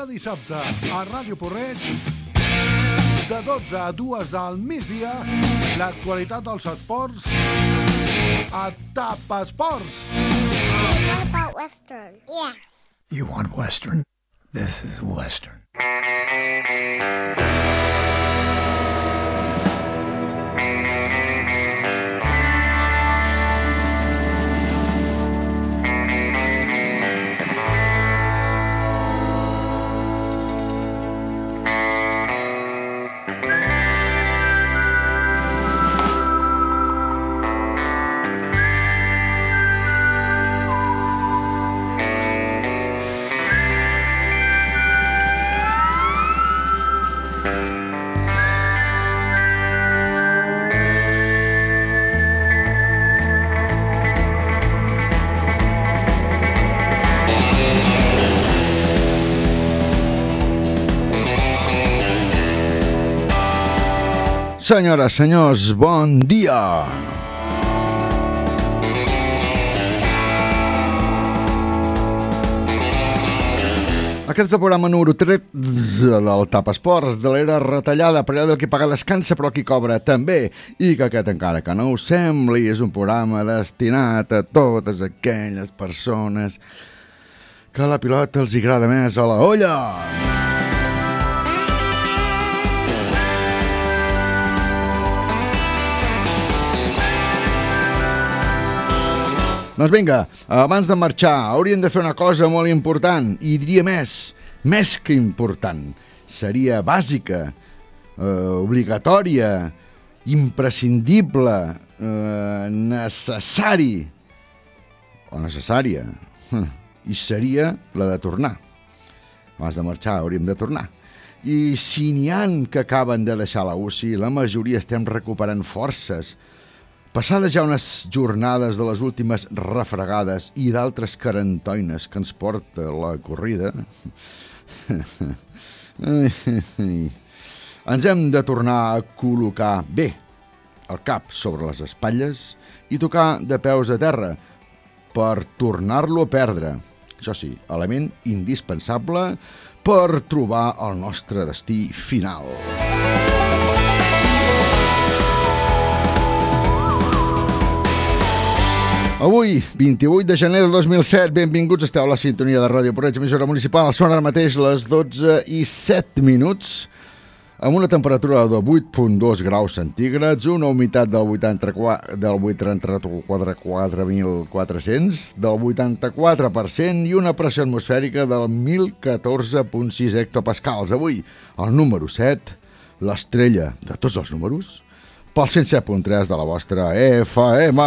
Cada dissabte a Ràdio Porreig de 12 a 2 al migdia l'actualitat dels esports a TAP Esports. What about Western? Yeah. You want Western? This is Western. Senyores, senyors, bon dia! Aquest és el programa número 13 del TAP Esports, de l'era retallada, per allò del qui paga descansa però qui cobra també, i que aquest encara que no ho sembli és un programa destinat a totes aquelles persones que la pilota els agrada més a la olla. Doncs vinga, abans de marxar, hauríem de fer una cosa molt important, i diria més, més que important. Seria bàsica, eh, obligatòria, imprescindible, eh, necessari, o necessària, i seria la de tornar. Abans de marxar hauríem de tornar. I si n'hi que acaben de deixar la UCI, la majoria estem recuperant forces, Passades ja unes jornades de les últimes refregades i d'altres carantoines que ens porta la corrida, ens hem de tornar a col·locar bé el cap sobre les espatlles i tocar de peus a terra per tornar-lo a perdre. Això sí, element indispensable per trobar el nostre destí final. Avui, 28 de gener de 2007, benvinguts, esteu a la sintonia de Ràdio Porreig, emissora municipal. Són ara mateix les 12 i 7 minuts, amb una temperatura de 8.2 graus centígrads, una humitat del 84, del 84.400, del 84% i una pressió atmosfèrica del 1.014.6 hectopascals. Avui, el número 7, l'estrella de tots els números, pel 107.3 de la vostra FM.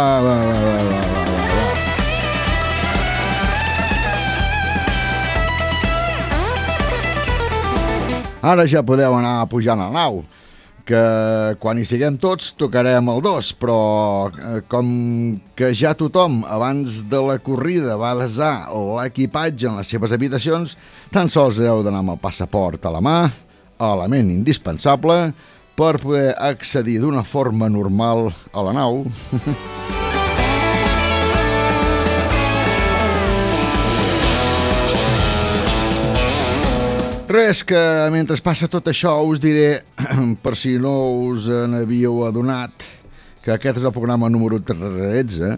Ara ja podeu anar pujant a nau, que quan hi siguem tots tocarem el 2, però eh, com que ja tothom abans de la corrida va desar l'equipatge en les seves habitacions, tan sols heu d'anar amb el passaport a la mà, element indispensable, per poder accedir d'una forma normal a la nau. Res, que mentre passa tot això us diré, per si no us n'havíeu adonat, que aquest és el programa número 13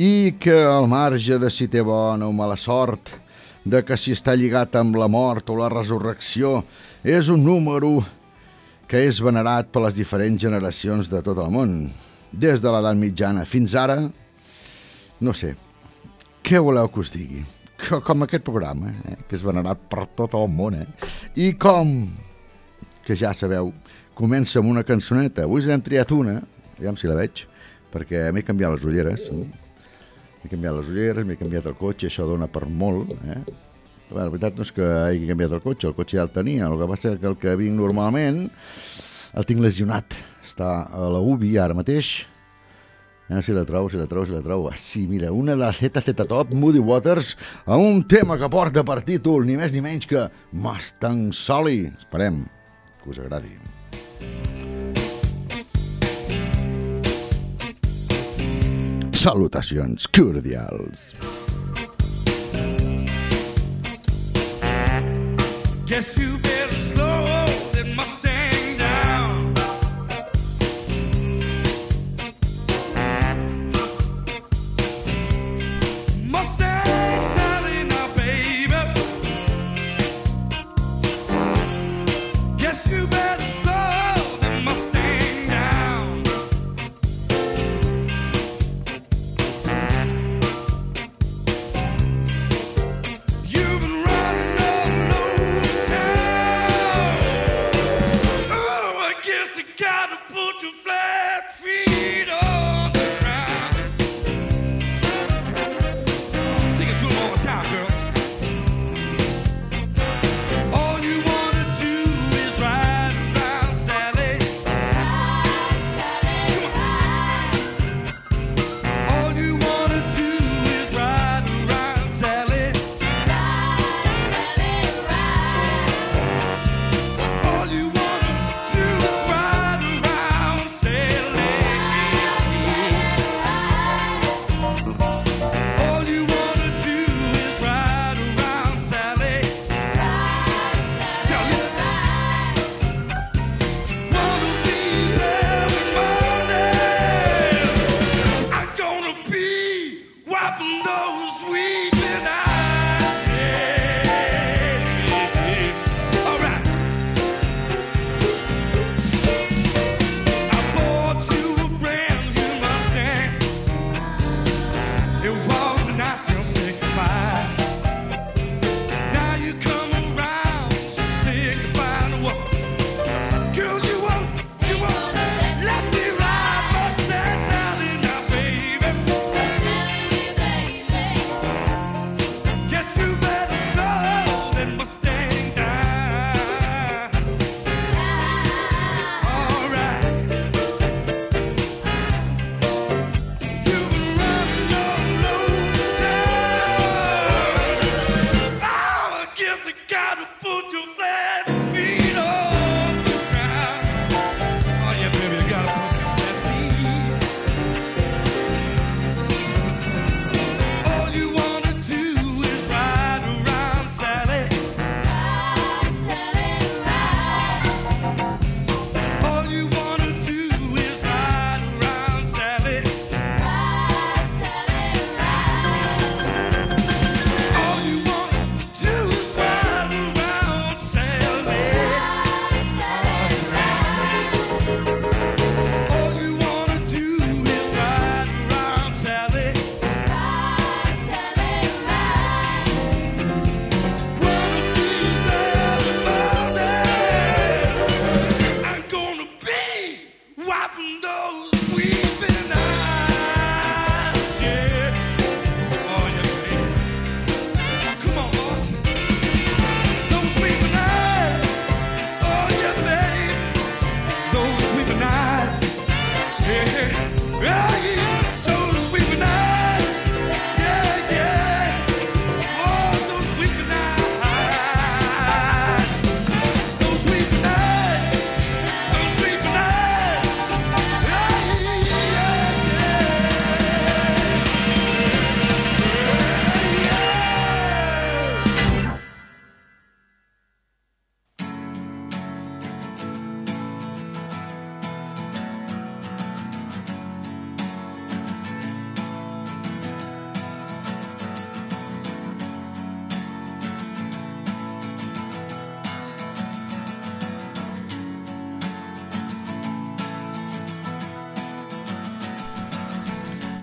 i que al marge de si té bona o mala sort, de que si està lligat amb la mort o la resurrecció, és un número que és venerat per les diferents generacions de tot el món, des de l'edat mitjana fins ara, no sé, què voleu que us digui? Com aquest programa, eh? que és venerat per tot el món, eh? I com, que ja sabeu, comença amb una cançoneta. Avui n'hem triat una, aviam si la veig, perquè m'he canviat les ulleres. M'he canviat les ulleres, m'he canviat el cotxe, això dona per molt, eh? Bé, la veritat no és que hagi canviat el cotxe, el cotxe ja el tenia, el que passa és que el que vinc normalment el tinc lesionat. Està a la UBI ara mateix. A si la trobo, si la trobo, si la trobo. Sí, mira, una de Z Z Top, Moody Waters, a un tema que porta per títol ni més ni menys que Mustang Soli. Esperem que us agradi. Salutacions cordials. Guess you better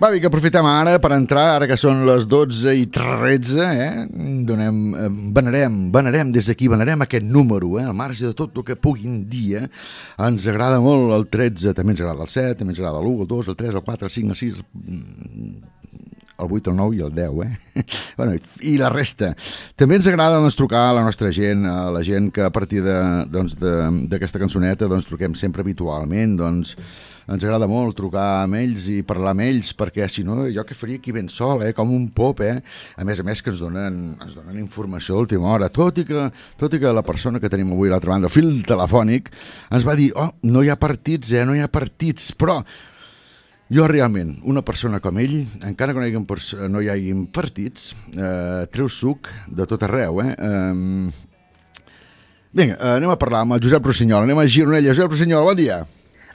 Va bé, que aprofitem ara per entrar, ara que són les 12 i 13, eh? Donem, eh, venerem, venerem des d'aquí, venerem aquest número, eh? Al marge de tot el que puguin dir, eh? Ens agrada molt el 13, també ens agrada el 7, també ens agrada l'1, el 2, el 3, el 4, el 5, el 6, el 8, el 9 i el 10, eh? bueno, I la resta. També ens agrada doncs, trucar a la nostra gent, a la gent que a partir d'aquesta doncs, de- cançoneta doncs, truquem sempre habitualment, doncs ens agrada molt trucar amb ells i parlar amb ells, perquè si no, jo que faria aquí ben sol, eh? com un pop, eh? A més a més que ens donen, ens donen informació a última hora, tot i, que, tot i que la persona que tenim avui a l'altra banda, el fil telefònic, ens va dir, oh, no hi ha partits, eh? no hi ha partits, però jo realment, una persona com ell, encara que no hi pers- no hi hagi partits, eh, treu suc de tot arreu. Eh? Eh, Vinga, eh, anem a parlar amb el Josep Rossinyol. Anem a Gironella. Josep Rossinyol, bon dia.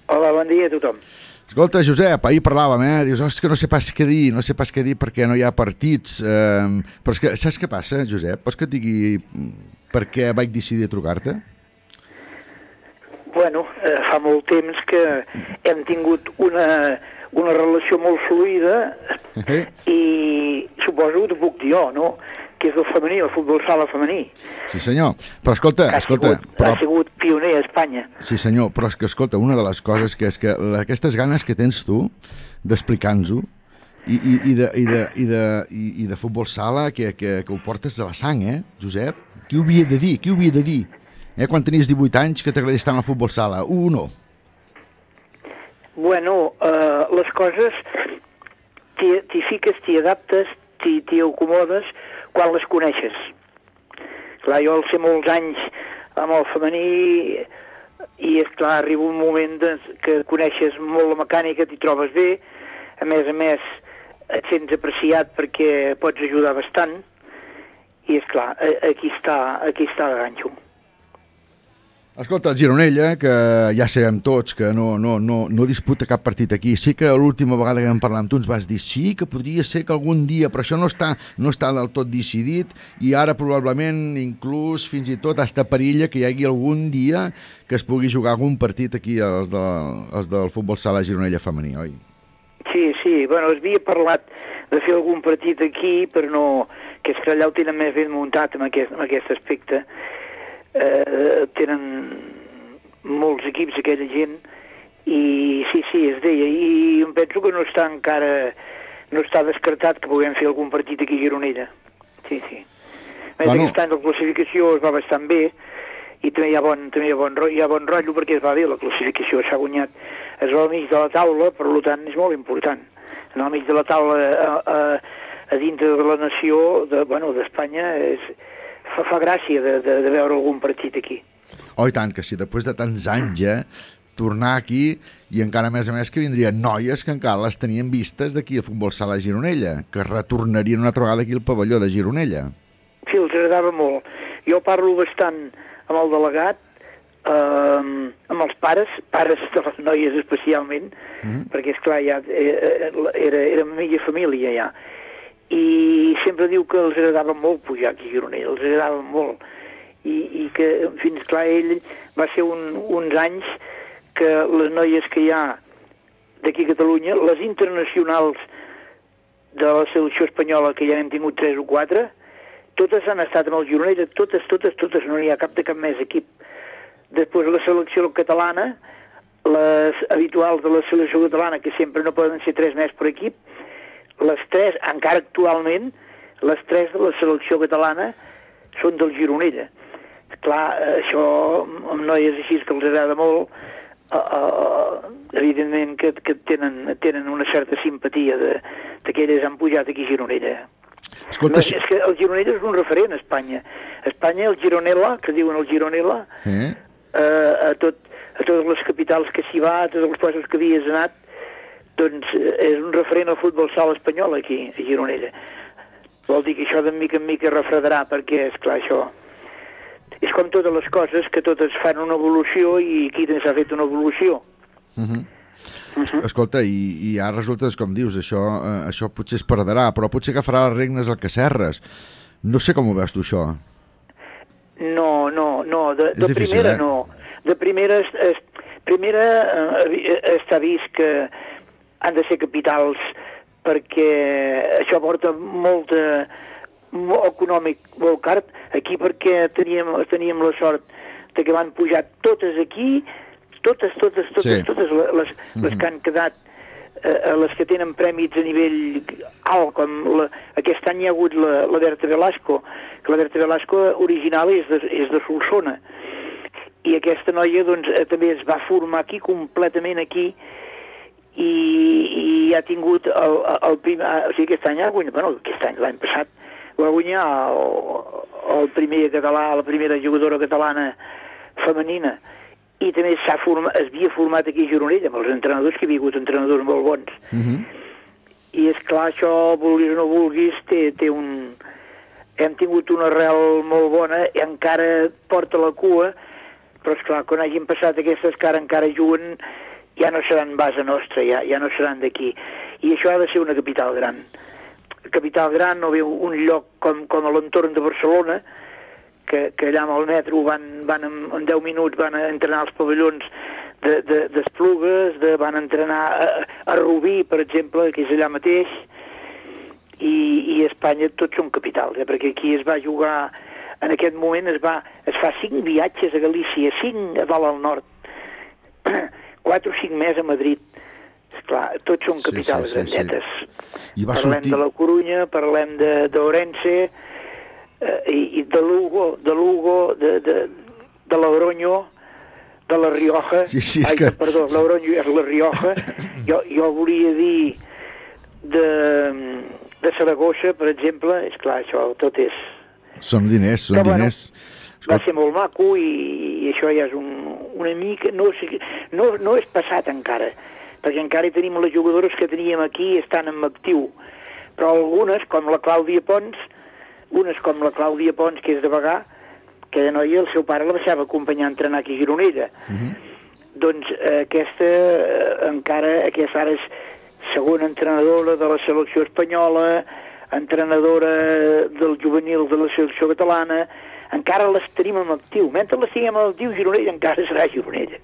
Hola, bon dia a tothom. Escolta, Josep, ahir parlàvem, eh? Dius, oh, que no sé pas què dir, no sé pas què dir perquè no hi ha partits. Eh, però és que, saps què passa, Josep? Vols que et digui mm, per què vaig decidir trucar-te? Bueno, eh, fa molt temps que hem tingut una, una relació molt fluida Eh? i suposo que t'ho puc dir jo, no? Que és el femení, el futbol sala femení. Sí, senyor. Però escolta, que ha, escolta... sigut, Però, ha sigut pioner a Espanya. sí, senyor, però és que, escolta, una de les coses que és que aquestes ganes que tens tu d'explicar-nos-ho i, i, i, de, i, de, i, de, i, i de futbol sala que, que, que ho portes a la sang, eh, Josep? Qui ho havia de dir? Qui ho havia de dir? Eh, quan tenies 18 anys que t'agradaria estar en el futbol sala? U o no? Bueno, eh, les coses t'hi fiques, t'hi adaptes, t'hi acomodes quan les coneixes. Clar, jo al ser molts anys amb el femení i és clar, arriba un moment de, que coneixes molt la mecànica, t'hi trobes bé, a més a més et sents apreciat perquè pots ajudar bastant i és clar, aquí està, aquí està el ganxo. Escolta, el Gironella, que ja sabem tots que no, no, no, no disputa cap partit aquí, sí que l'última vegada que vam parlar amb tu ens vas dir sí, que podria ser que algun dia, però això no està, no està del tot decidit i ara probablement inclús fins i tot hasta perilla que hi hagi algun dia que es pugui jugar algun partit aquí els, de, els del futbol sala Gironella femení, oi? Sí, sí, bueno, es havia parlat de fer algun partit aquí, però no... que és que allà ho tenen més ben muntat amb aquest, amb aquest aspecte. Eh, tenen molts equips aquella gent i sí, sí, es deia i em penso que no està encara no està descartat que puguem fer algun partit aquí a Gironella. Sí, sí. Més Bueno. aquest any la classificació es va bastant bé i també hi ha bon, també hi ha bon, hi ha bon rotllo perquè es va bé la classificació, s'ha guanyat. Es va al mig de la taula, per tant és molt important. En el mig de la taula a, a, a dintre de la nació de, bueno, d'Espanya és, fa, fa gràcia de, de, de veure algun partit aquí Oh, i tant, que sí, després de tants anys, eh, tornar aquí i encara a més a més que vindrien noies que encara les tenien vistes d'aquí al futbol sala Gironella, que retornarien una altra vegada aquí al pavelló de Gironella. Sí, els agradava molt. Jo parlo bastant amb el delegat, eh, amb els pares, pares de les noies especialment, mm. perquè, és clar ja eh, era, era mitja família ja. I sempre diu que els agradava molt pujar aquí a Gironella, els agradava molt. I, i que fins clar ell va ser un, uns anys que les noies que hi ha d'aquí a Catalunya, les internacionals de la selecció espanyola, que ja n'hem tingut tres o quatre, totes han estat amb el Gironella, totes, totes, totes, no n'hi ha cap de cap més equip. Després la selecció catalana, les habituals de la selecció catalana, que sempre no poden ser tres més per equip, les tres, encara actualment, les tres de la selecció catalana són del Gironella. Clar, això amb noies així que els agrada molt, uh, uh, evidentment que, que tenen, tenen una certa simpatia de, de que elles han pujat aquí a Gironella. Escolta, No, és que el Gironella és un referent a Espanya. A Espanya el Gironella, que diuen el Gironella, eh? eh, a, tot, a totes les capitals que s'hi va, a tots els llocs que havies anat, doncs eh, és un referent al futbol sala espanyol aquí, a Gironella. Vol dir que això de mica en mica refredarà, perquè, és clar, això... És com totes les coses, que totes fan una evolució i aquí també s'ha fet una evolució. Escolta, i, i ara resulta, com dius, això, eh, això potser es perdrà, però potser agafarà les regnes al Cacerres. No sé com ho veus tu, això. No, no, no, de, És de difícil, primera eh? no. De primera, es, es, primera eh, vi- està vist que han de ser capitals perquè això porta molt, de, molt econòmic, molt car, aquí perquè teníem, teníem la sort de que van pujar totes aquí, totes, totes, totes, Sí. totes les, les, les que han quedat eh, les que tenen prèmits a nivell alt, com la, aquest any hi ha hagut la, la Berta Velasco, que la Berta Velasco original és de, és de Solsona, i aquesta noia doncs, eh, també es va formar aquí, completament aquí, i, i ha tingut el, el primer, o sigui, aquest any ha guanyat, bueno, aquest any, l'any passat, va guanyar el, el primer català, la primera jugadora catalana femenina, i també s'ha format, es havia format aquí a Gironella amb els entrenadors, que hi havia hagut entrenadors molt bons. Uh -huh. I és clar, això, vulguis o no vulguis, té, té un... hem tingut una arrel molt bona i encara porta la cua, però és clar, quan hagin passat aquestes que ara encara juguen, ja no seran base nostra, ja, ja no seran d'aquí. I això ha de ser una capital gran. Capital gran o bé un lloc com, com a l'entorn de Barcelona, que, que allà amb el metro van, van en, en 10 minuts van a entrenar als pavellons de- de- d'Esplugues, de, van entrenar a, a Rubí, per exemple, que és allà mateix, i, i a Espanya tots són capitals, eh? perquè aquí es va jugar, en aquest moment es, va, es fa cinc viatges a Galícia, cinc a dalt al nord, quatre o cinc més a Madrid. Esclar, tots són Sí, capitals sí, sí, sí. grandetes. I va parlem sortir- de la Corunya, parlem de d'Orense, eh, i, i de Lugo, de Lugo, de, de, de Logroño, de la Rioja. Sí, sí, és Ai, que- Perdó, Logroño és la Rioja. Jo, jo volia dir de, de Saragossa, per exemple, és clar, això tot és... Són diners, són bueno, diners. Va ser molt maco i, i això ja és un, una mica... No, no, no és passat encara, perquè encara hi tenim les jugadores que teníem aquí i estan en actiu. Però algunes, com la Clàudia Pons, unes com la Clàudia Pons, que és de Bagà, aquella noia, el seu pare la deixava acompanyar a entrenar aquí a Gironella. Doncs eh, aquesta eh, encara, aquesta ara és segona entrenadora de la selecció espanyola, entrenadora del juvenil de la selecció catalana, encara les tenim en actiu. Mentre les tinguem en actiu, Gironella encara serà Gironella.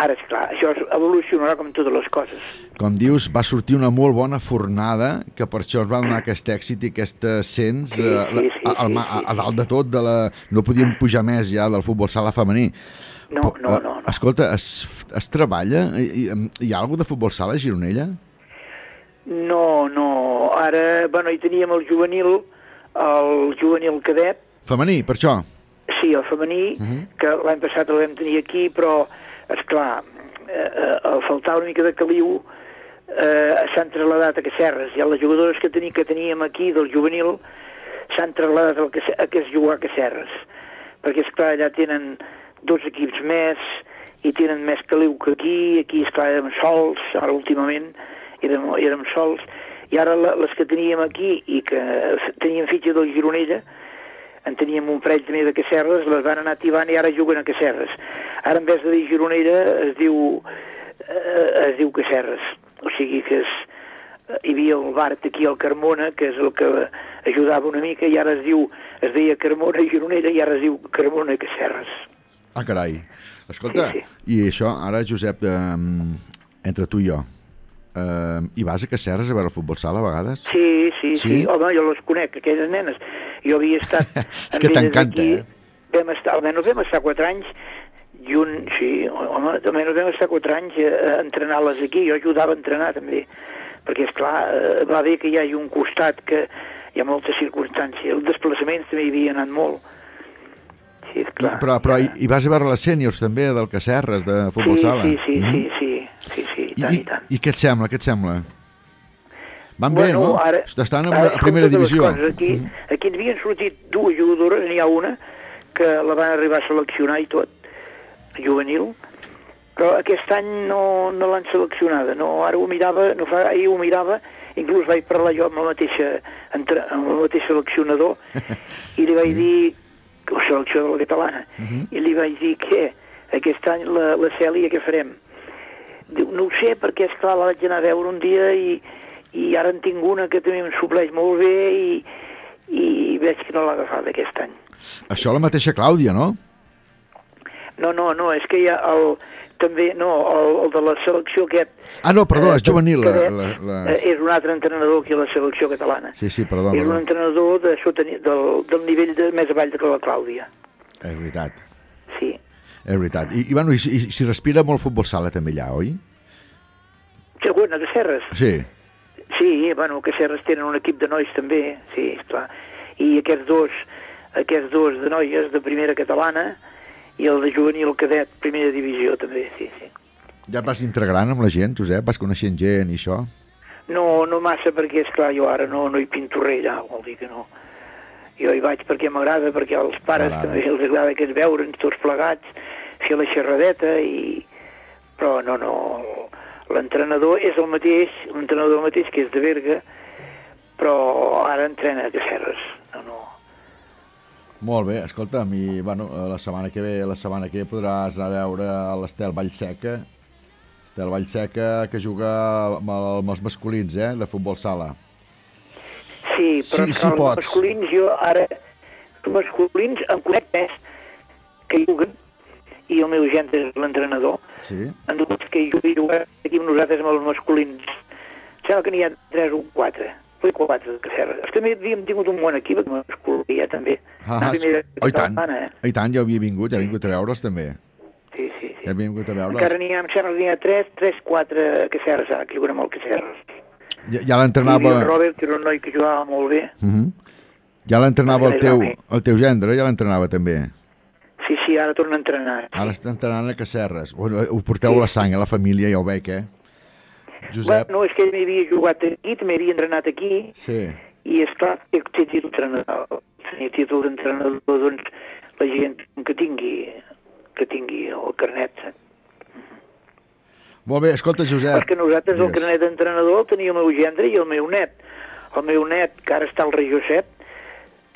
Ara, és clar, això evolucionarà com totes les coses. com dius, va sortir una molt bona fornada que per això es va donar aquest èxit i aquest ascens Sí, eh, sí, sí, a, a, sí, a, sí, a dalt de tot de la... no podíem pujar més ja del futbol sala femení No, no, eh, no, no. escolta, es, es treballa? Hi, hi ha alguna de futbol sala a Gironella? No, no. Ara, bueno, hi teníem el juvenil, el juvenil cadet, Femení, per això? Sí, el femení, uh -huh. que l'any passat el vam tenir aquí, però, és clar, eh, eh, al faltar una mica de caliu, eh, s'han traslladat a Cacerres. I les jugadores que, tení, que teníem aquí del juvenil s'han traslladat al Cace- a que es jugar a Cacerres. Perquè, és clar, allà tenen dos equips més i tenen més caliu que aquí. Aquí, és clar, érem sols, ara últimament érem, érem sols. I ara la, les que teníem aquí i que teníem fitxa del Gironella, en teníem un parell també de Cacerres, les van anar tibant i ara juguen a Cacerres. Ara en vez de dir Gironella es diu, eh, es diu Cacerres. O sigui que és, eh, hi havia el Bart aquí al Carmona, que és el que ajudava una mica, i ara es diu, es deia Carmona i Gironella i ara es diu Carmona i Cacerres. Ah, carai. Escolta, Sí, i això, ara, Josep, eh, entre tu i jo, eh, hi vas a Cacerres a veure el futbol sala a vegades? Sí, sí, Sí? sí, Home, jo les conec, aquelles nenes. Jo havia estat... És que t'encanta, eh? Vam estar, almenys vam estar quatre anys i un, sí, home, almenys vam estar quatre anys a, a entrenar-les aquí. Jo ajudava a entrenar també, perquè, és clar, eh, va bé que hi hagi un costat que hi ha moltes circumstàncies. Els desplaçaments també hi havia anat molt. Sí, és clar. Però, però hi, hi vas a veure les sèniors també del Cacerres, de futbol sí, sala? sí, sí, Mhm. sí, sí, sí, sí, i tant, I, i tant. I què et sembla, què et sembla? Van bé, no? Ara, Estan en ara, a primera divisió. Coses, aquí, aquí ens havien sortit dues jugadores, n'hi ha una que la van arribar a seleccionar i tot, juvenil, però aquest any no, no l'han seleccionada. No, ara ho mirava, no fa, ahir ho mirava, inclús vaig parlar jo amb el mateix, entre, amb el mateix seleccionador i li vaig dir, la selecció de la catalana, i li vaig dir que aquest any la, la Cèlia què farem? Diu, no ho sé, perquè és clar, la vaig anar a veure un dia i, i ara en tinc una que també em supleix molt bé i, i veig que no l'ha agafat aquest any. Això la mateixa Clàudia, no? No, no, no, és que hi ha el, també, no, el, el de la selecció aquest... Ah, no, perdó, és juvenil. La, la, la... eh, és un altre entrenador que la selecció catalana. Sí, sí, perdó, és un perdó. entrenador de sota, del, del nivell de més avall que la Clàudia. És veritat, Sí. és veritat. I, i, bueno, i, si- i s'hi respira molt futbol sala també allà, oi? Segona, de Serres. Sí. Sí, bueno, que Serres tenen un equip de nois també, sí, esclar. I aquests dos, aquests dos de noies de primera catalana i el de juvenil cadet, primera divisió també, sí, sí. Ja et vas integrant amb la gent, Josep? Vas coneixent gent i això? No, no massa perquè, és clar jo ara no, no hi pinto res allà, vol dir que no. Jo hi vaig perquè m'agrada, perquè als pares també els agrada que es veure'ns tots plegats, fer la xerradeta i... Però no, no, l'entrenador és el mateix, l'entrenador el mateix que és de Berga, però ara entrena a Cacerres. No, no, Molt bé, escolta'm, i bueno, la setmana que ve, la setmana que ve podràs anar a veure l'Estel Vallseca, Estel Vallseca que juga amb, el, amb els masculins, eh, de futbol sala. Sí, però sí, sí els pots. masculins jo ara... Els masculins em conec més que juguen i el meu gent és l'entrenador. Sí? En dubtes que jugui jugar aquí amb nosaltres amb els masculins. Em sembla que n'hi ha 3 o 4. Potser 4 de Cacerres. També havíem tingut un bon equip amb masculí, ja també. Ah, La primera oh, i tant, catalana, eh? i tant, ja havia vingut, ja ha vingut a veure'ls també. Sí, sí, sí. Ja havia vingut a Encara veure'ls. n'hi ha, em sembla que n'hi ha 3, 3, 4 Cacerres, ara, que juguen amb el Cacerres. Ja, ja l'entrenava... el Robert, que era un noi que jugava molt bé. Uh -huh. Ja l'entrenava el teu, el teu gendre, ja l'entrenava també. Sí, sí, ara torna a entrenar. Ara està entrenant a Cacerres. Bueno, ho porteu a la sang, a la família, ja ho veig, eh? Josep, Bueno, és que ell m'havia jugat aquí, també havia entrenat aquí, sí. i esclar, té, té títol d'entrenador. Tenir títol d'entrenador, doncs, la gent que tingui, que tingui el carnet. Molt bé, escolta, Josep. Perquè nosaltres el digues. carnet d'entrenador el tenia el meu gendre i el meu net. El meu net, que ara està al rei Josep,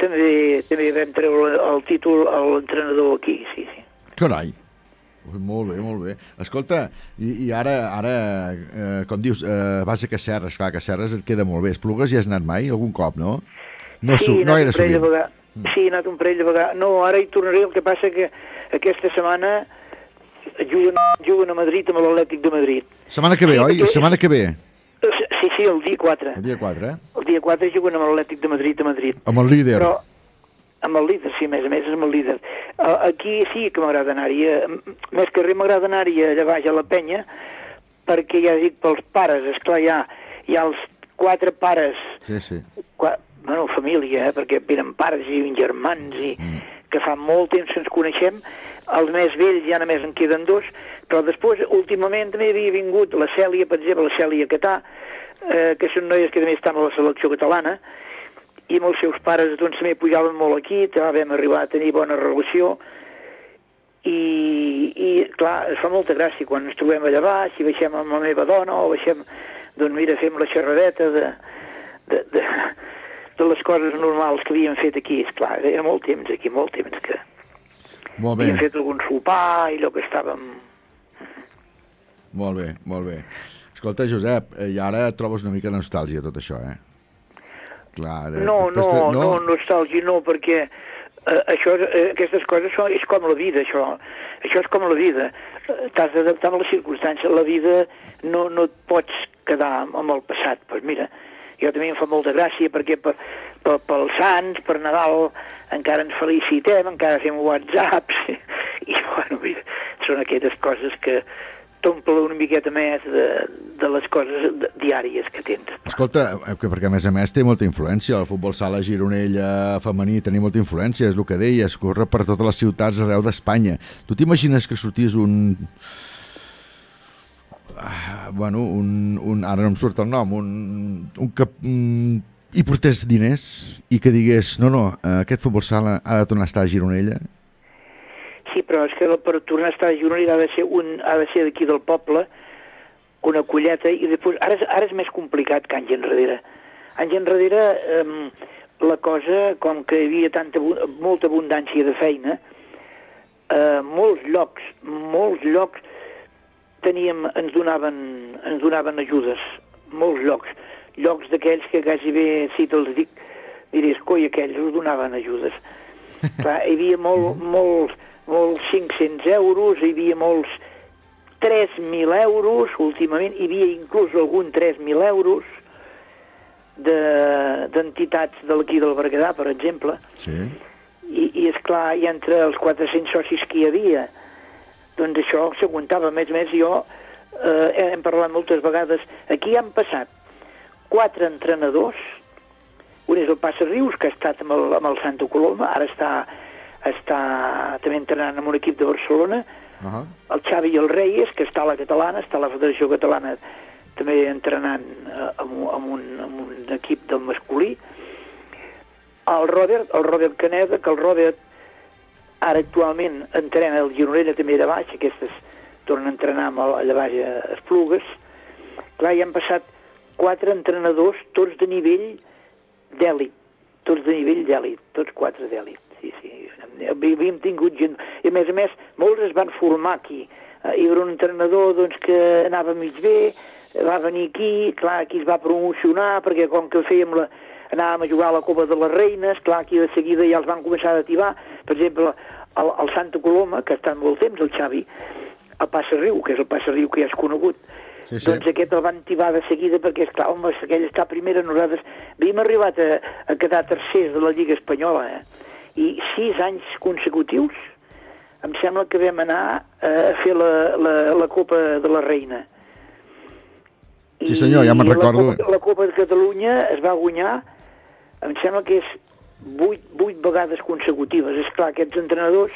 també, també vam treure el títol a l'entrenador aquí, sí, sí. Carai. Molt bé, molt bé. Escolta, i, i ara, ara eh, com dius, eh, vas a Cacerres, clar, Cacerres et queda molt bé. Esplugues hi has anat mai, algun cop, no? No, sí, no era sovint. vegades. Sí, he anat un parell de vegades. No, ara hi tornaré, el que passa que aquesta setmana juguen, juguen a Madrid amb l'Atlètic de Madrid. Setmana que ve, Sí, oi? Setmana que ve, Sí, sí, el dia 4. el dia 4, eh? El dia 4 juguen amb l'Atlètic de Madrid a Madrid. Amb el líder. Però amb el líder, sí, a més a més, és amb el líder. Uh, aquí sí que m'agrada anar-hi. eh, Més que res m'agrada anar-hi allà baix a la penya, perquè ja dic pels pares, és clar, hi ha, hi ha els quatre pares, Sí, sí. qua, bueno, família, eh, perquè venen pares i germans, i Mm. que fa molt temps que ens coneixem, els més vells ja només en queden dos, però després, últimament, també havia vingut la Cèlia, per exemple, la Cèlia Catà, eh, que són noies que també estan a la selecció catalana, i amb els seus pares doncs, també pujaven molt aquí, també vam arribar a tenir bona relació, i, i clar, es fa molta gràcia quan ens trobem allà baix, i baixem amb la meva dona, o baixem, doncs mira, fem la xerradeta de, de, de, de les coses normals que havíem fet aquí, és clar, era molt temps aquí, molt temps que Molt bé, havíem fet algun sopar i allò que estàvem... molt bé, molt bé. Escolta, Josep, eh, i ara trobes una mica de nostàlgia tot això, eh? Clar, de, No, no, després de- no, no, nostàlgia no, perquè eh, això, eh, aquestes coses són, és com la vida, això. Això és com la vida. Eh, T'has d'adaptar a les circumstàncies. La vida no, no et pots quedar amb, el passat. Doncs pues mira, jo també em fa molta gràcia perquè per, per, pels Sants, per Nadal, encara ens felicitem, encara fem whatsapps, i bueno, mira, són aquelles coses que t'omple una miqueta més de, de les coses diàries que tens. Escolta, eh, perquè a més a més té molta influència, el futbol sala Gironella femení tenia molta influència, és el que deies, corre per totes les ciutats arreu d'Espanya. Tu t'imagines que sortís un... Ah, bueno, un, un, ara no em surt el nom, un, un mm, hi portés diners i que digués, no, no, eh, aquest futbol sala ha de tornar a estar a Gironella. Sí, però és que per tornar a estar a Gironella ha de ser, un, ha de ser d'aquí del poble, una colleta, i després, ara, és, ara és més complicat que anys enrere. Anys enrere, eh, la cosa, com que hi havia tanta, molta abundància de feina, eh, molts llocs, molts llocs teníem, ens donaven, ens donaven ajudes, molts llocs, llocs d'aquells que quasi bé, si te'ls dic, diries, coi, aquells us donaven ajudes. Clar, hi havia molt, molts, molts 500 euros, hi havia molts 3.000 euros, últimament hi havia inclús algun 3.000 euros de- d'entitats de d'aquí del Berguedà, per exemple, Sí. i, i és clar, i entre els 400 socis que hi havia, doncs això s'aguantava. Més a més, jo eh, hem parlat moltes vegades, aquí han passat quatre entrenadors, un és el Passa Rius, que ha estat amb el, amb el Santa Coloma, ara està, està també entrenant amb un equip de Barcelona, Uh -huh. el Xavi i el Reyes, que està a la catalana, està a la Federació Catalana també entrenant eh, amb, amb, un, amb un equip del masculí. El Robert, el Robert Caneda, que el Robert ara actualment entrena el Gironella també de baix, aquestes tornen a entrenar amb el, allà baix a Esplugues. Clar, hi han passat quatre entrenadors, tots de nivell d'èlit, tots de nivell d'èlit, tots quatre d'èlit, sí, sí. Havíem tingut gent... I a més a més, molts es van formar aquí. Eh, Hi havia un entrenador doncs, que anava mig bé, va venir aquí, clar, aquí es va promocionar, perquè com que fèiem la, anàvem a jugar a la Copa de les Reines, clar, aquí de seguida ja els van començar a ativar. Per exemple, el, el Santa Coloma, que està molt temps, el Xavi, el Passa Riu, que és el Passa Riu que ja és conegut, Sí, sí. doncs aquest el van tibar de seguida perquè, esclar, home, aquell està a primera, nosaltres havíem arribat a, a quedar tercers de la Lliga Espanyola, eh? I sis anys consecutius em sembla que vam anar eh, a fer la, la, la Copa de la Reina. Sí, senyor, ja me'n la recordo. Copa, la Copa de Catalunya es va guanyar, em sembla que és vuit, vuit vegades consecutives. És clar, aquests entrenadors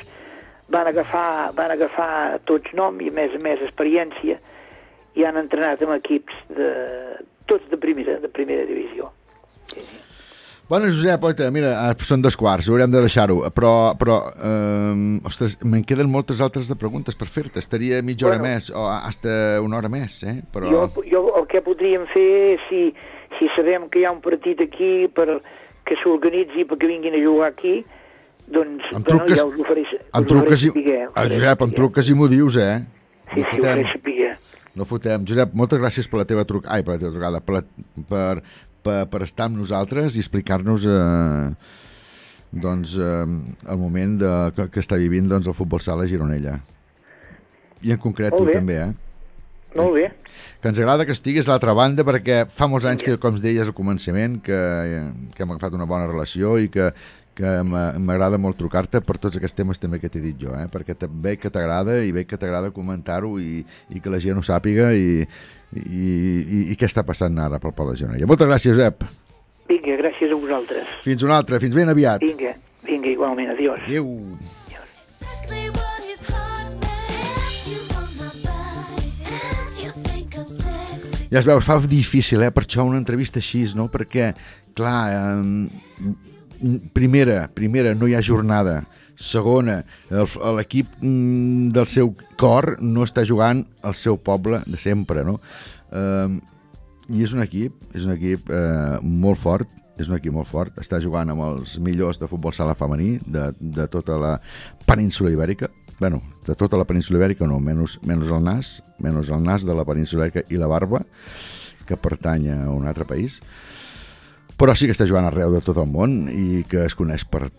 van agafar, van agafar tots nom i a més a més experiència i han entrenat amb equips de, tots de primera, de primera divisió. Bueno, Josep, oita, mira, eh, són dos quarts, haurem de deixar-ho, però, però eh, ostres, me'n queden moltes altres de preguntes per fer-te. Estaria mitja hora Bueno. més, o hasta una hora més, eh? Però... Jo, jo el que podríem fer, si, si sabem que hi ha un partit aquí per, que s'organitzi perquè vinguin a jugar aquí, doncs Em bueno, truques, ja us us em truques, i, us ah, faré Josep, em truques i m'ho dius, eh? Sí, no sí, ho fotem, no fotem. Josep, moltes gràcies per la teva trucada, ai, per la teva trucada, per, la, per, per, per estar amb nosaltres i explicar-nos eh, doncs, eh, el moment de, que, que està vivint doncs, el futbol sala a Gironella. I en concret tu bé. també, eh? Molt bé. que ens agrada que estiguis a l'altra banda perquè fa molts anys que, com es deies al començament, que, que hem agafat una bona relació i que, que m'a- m'agrada molt trucar-te per tots aquests temes també que t'he dit jo, eh? perquè veig que t'agrada i veig que t'agrada comentar-ho i, i que la gent ho sàpiga i, i, i, i què està passant ara pel poble de Gironella. Moltes gràcies, Josep. Vinga, gràcies a vosaltres. Fins una altra, fins ben aviat. Vinga, vinga, igualment, adiós. Adéu. Ja es veu, es fa difícil, eh, per això una entrevista així, no? Perquè, clar, eh, primera, primera, no hi ha jornada. Segona, l'equip mm, del seu cor no està jugant al seu poble de sempre, no? Eh, I és un equip, és un equip eh, molt fort, és un equip molt fort, està jugant amb els millors de futbol sala femení de, de tota la península ibèrica, bueno, de tota la península ibèrica no, menys, menys el nas, menys el nas de la península ibèrica i la barba, que pertany a un altre país, però sí que està jugant arreu de tot el món i que es coneix per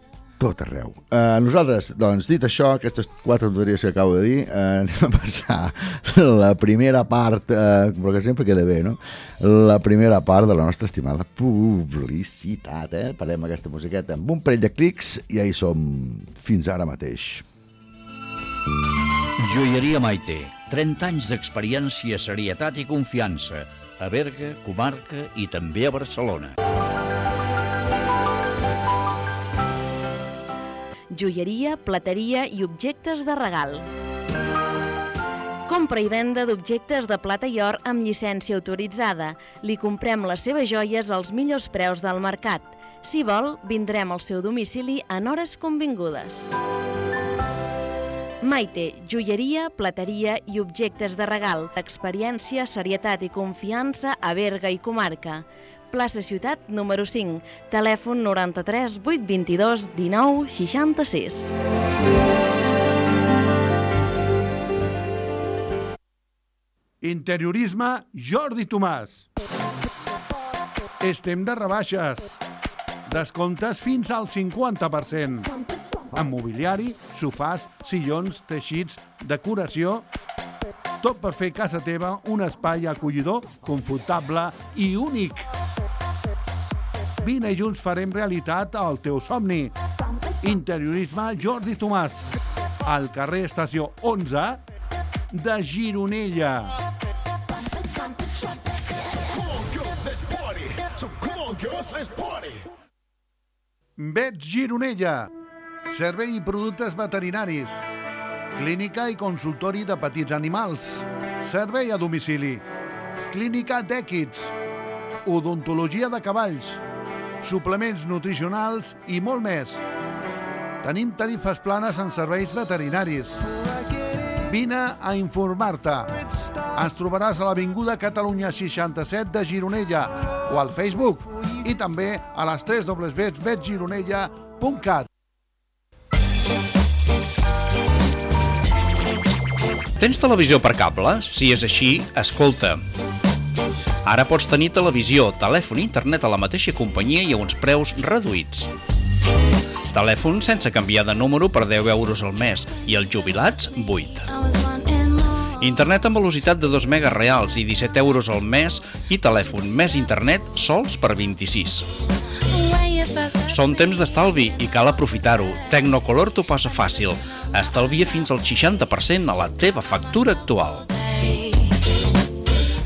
tot arreu. Uh, nosaltres, doncs, dit això, aquestes quatre tonteries que acabo de dir, uh, anem a passar la primera part, uh, però que sempre queda bé, no? La primera part de la nostra estimada publicitat, eh? Parem aquesta musiqueta amb un parell de clics i ja hi som fins ara mateix. Joieria Maite. 30 anys d'experiència, serietat i confiança. A Berga, comarca i també a Barcelona. Joieria, plateria i objectes de regal. Compra i venda d'objectes de plata i or amb llicència autoritzada. Li comprem les seves joies als millors preus del mercat. Si vol, vindrem al seu domicili en hores convingudes. Maite, joieria, plateria i objectes de regal. Experiència, serietat i confiança a Berga i comarca. Plaça Ciutat número 5, telèfon 93 822 19 66. Interiorisme Jordi Tomàs. Estem de rebaixes. Descomptes fins al 50%. En mobiliari, sofàs, sillons, teixits, decoració... Tot per fer casa teva un espai acollidor, confortable i únic. Vine i junts farem realitat el teu somni. Interiorisme Jordi Tomàs. Al carrer Estació 11 de Gironella. Vet Gironella. Servei i productes veterinaris. Clínica i consultori de petits animals. Servei a domicili. Clínica d'èquids. Odontologia de cavalls. Suplements nutricionals i molt més. Tenim tarifes planes en serveis veterinaris. Vine a informar-te. Ens trobaràs a l'Avinguda Catalunya 67 de Gironella o al Facebook i també a les 3 www.vetgironella.cat. Tens televisió per cable? Si és així, escolta. Ara pots tenir televisió, telèfon i internet a la mateixa companyia i a uns preus reduïts. Telèfon sense canviar de número per 10 euros al mes i els jubilats 8. Internet amb velocitat de 2 megas reals i 17 euros al mes i telèfon més internet sols per 26. Són temps d'estalvi i cal aprofitar-ho. Tecnocolor t'ho passa fàcil. Estalvia fins al 60% a la teva factura actual.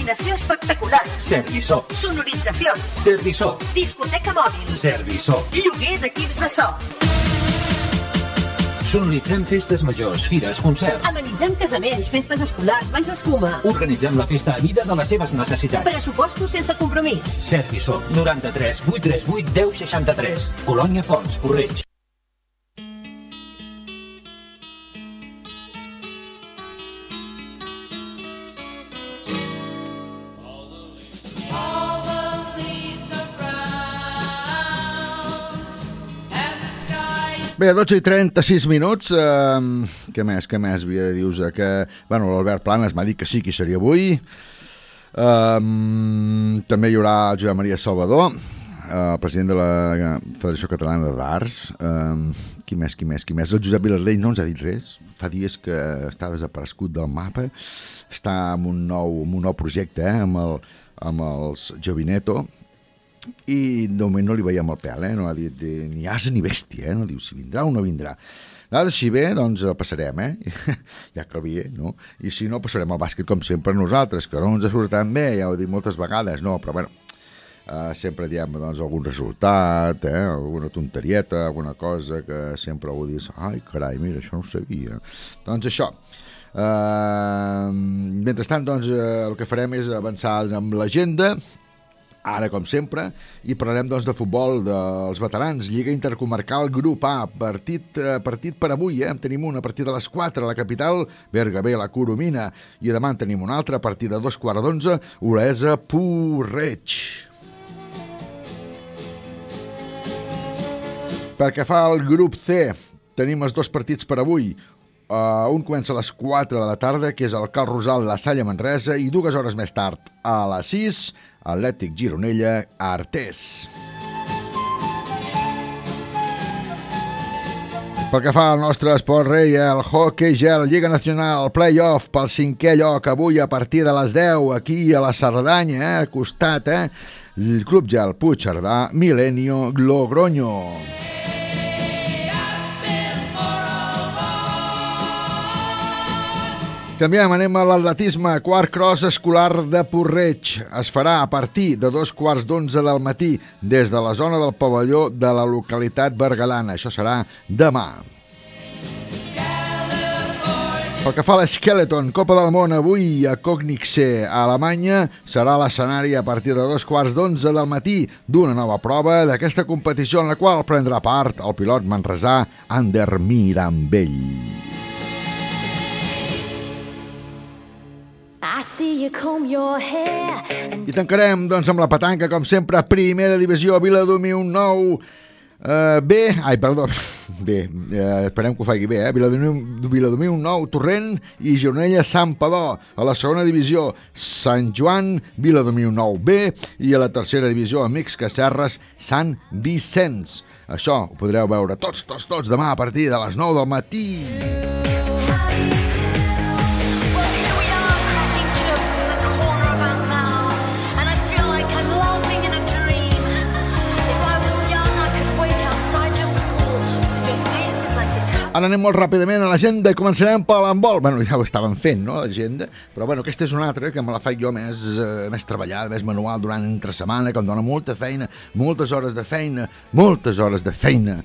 Il·luminació espectacular. Serviçó. Sonoritzacions. Serviçó. Discoteca mòbil. Serviçó. Lloguer d'equips de so. Sonoritzem festes majors, fires, concerts. Amenitzem casaments, festes escolars, banys d'escuma. Organitzem la festa a mida de les seves necessitats. Pressupostos sense compromís. Serviçó. 93 838 1063. Colònia Pons, Correig. Bé, 12 i 36 minuts. Uh, què més, què més havia de dir-vos? Que, bueno, l'Albert Planes m'ha dit que sí que seria avui. Um, també hi haurà el Josep Maria Salvador, el president de la Federació Catalana d'Arts. Um, qui més, qui més, qui més? El Josep Vilardell no ens ha dit res. Fa dies que està desaparegut del mapa. Està amb un nou, amb un nou projecte, eh? amb, el, amb els Jovineto, i de moment no li veiem el pèl, eh? no ha dit eh, ni asa ni bèstia, eh? no diu si vindrà o no vindrà. Ara, si ve, doncs el passarem, eh? ja que ve, no? I si no, passarem al bàsquet com sempre nosaltres, que no ens sortit tan bé, ja ho he dit moltes vegades, no, però bueno, uh, sempre diem doncs, algun resultat, eh? alguna tonterieta, alguna cosa que sempre algú dius, ai, carai, mira, això no ho sabia. Doncs això, uh, mentrestant, doncs, uh, el que farem és avançar amb l'agenda, ara com sempre, i parlarem doncs, de futbol dels veterans, Lliga Intercomarcal Grup A, partit, eh, partit per avui, eh? en tenim un a de les 4 a la capital, Berga B, la Coromina, i demà en tenim un altre a de dos quarts d'onze, Olesa Porreig. Pel que fa al grup C, tenim els dos partits per avui. Uh, un comença a les 4 de la tarda, que és el Cal Rosal, la Salla Manresa, i dues hores més tard, a les 6, Atlètic Gironella, Artés. Pel que fa al nostre esport rei, el hockey gel, Lliga Nacional, playoff pel cinquè lloc, avui a partir de les 10, aquí a la Cerdanya, eh, al costat, eh, el Club Gel Puigcerdà, Milenio Logroño. Canviem, anem a l'atletisme. Quart cross escolar de Porreig. Es farà a partir de dos quarts d'onze del matí des de la zona del pavelló de la localitat bergalana. Això serà demà. Pel que fa a l'Skeleton, Copa del Món avui a Cognixe, a Alemanya, serà l'escenari a partir de dos quarts d'onze del matí d'una nova prova d'aquesta competició en la qual prendrà part el pilot manresà Ander Mirambell. I tancarem, doncs, amb la petanca, com sempre, primera divisió, un nou... Uh, bé, ai, perdó, bé, uh, esperem que ho faci bé, eh? Viladomi, Viladomi, un nou, Torrent i Gironella, Sant Padó. A la segona divisió, Sant Joan, Viladomi, un nou, B, i a la tercera divisió, Amics Cacerres, Sant Vicenç. Això ho podreu veure tots, tots, tots, demà a partir de les 9 del matí. jokes Ara anem molt ràpidament a l'agenda i començarem per l'handbol. Bueno, ja ho estàvem fent, no, l'agenda? Però bueno, aquesta és una altra que me la faig jo més, eh, més treballada, més manual durant entre setmana, que em dona molta feina, moltes hores de feina, moltes hores de feina.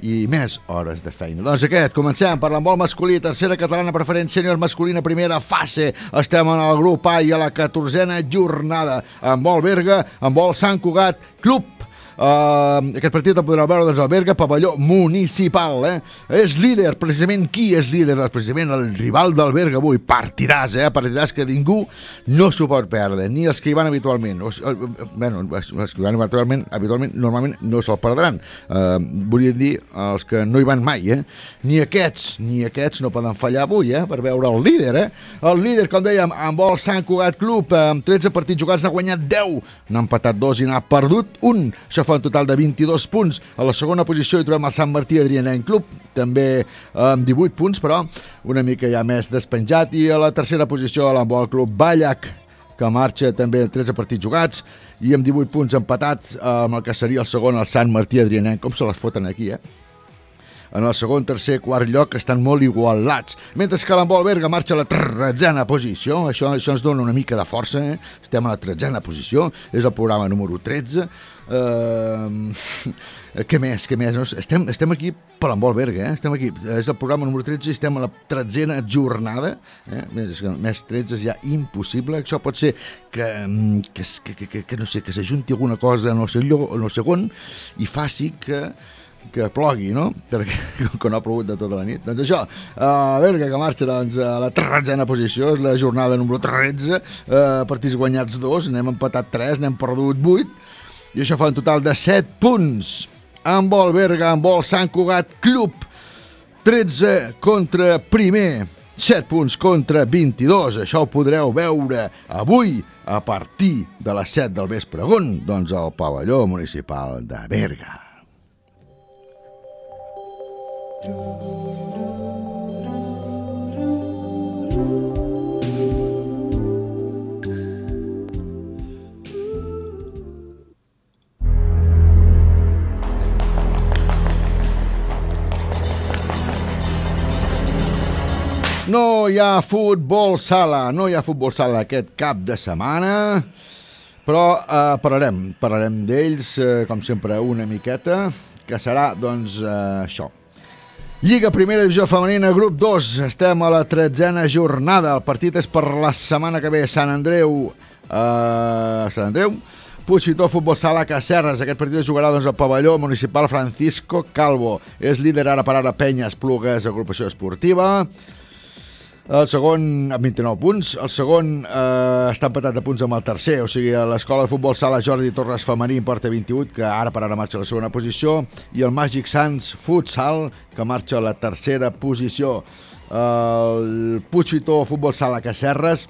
i més hores de feina. Doncs aquest, comencem per l'handbol masculí, tercera catalana preferent sènior masculina, primera fase. Estem en el grup A i a la 14a jornada. Handbol Berga, handbol Sant Cugat, Club Uh, aquest partit el podreu veure des del Berga, pavelló municipal. Eh? És líder, precisament qui és líder? Precisament el rival del Berga avui. Partidàs, eh? partidàs que ningú no s'ho pot perdre, ni els que hi van habitualment. O, uh, bueno, els que hi van habitualment, habitualment normalment no se'l perdran. Uh, volia dir els que no hi van mai. Eh? Ni aquests, ni aquests no poden fallar avui eh? per veure el líder. Eh? El líder, com dèiem, amb el Sant Cugat Club, amb 13 partits jugats, ha guanyat 10, n'ha empatat 2 i n'ha perdut un. Això fa un total de 22 punts. A la segona posició hi trobem el Sant Martí Adrianenc Club, també amb 18 punts, però una mica ja més despenjat. I a la tercera posició l'handbol Club Ballac, que marxa també en 13 partits jugats i amb 18 punts empatats amb el que seria el segon, el Sant Martí Adrianenc. Com se les foten aquí, eh? En el segon, tercer, quart lloc estan molt igualats. Mentre que l'handbol Berga marxa a la tretzena posició. Això, això ens dona una mica de força. Eh? Estem a la tretzena posició. És el programa número 13. Uh, què més, què més? No? Estem, estem aquí per l'handbol Berga, eh? Estem aquí. És el programa número 13 i estem a la tretzena jornada. Eh? Més, més 13 és ja impossible. Això pot ser que, mm, que, que, que, que, no sé, que s'ajunti alguna cosa en el, segon, en el segon i faci que que plogui, no? Perquè que no ha plogut de tota la nit. Doncs això, uh, Berga que marxa doncs, a la tretzena posició, és la jornada número 13, uh, partits guanyats dos, n'hem empatat 3, n'hem perdut 8, i això fa un total de 7 punts. Handbol Berga, handbol Sant Cugat Club, 13 contra primer, 7 punts contra 22. Això ho podreu veure avui a partir de les 7 del vespre. On? Doncs al pavelló municipal de Berga. No hi ha futbol sala, no hi ha futbol sala aquest cap de setmana, però eh, parlarem, parlarem d'ells, eh, com sempre, una miqueta, que serà, doncs, eh, això. Lliga Primera Divisió Femenina, grup 2, estem a la tretzena jornada, el partit és per la setmana que ve, Sant Andreu, eh, Sant Andreu, Puigfitó Futbol Sala Cacerres. Aquest partit es jugarà doncs, al pavelló municipal Francisco Calvo. És líder ara per ara Penyes Plugues, agrupació esportiva. El segon amb 29 punts, el segon eh, està empatat de punts amb el tercer, o sigui, l'escola de futbol sala Jordi Torres Femení en porta 28, que ara per ara marxa a la segona posició, i el Magic Sans Futsal, que marxa a la tercera posició. El Puigfitó Futbol Sala Cacerres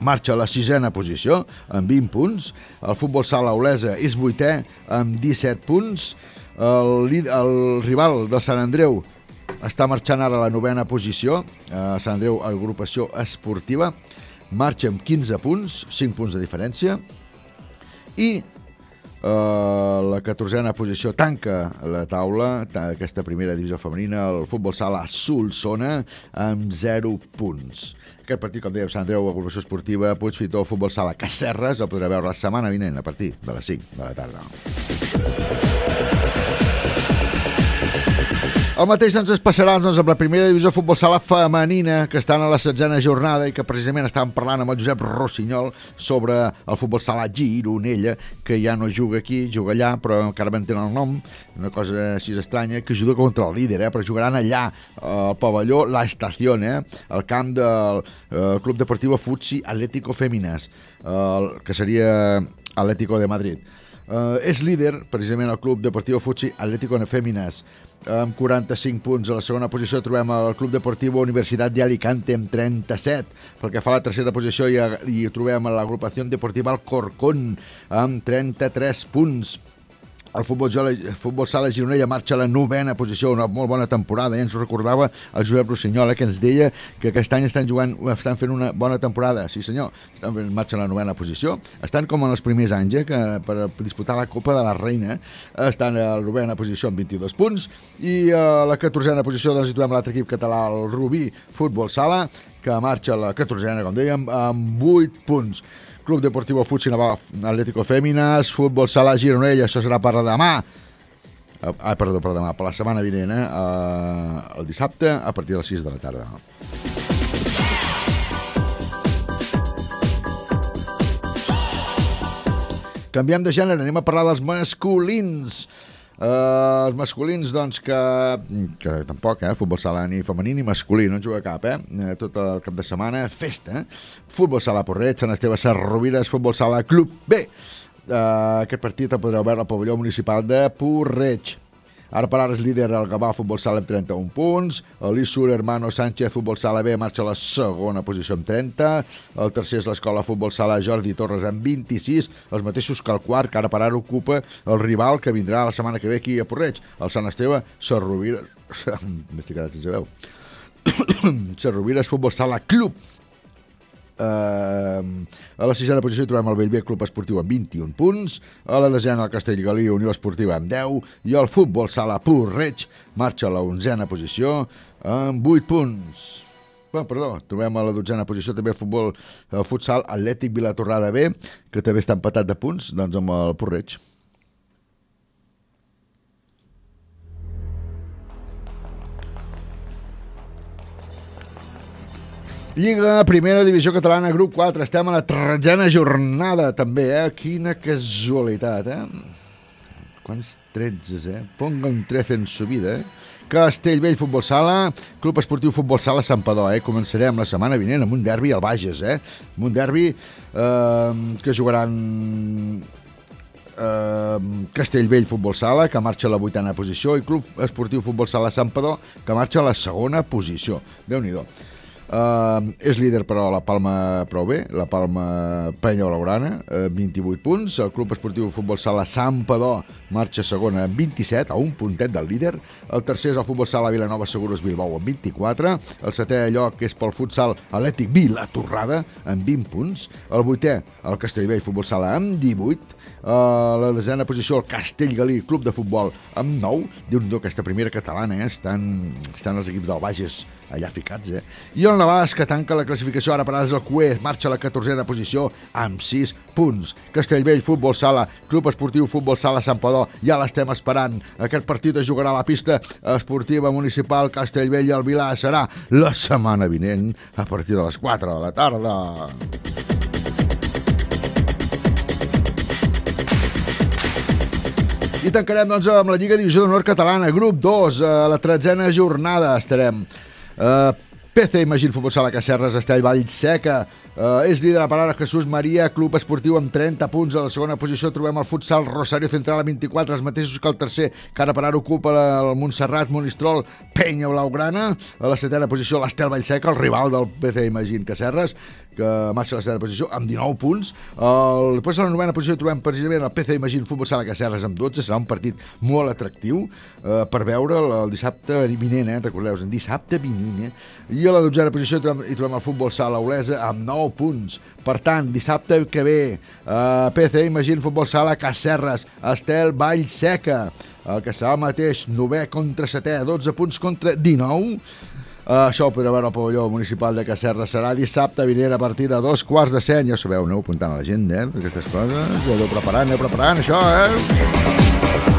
marxa a la sisena posició, amb 20 punts. El futbol sala Olesa és vuitè, amb 17 punts. El, el rival de Sant Andreu està marxant ara a la novena posició, a Sant Andreu, agrupació esportiva, marxa amb 15 punts, 5 punts de diferència, i eh, la 14a posició tanca la taula, ta- aquesta primera divisió femenina, el futbol sala Solsona, amb 0 punts. Aquest partit, com dèiem, Sant Andreu, agrupació esportiva, Puigfitó, futbol sala Cacerres, el podrà veure la setmana vinent a partir de les 5 de la tarda. El mateix doncs, es passarà doncs, amb la primera divisió futbol sala femenina, que estan a la setzena jornada i que precisament estàvem parlant amb el Josep Rossinyol sobre el futbol sala Gironella, que ja no juga aquí, juga allà, però encara mantén el nom, una cosa així estranya, que juga contra el líder, eh? però jugaran allà, al pavelló La Estación, eh? al camp del eh, Club Deportivo Futsi Atlético Féminas, eh, que seria Atlético de Madrid. Uh, és líder, precisament, el Club Deportiu Futsi Atlético de Féminas, amb 45 punts. A la segona posició trobem el Club Deportiu Universitat de Alicante amb 37. Pel que fa a la tercera posició hi, hi trobem l'agrupació deportiva Alcorcón amb 33 punts. El futbol, sala- el futbol sala Gironella marxa a la novena posició, una molt bona temporada, eh? ens ho recordava el Josep Rossinyola, que ens deia que aquest any estan jugant, estan fent una bona temporada. Sí senyor, estan fent marxa a la novena posició. Estan com en els primers anys, eh? que per disputar la Copa de la Reina estan a la novena posició amb 22 punts i a la 14a posició doncs, hi trobem l'altre equip català, el Rubí Futbol Sala, que marxa a la 14a, com dèiem, amb 8 punts. Club Deportivo Futsi Naval Atlético Féminas, Futbol Sala Gironella, això serà per demà eh, ah, perdó, per demà, per la setmana vinent, eh? eh el dissabte a partir de les 6 de la tarda. Canviem de gènere, anem a parlar dels masculins. Uh, els masculins, doncs, que, que tampoc, eh? Futbol sala ni femení ni masculí, no en juga cap, eh? eh? Tot el cap de setmana, festa. Futbol sala Porreig, Sant Esteve Sarrovires, futbol sala Club B. Uh, aquest partit el podreu veure al pavelló municipal de Porreig. Ara per ara és líder el Gavà Futbol Sala amb 31 punts, l'Issur Hermano Sánchez Futbol Sala B marxa a la segona posició amb 30, el tercer és l'Escola Futbol Sala Jordi Torres amb 26, els mateixos que el quart, que ara per ara ocupa el rival que vindrà la setmana que ve aquí a Porreig, el Sant Esteve Sarrovira... M'estic quedat sense veu. Sarrovires Futbol Sala Club Uh, a la sisena posició trobem el Bellver Club Esportiu amb 21 punts, a la desena el Castellgalí Unió Esportiva amb 10 i el Futbol Sala Porreig marxa a la onzena posició amb 8 punts. Bueno, perdó, trobem a la dotzena posició també el futbol el futsal Atlètic Vilatorrada B, que també està empatat de punts doncs amb el Porreig. Lliga, primera divisió catalana, grup 4. Estem a la tretzena jornada, també, eh? Quina casualitat, eh? Quants 13, eh? Ponga un 13 en su vida, eh? Castellvell Futbol Sala, Club Esportiu Futbol Sala Sampador, eh? Començarem la setmana vinent amb un derbi al Bages, eh? Amb un derbi eh, que jugaran eh, Castellvell Futbol Sala, que marxa a la vuitena posició, i Club Esportiu Futbol Sala Sampador, que marxa a la segona posició. Déu-n'hi-do. Uh, és líder però la Palma prou bé, la Palma Penya Blaugrana, uh, 28 punts. El Club Esportiu Futbol Sala Sant Padó marxa segona amb 27, a un puntet del líder. El tercer és el Futbol Sala Vilanova Seguros Bilbao amb 24. El setè lloc és pel futsal Atlètic Vila Torrada amb 20 punts. El vuitè, el Castellvell Futbol Sala amb 18. Uh, la desena posició, el Castellgalí Club de Futbol amb 9. Diu-nos aquesta primera catalana, eh? estan, estan els equips del Bages allà ficats, eh? I el Navàs, que tanca la classificació ara per ara és el QE, marxa a la 14a posició amb 6 punts. Castellvell, Futbol Sala, Club Esportiu Futbol Sala Sant Padó, ja l'estem esperant. Aquest partit es jugarà a la pista esportiva municipal Castellvell i el Vilà serà la setmana vinent a partir de les 4 de la tarda. I tancarem doncs, amb la Lliga Divisió d'Honor Catalana, grup 2, a la tretzena jornada estarem. Uh, PC Imagín Futbol Sala Cacerres, Estell Vallseca, uh, és líder a parar Jesús Maria, Club Esportiu amb 30 punts. A la segona posició trobem el futsal Rosario Central amb 24, els mateixos que el tercer, que ara per ara ocupa el Montserrat, Monistrol, Penya Blaugrana. A la setena posició l'Estel Vallseca, el rival del PC Imagín Cacerres, que marxa a la setena posició amb 19 punts. El, després a la novena posició trobem precisament el PC Imagín Futbol Sala Cacerres amb 12. Serà un partit molt atractiu eh, per veure el, el dissabte vinent, eh? recordeu en dissabte vinent. Eh? I a la dotzena posició hi trobem, hi trobem el Futbol Sala Olesa amb 9 punts. Per tant, dissabte que ve, eh, PC Imagín Futbol Sala Cacerres, Estel Vallseca, el que serà el mateix, 9 contra 7, 12 punts contra 19. Uh, això ho podreu veure al pavelló municipal de Cacerra. Serà dissabte vinent a partir de dos quarts de set. Ja ho sabeu, aneu apuntant a la gent, eh? Aquestes coses. Ja aneu preparant, aneu preparant, això, eh?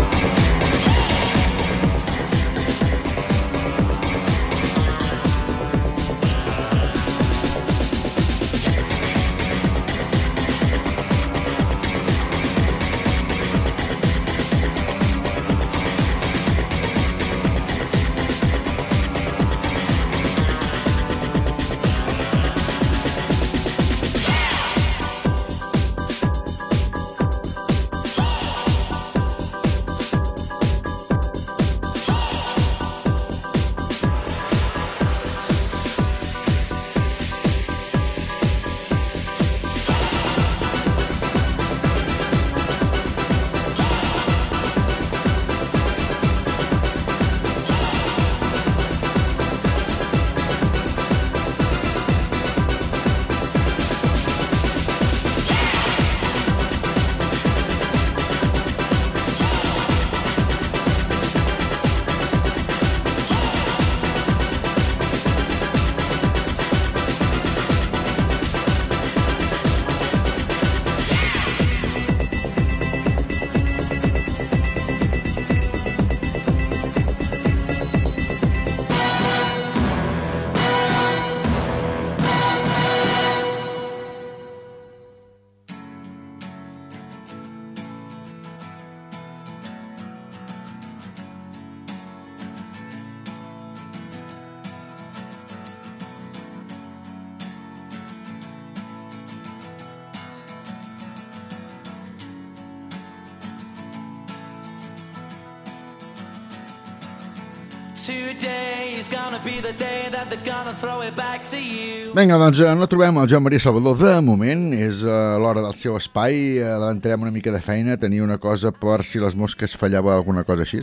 Vinga, doncs eh, no trobem el Joan Maria Salvador de moment, és eh, l'hora del seu espai, eh, adelantarem una mica de feina, tenia una cosa per si les mosques fallava alguna cosa així.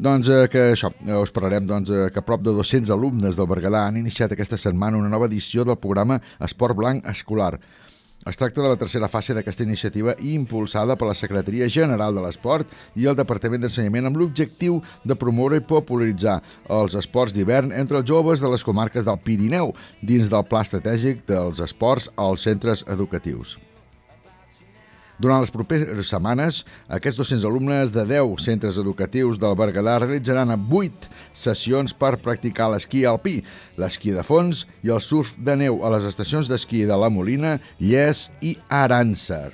Doncs que això, us parlarem doncs, que prop de 200 alumnes del Berguedà han iniciat aquesta setmana una nova edició del programa Esport Blanc Escolar. Es tracta de la tercera fase d'aquesta iniciativa impulsada per la Secretaria General de l'Esport i el Departament d'Ensenyament amb l'objectiu de promoure i popularitzar els esports d'hivern entre els joves de les comarques del Pirineu dins del Pla Estratègic dels Esports als centres educatius. Durant les properes setmanes, aquests 200 alumnes de 10 centres educatius del Berguedà realitzaran 8 sessions per practicar l'esquí alpí, l'esquí de fons i el surf de neu a les estacions d'esquí de La Molina, Lles i Arànser.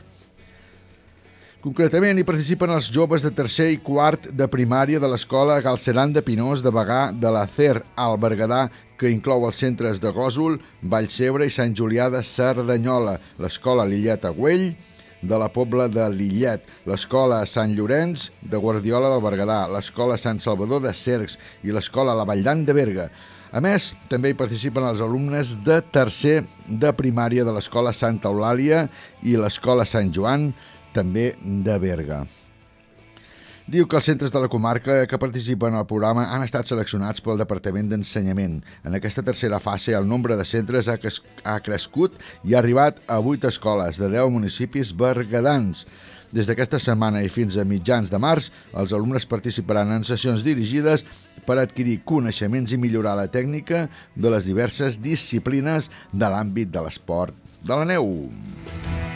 Concretament hi participen els joves de tercer i quart de primària de l'escola Galceran de Pinós de Bagà de la CER al Berguedà, que inclou els centres de Gòsol, Vallcebre i Sant Julià de Cerdanyola, l'escola Lilleta Güell, de la Pobla de Lillet, l'Escola Sant Llorenç de Guardiola del Berguedà, l'Escola Sant Salvador de Cercs i l'Escola La Valldan de Berga. A més, també hi participen els alumnes de tercer de primària de l'Escola Santa Eulàlia i l'Escola Sant Joan, també de Berga. Diu que els centres de la comarca que participen al programa han estat seleccionats pel Departament d'Ensenyament. En aquesta tercera fase el nombre de centres ha, cres ha crescut i ha arribat a 8 escoles de 10 municipis berguedans. Des d'aquesta setmana i fins a mitjans de març, els alumnes participaran en sessions dirigides per adquirir coneixements i millorar la tècnica de les diverses disciplines de l'àmbit de l'esport de la neu. And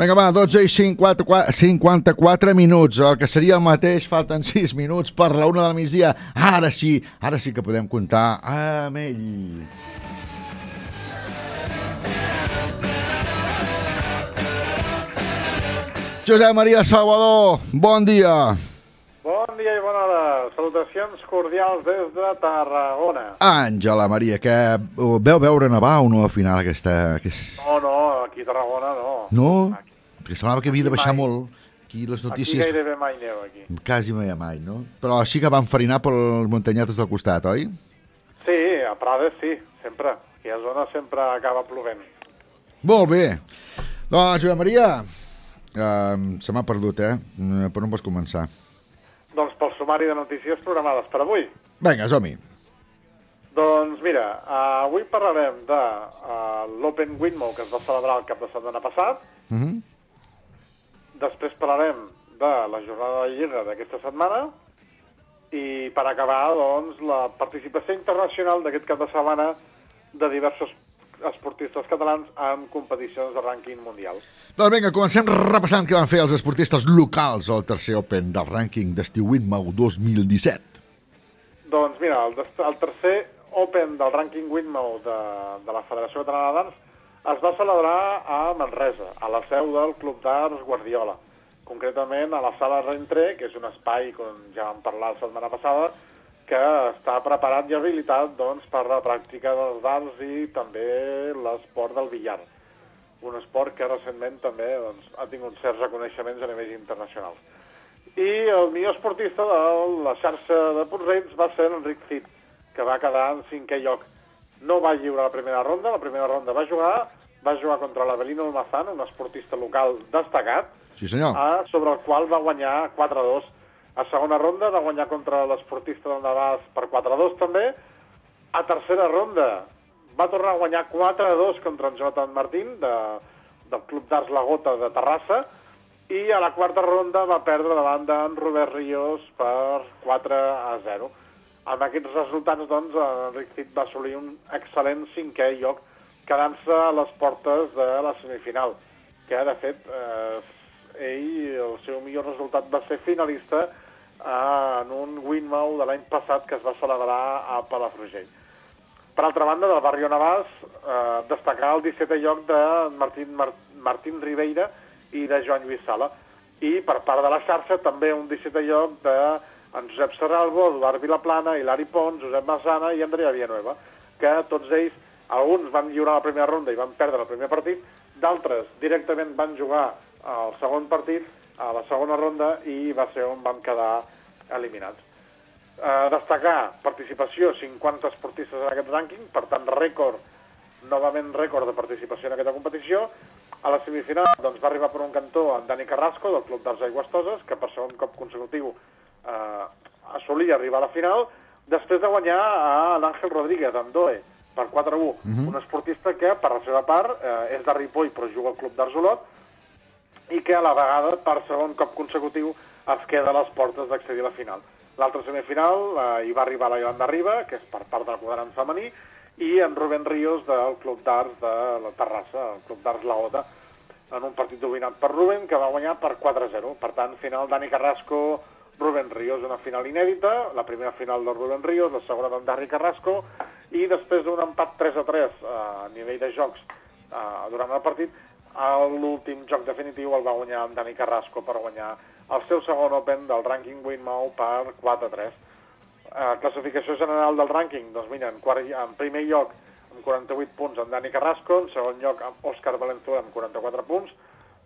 Vinga, va, 12 i 54, 54 minuts, el que seria el mateix, falten 6 minuts per la una del migdia. Ara sí, ara sí que podem comptar amb ell. Josep Maria Salvador, bon dia. Bon dia i bona hora. Salutacions cordials des de Tarragona. Àngela Maria, que veu veure nevar o no al final aquesta... Aquest... No, no, aquí a Tarragona no. No? Perquè semblava que havia de Aquí baixar mai. molt. Aquí les Aquí notícies... gairebé mai neu, aquí. Quasi mai mai, no? Però sí que van farinar per les muntanyetes del costat, oi? Sí, a Prades sí, sempre. Aquí a zona sempre acaba plovent. Molt bé. Doncs, Joan Maria, eh, se m'ha perdut, eh? Eh, Per on vols començar? Doncs pel sumari de notícies programades per avui. Vinga, som-hi. Doncs mira, avui parlarem de uh, l'Open Windmow que es va celebrar el cap de setmana passat. Uh -huh. Després parlarem de la jornada de lliga d'aquesta setmana. I per acabar, doncs, la participació internacional d'aquest cap de setmana de diversos esportistes catalans en competicions de rànquing mundial. Doncs vinga, comencem repassant què van fer els esportistes locals al tercer Open del rànquing d'estiu Winmau 2017. Doncs mira, el, el tercer Open del rànquing Windmow de, de la Federació Catalana d'Arts es va celebrar a Manresa, a la seu del Club d'Arts Guardiola. Concretament a la sala Rentre, que és un espai, com ja vam parlar la setmana passada, que està preparat i habilitat doncs, per la pràctica dels darts i també l'esport del billar. Un esport que recentment també doncs, ha tingut certs reconeixements a nivell internacional. I el millor esportista de la xarxa de Porreig va ser l'Enric Cid, que va quedar en cinquè lloc. No va lliure la primera ronda, la primera ronda va jugar, va jugar contra l'Avelino Almazán, un esportista local destacat, Sí, senyor. ah, sobre el qual va guanyar 4-2. A segona ronda va guanyar contra l'esportista del Navàs per 4-2 també. A tercera ronda va tornar a guanyar 4-2 contra en Jonathan Martín, de, del Club d'Arts La Gota de Terrassa, i a la quarta ronda va perdre davant d'en Robert Ríos per 4-0. Amb aquests resultats, doncs, Cid va assolir un excel·lent cinquè lloc, quedant-se a les portes de la semifinal, que, de fet, eh, ell, el seu millor resultat va ser finalista eh, en un Winmow de l'any passat que es va celebrar a Palafrugell. Per altra banda, del Barrio Navàs, eh, destacar el 17è lloc de Martín, Mar Martín Ribeira i de Joan Lluís Sala. I per part de la xarxa també un 17è lloc de en Josep Serralbo, Eduard Vilaplana, Hilari Pons, Josep Massana i Andrea Villanueva, que tots ells, alguns van lliurar la primera ronda i van perdre el primer partit, d'altres directament van jugar el segon partit, a la segona ronda, i va ser on van quedar eliminats. Eh, destacar participació, 50 esportistes en aquest rànquing, per tant, rècord, novament rècord de participació en aquesta competició. A la semifinal doncs, va arribar per un cantó en Dani Carrasco, del Club d'Arts Aigües Toses, que per segon cop consecutiu eh, assolia arribar a la final, després de guanyar a l'Àngel Rodríguez, d'Andoe, per 4-1. Mhm. Un esportista que, per la seva part, eh, és de Ripoll, però juga al Club d'Arts Olot, i que a la vegada, per segon cop consecutiu, es queda a les portes d'accedir a la final. L'altra semifinal eh, hi va arribar la Yolanda Riba, que és per part del quadrant femení, i en Rubén Ríos del Club d'Arts de la Terrassa, el Club d'Arts Laota, en un partit dominat per Rubén, que va guanyar per 4-0. Per tant, final Dani Carrasco, Rubén Ríos, una final inèdita, la primera final del Rubén Ríos, la segona d'en Dani Carrasco, i després d'un empat 3-3 eh, a nivell de jocs eh, durant el partit, a l'últim joc definitiu el va guanyar en Dani Carrasco per guanyar el seu segon Open del rànquing Winmau per 4-3. Eh, classificació general del rànquing, doncs mira, en, quart, en primer lloc amb 48 punts en Dani Carrasco, en segon lloc amb Òscar Valenzuela amb 44 punts,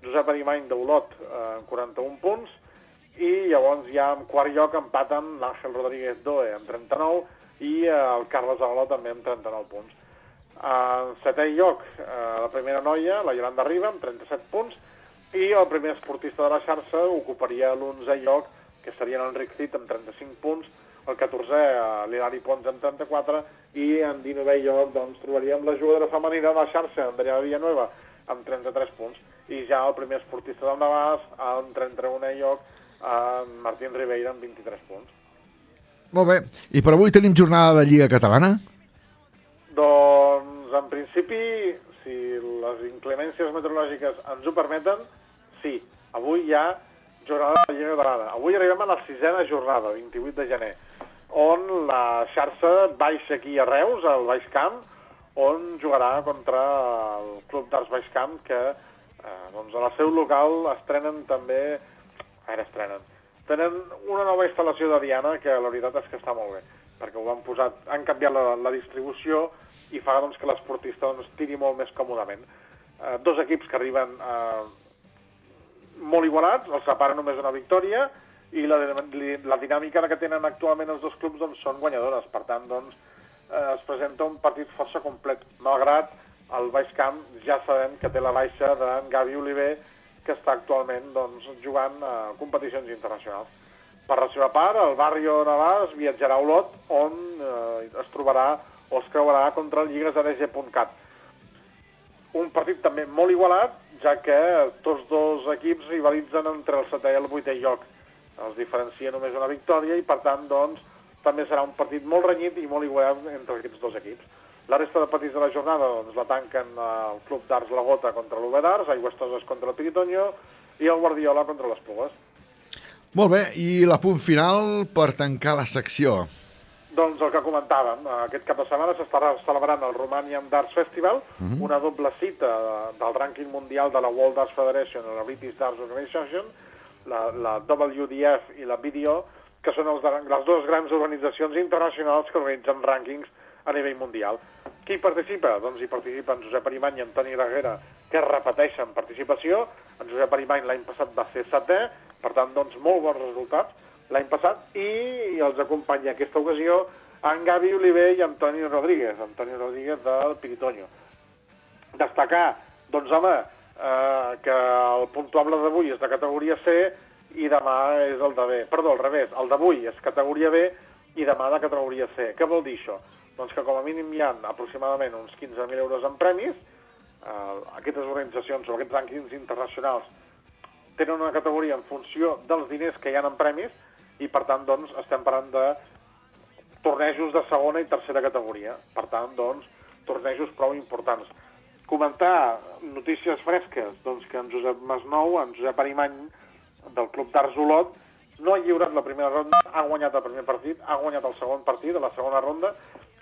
Josep Arimany d'Olot eh, amb 41 punts, i llavors ja en quart lloc empaten l'Àngel Rodríguez Doe amb 39 i eh, el Carles Agaló també amb 39 punts. En setè lloc, eh, la primera noia, la Yolanda Riba, amb 37 punts, i el primer esportista de la xarxa ocuparia l'11è lloc, que seria l'Enric Cid, amb 35 punts, el 14è, eh, l'Hilari Pons, amb 34, i en 19è lloc doncs, trobaríem la jugadora femenina de la xarxa, Andrea Villanueva, amb 33 punts, i ja el primer esportista del Navàs, amb 31è lloc, en Martín Ribeira, amb 23 punts. Molt bé. I per avui tenim jornada de Lliga Catalana? Doncs, en principi, si les inclemències meteorològiques ens ho permeten, sí, avui hi ha jornada de Lliga Catalana. Avui arribem a la sisena jornada, 28 de gener, on la xarxa baixa aquí a Reus, al Baix Camp, on jugarà contra el Club d'Arts Baix Camp, que eh, doncs a la seu local estrenen també... A veure, estrenen. Tenen una nova instal·lació de Diana que la veritat és que està molt bé, perquè ho han posat, han canviat la, la distribució i fa doncs, que l'esportista doncs, tiri molt més còmodament. Eh, dos equips que arriben eh, molt igualats, els separa només una victòria i la, la dinàmica que tenen actualment els dos clubs doncs, són guanyadores. Per tant, doncs, eh, es presenta un partit força complet, malgrat el Baix Camp ja sabem que té la baixa d'en Gavi Oliver, que està actualment doncs, jugant a competicions internacionals. Per la seva part, el Barrio Navàs viatjarà a Olot, on eh, es trobarà o es creuarà contra el lligasadg.cat. Un partit també molt igualat, ja que tots dos equips rivalitzen entre el setè i el vuitè lloc. Els diferencia només una victòria i, per tant, doncs, també serà un partit molt renyit i molt igualat entre aquests dos equips. La resta de partits de la jornada doncs, la tanquen eh, el Club d'Arts La Gota contra l'UB d'Arts, Aigües Toses contra el Piritoño i el Guardiola contra les Pugues. Molt bé, i la punt final per tancar la secció. Doncs el que comentàvem, eh, aquest cap de setmana s'estarà celebrant el Romanian Darts Festival, Mhm. una doble cita de- del rànquing mundial de la World Darts Federation i la British Darts Organization, la, la WDF i la BDO, que són els de, les dues grans organitzacions internacionals que organitzen rànquings a nivell mundial. Qui hi participa? Doncs hi participen Josep Arimany i Antoni Graguera, que repeteixen participació. En Josep Arimany l'any passat va ser setè, per tant, doncs, molt bons resultats l'any passat, i els acompanya aquesta ocasió en Gavi Oliver i Antoni Rodríguez, Antoni Rodríguez del Piritoño. Destacar, doncs home, eh, que el puntuable d'avui és de categoria C i demà és el de B. Perdó, al revés, el d'avui és categoria B i demà de categoria C. Què vol dir això? Doncs que com a mínim hi ha aproximadament uns 15.000 euros en premis. Eh, aquestes organitzacions o aquests rànquings internacionals tenen una categoria en funció dels diners que hi ha en premis i, per tant, doncs, estem parlant de tornejos de segona i tercera categoria. Per tant, doncs, tornejos prou importants. Comentar notícies fresques, doncs que en Josep Masnou, en Josep Arimany, del Club d'Arts Olot, no ha lliurat la primera ronda, ha guanyat el primer partit, ha guanyat el segon partit, a la segona ronda.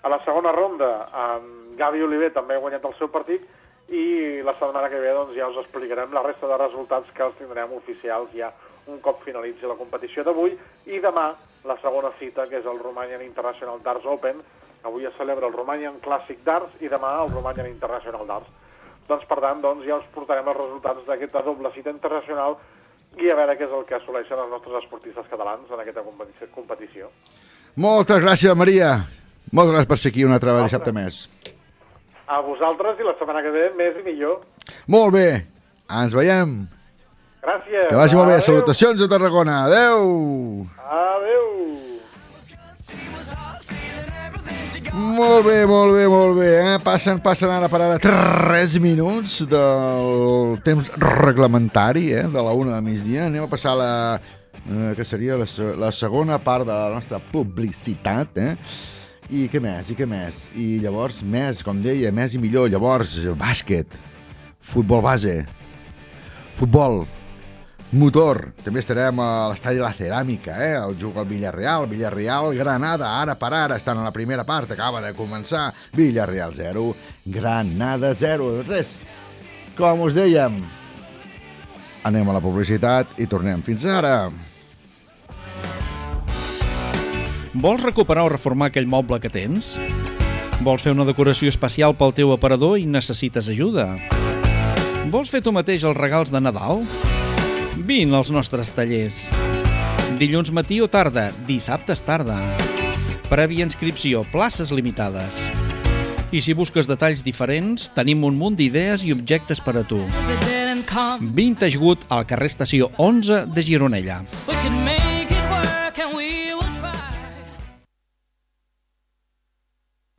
A la segona ronda, en Gavi Oliver també ha guanyat el seu partit i la setmana que ve doncs, ja us explicarem la resta de resultats que els tindrem oficials ja un cop finalitzi la competició d'avui i demà la segona cita, que és el Romanian International Darts Open. Avui es celebra el Romanian Classic Darts i demà el Romanian International Darts. Doncs, per tant, doncs, ja us portarem els resultats d'aquesta doble cita internacional i a veure què és el que assoleixen els nostres esportistes catalans en aquesta competició. Moltes gràcies, Maria. Moltes gràcies per ser aquí un altre dissabte més. A vosaltres i la setmana que ve més i millor. Molt bé. Ens veiem. Gràcies. Que vagi molt bé. Adéu. Salutacions a Tarragona. Adeu. Adéu. Molt bé, molt bé, molt bé. Eh? Passen, passen ara per ara 3 minuts del temps reglamentari, eh? de la una de migdia. Anem a passar la, eh, que seria la, la segona part de la nostra publicitat. Eh? I què més, i què més? I llavors, més, com deia, més i millor. Llavors, bàsquet, futbol base, futbol, motor. També estarem a l'estadi de la Ceràmica, eh? El jugo al Villarreal, Villarreal, Granada, ara per ara, estan a la primera part, acaba de començar. Villarreal 0, Granada 0. Doncs res, com us dèiem, anem a la publicitat i tornem. Fins ara. Vols recuperar o reformar aquell moble que tens? Vols fer una decoració especial pel teu aparador i necessites ajuda? Vols fer tu mateix els regals de Nadal? Vine als nostres tallers. Dilluns matí o tarda, dissabtes tarda. Prèvia inscripció, places limitades. I si busques detalls diferents, tenim un munt d'idees i objectes per a tu. Vintage Good al carrer Estació 11 de Gironella.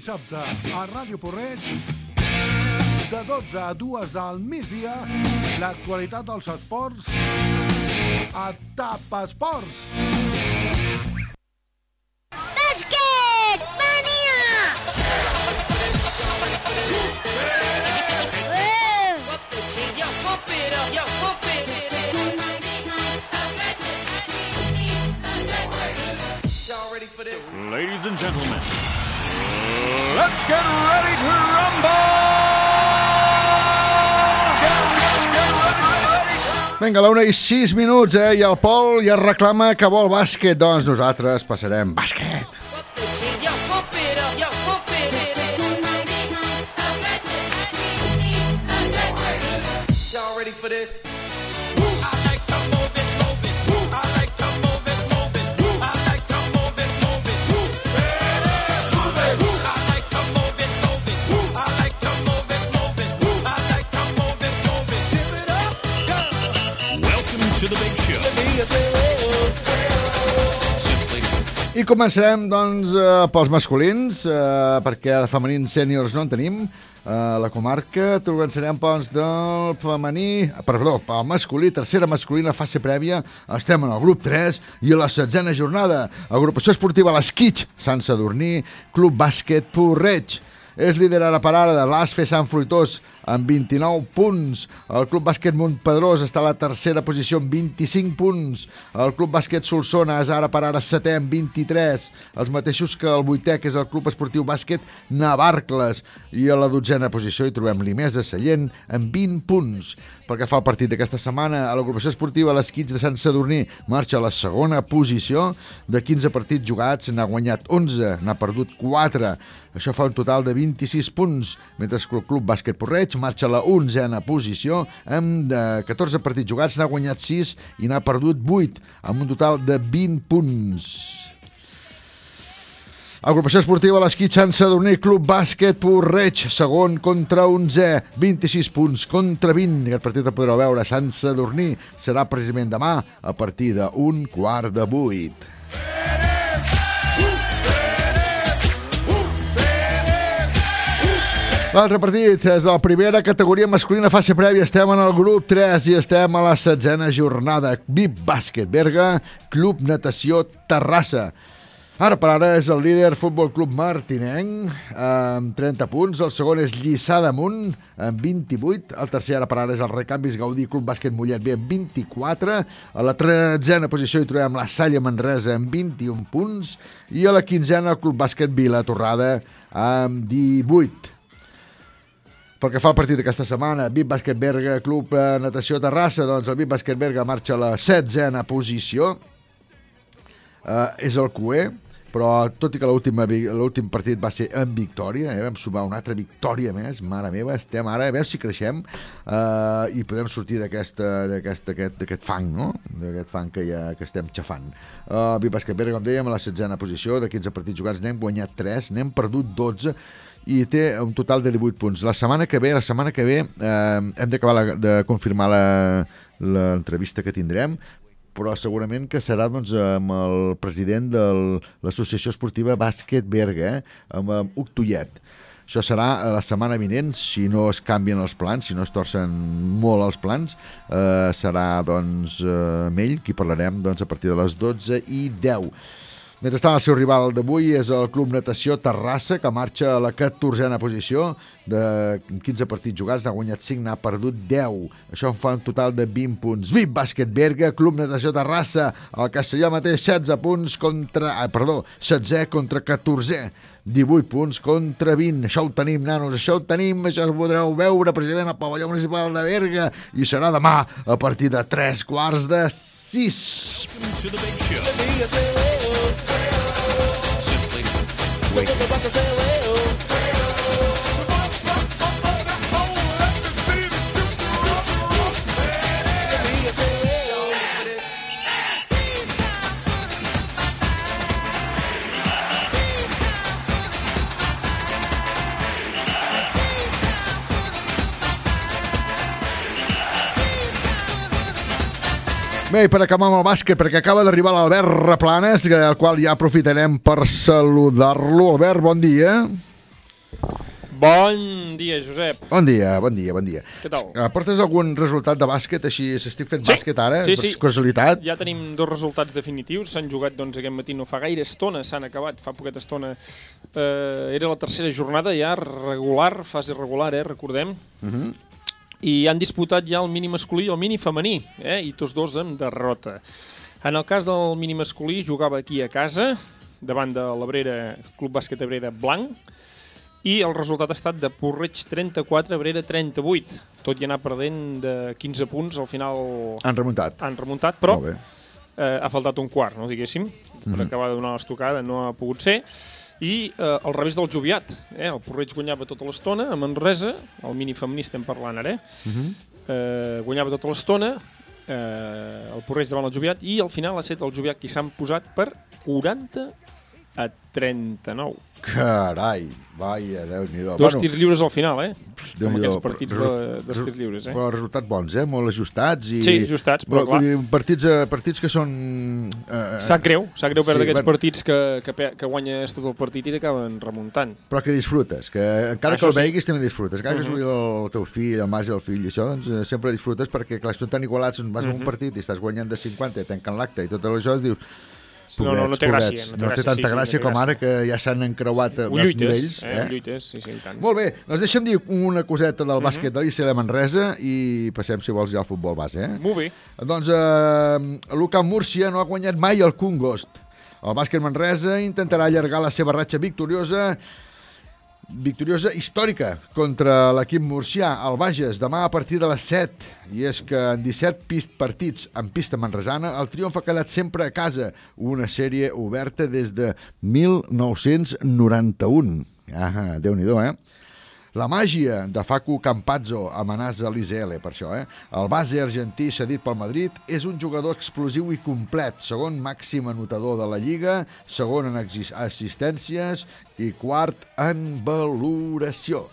Dissabte a Ràdio Porreig de 12 a 2 del migdia l'actualitat dels esports a TAP Esports. Bàsquet! Mania! Ladies and gentlemen, let's get ready to rumble! Vinga, la una i sis minuts, eh? I el Pol ja reclama que vol bàsquet. Doncs nosaltres passarem bàsquet. Y'all I començarem, doncs, eh, pels masculins, eh, perquè de femenins sèniors no en tenim. A la comarca t'organitzarem doncs, del femení, perdó, pel masculí, tercera masculina, fase prèvia. Estem en el grup 3 i a la setzena jornada. Agrupació esportiva L'Esquitx, Sant Sadurní, Club Bàsquet Porreig. És líder ara per ara de l'Asfe Sant Fruitós amb 29 punts. El Club Bàsquet Montpedrós està a la tercera posició amb 25 punts. El Club Bàsquet Solsona és ara per ara setè amb 23. Els mateixos que el vuitè, que és el Club Esportiu Bàsquet Navarcles. I a la dotzena posició hi trobem l'Imesa Sallent amb 20 punts. Pel que fa al partit d'aquesta setmana, a l'agrupació esportiva Les Quits de Sant Sadurní marxa a la segona posició. De 15 partits jugats n'ha guanyat 11, n'ha perdut 4. Això fa un total de 26 punts, mentre que el Club Bàsquet Porreig marxa a la 11a posició amb de 14 partits jugats, n'ha guanyat 6 i n'ha perdut 8, amb un total de 20 punts. Agrupació esportiva l'Esquí Sant Sadurní, Club Bàsquet Porreig, segon contra 11, 26 punts contra 20. Aquest partit el podreu veure a Sant Sadurní. Serà precisament demà a partir d'un quart de vuit. L'altre partit és la primera categoria masculina fase prèvia. Estem en el grup 3 i estem a la setzena jornada. VIP Bàsquet Berga, Club Natació Terrassa. Ara per ara és el líder Futbol Club Martinenc amb 30 punts, el segon és Lliçà d'Amunt amb 28, el tercer ara per ara és el Recanvis Gaudí Club Bàsquet Mollet B amb 24, a la tretzena posició hi trobem la Salla Manresa amb 21 punts i a la quinzena el Club Bàsquet Vila Torrada amb 18. Pel que fa al partit d'aquesta setmana, VIP Bàsquet Berga, Club eh, Natació Terrassa, doncs el VIP Bàsquet Berga marxa a la setzena posició, uh, és el QE, però tot i que l'últim partit va ser en victòria, eh, vam sumar una altra victòria més, mare meva, estem ara, a veure si creixem eh, i podem sortir d'aquest aquest fang, no? d'aquest fang que, ja, que estem xafant. Uh, Viva Escapera, com dèiem, a la setzena posició, de 15 partits jugats n'hem guanyat 3, n'hem perdut 12, i té un total de 18 punts. La setmana que ve, la setmana que ve eh, hem d'acabar de confirmar l'entrevista que tindrem, però segurament que serà doncs, amb el president de l'Associació Esportiva Bàsquet Berga, eh? amb, amb Uc Tullet. Això serà la setmana vinent, si no es canvien els plans, si no es torcen molt els plans, eh, serà doncs eh, amb ell qui parlarem doncs, a partir de les 12 i 10. Mentrestant, el seu rival d'avui és el Club Natació Terrassa, que marxa a la 14a posició. De 15 partits jugats, n'ha guanyat 5, n'ha perdut 10. Això en fa un total de 20 punts. VIP Bàsquet Berga, Club Natació Terrassa, el Castelló mateix 16 punts contra... Ah, perdó, 16 contra 14 18 punts contra 20. Això ho tenim, nanos, això ho tenim, això ho podreu veure precisament al pavelló municipal de Berga i serà demà a partir de 3 quarts de 6. Wait. Bé, i per acabar amb el bàsquet, perquè acaba d'arribar l'Albert Replanes, que- el qual ja aprofitarem per saludar-lo. Albert, bon dia. Bon dia, Josep. Bon dia, bon dia, bon dia. Què tal? Eh, Portes algun resultat de bàsquet, així s'estic fent bàsquet ara, sí, per sí. casualitat? Ja tenim dos resultats definitius. S'han jugat doncs, aquest matí no fa gaire estona, s'han acabat fa poqueta estona. Eh, era la tercera jornada ja regular, fase regular, eh, recordem. Uh -huh. I han disputat ja el mini masculí i el mini femení, eh? i tots dos amb derrota. En el cas del mini masculí jugava aquí a casa, davant de l'Abrera, Club Bàsquet Abrera Blanc, i el resultat ha estat de Porreig 34, Abrera 38. Tot i anar perdent de 15 punts, al final Han remuntat. han remuntat, però eh, ha faltat un quart, no, diguéssim, per Mhm. acabar de donar l'estocada, no ha pogut ser. I eh, al revés del Joviat, eh, el Porreig guanyava tota l'estona, a Manresa, el mini femení estem parlant ara, eh, Mhm. eh, guanyava tota l'estona, eh, el Porreig davant el Joviat, i al final ha estat el Joviat qui s'han posat per 40 a 39. Carai, vaia, Déu-n'hi-do. Dos tirs lliures al final, eh? Déu amb aquests partits però- de, dels tirs lliures, eh? Però resultats bons, eh? Molt ajustats. I... Sí, ajustats, però vull clar. dir, partits, eh, partits que són... Eh, Sap greu, sap greu perdre sí, aquests bueno, partits que, que, que guanyes tot el partit i t'acaben remuntant. Però que disfrutes, que encara Això que el sí. veiguis també disfrutes. Encara que Mhm. el teu fill, el marge del fill, i això, doncs eh, sempre disfrutes perquè, clar, són tan igualats, vas a un Mhm. partit i estàs guanyant de 50 i tanquen l'acte i tot això, es No, no, no té gràcia, no té no té gràcia, tanta sí, sí, no gràcia té com gràcia. ara que ja s'han encreuat Ho els lluites, nivells. eh? Eh? Lluites, sí, sí, tant. Molt bé, doncs deixa'm dir una coseta del Mhm. bàsquet de l'ICL Manresa i passem, si vols, ja al futbol base. Eh? Molt bé. Doncs eh, l'UCAM Múrcia no ha guanyat mai el Congost. El bàsquet Manresa intentarà allargar la seva ratxa victoriosa victoriosa històrica contra l'equip murcià, el Bages, demà a partir de les 7. I és que en 17 pist partits en pista manresana, el triomf ha quedat sempre a casa, una sèrie oberta des de 1991. Ah, Déu-n'hi-do, eh? La màgia de Facu Campazzo amenaça l'ICL, per això, eh? El base argentí cedit pel Madrid és un jugador explosiu i complet, segon màxim anotador de la Lliga, segon en assistències i quart en valoració.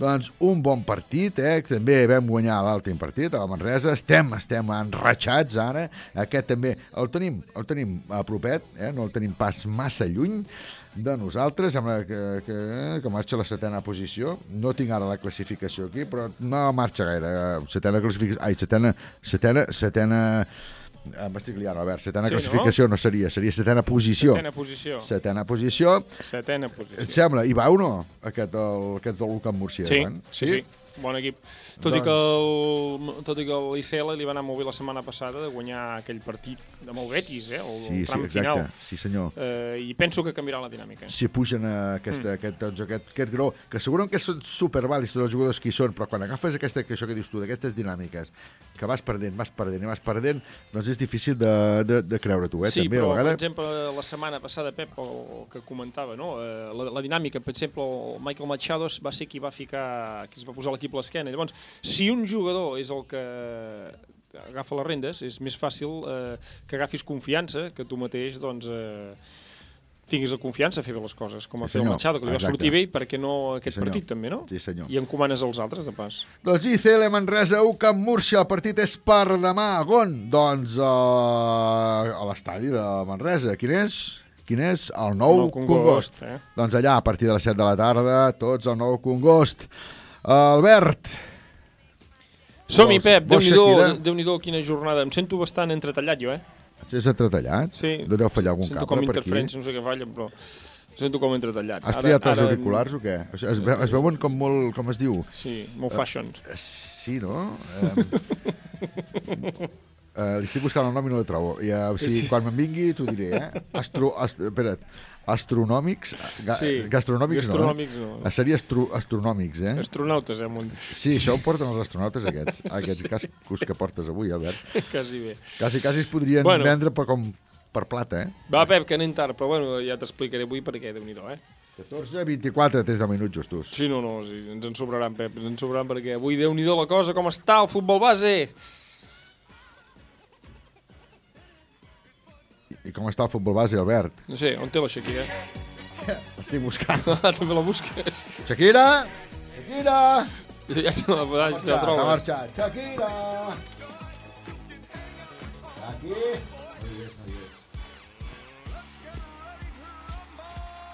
Doncs un bon partit, eh? també vam guanyar l'últim partit a la Manresa, estem, estem enratxats ara, aquest també el tenim, el tenim a propet, eh? no el tenim pas massa lluny, de nosaltres, sembla que, que, que marxa a la setena posició. No tinc ara la classificació aquí, però no marxa gaire. Setena classificació... Ai, setena... Setena... setena eh, M'estic liant, Albert. Setena Sí, no? classificació no? seria, seria setena posició. Setena posició. Setena posició. Setena posició. Et sembla? I va o no, aquest, el, aquest del Lucan Murcia? Sí, Joan? sí, sí. Bon equip. Tot, i Doncs- que el, tot i que l'ICL li va anar molt bé la setmana passada de guanyar aquell partit amb el Betis, eh, el, Sí, el sí, tram exacte. final. Sí, senyor. Eh, I penso que canviarà la dinàmica. si pugen a aquesta, Mm. aquest, doncs, aquest, aquest grau, que segurament que són supervàlids tots els jugadors que hi són, però quan agafes aquesta, que això que dius tu, d'aquestes dinàmiques, que vas perdent, vas perdent i vas perdent, doncs és difícil de, de, de creure tu, eh? sí, també, però, a vegades... per exemple, la setmana passada, Pep, el que comentava, no? Eh, la, la dinàmica, per exemple, el Michael Machado va ser qui va ficar, qui es va posar l'equip a l'esquena. Llavors, si un jugador és el que agafa les rendes, és més fàcil eh, que agafis confiança, que tu mateix, doncs, eh, tinguis la confiança a fer bé les coses, com a Sí, fer el. Machado, que li va Exacte. sortir bé, i per què no aquest senyor. partit també, no? Sí, senyor. I encomanes als altres, de pas. Doncs ICL Manresa, UCAM Múrcia, el partit és per demà. On? Doncs uh, a l'estadi de Manresa. Quin és? quin és? El nou, Nou Congost. Congost, eh? Doncs allà, a partir de les 7 de la tarda, tots al nou Congost. Albert, Som-hi, Pep, Déu-n'hi-do, Shakira? Déu-n'hi-do, quina jornada. Em sento bastant entretallat, jo, eh? és entretallat? Sí. No deu fallar algun Sento com cable per aquí? interferència, no sé què falla, però sento com entretallat. Has triat els auriculars o què? Es, es, ve- es veuen com molt, com es diu? Sí, molt fashion. Eh, sí, no? Eh, eh, li estic buscant el nom i no el trobo. I, eh, o sigui, Sí. quan me'n vingui t'ho diré, eh? Astro, ast, espera't, astronòmics? Ga, Sí, gastronòmics, gastronòmics no, no. eh? Seria astro, astronòmics, eh? Astronautes, eh, dit. Sí, això ho porten els astronautes aquests, aquests cascos que portes avui, Albert. Quasi bé. Quasi, quasi es podrien Bueno. vendre per, com, per plata, eh? Va, Pep, que anem tard, però bueno, ja t'explicaré avui per què, déu nhi eh? 14, 24, tens de minuts justos. Sí, no, no, sí, ens en sobraran, Pep, ens en sobraran perquè avui, déu nhi la cosa, com està el futbol base? I, com està el futbol base, Albert? No sé, on té la Shakira? Estic buscant. Ah, també la busques? Shakira! Shakira! Ja se la, ja se la Ha trobes. marxat. Shakira! Aquí.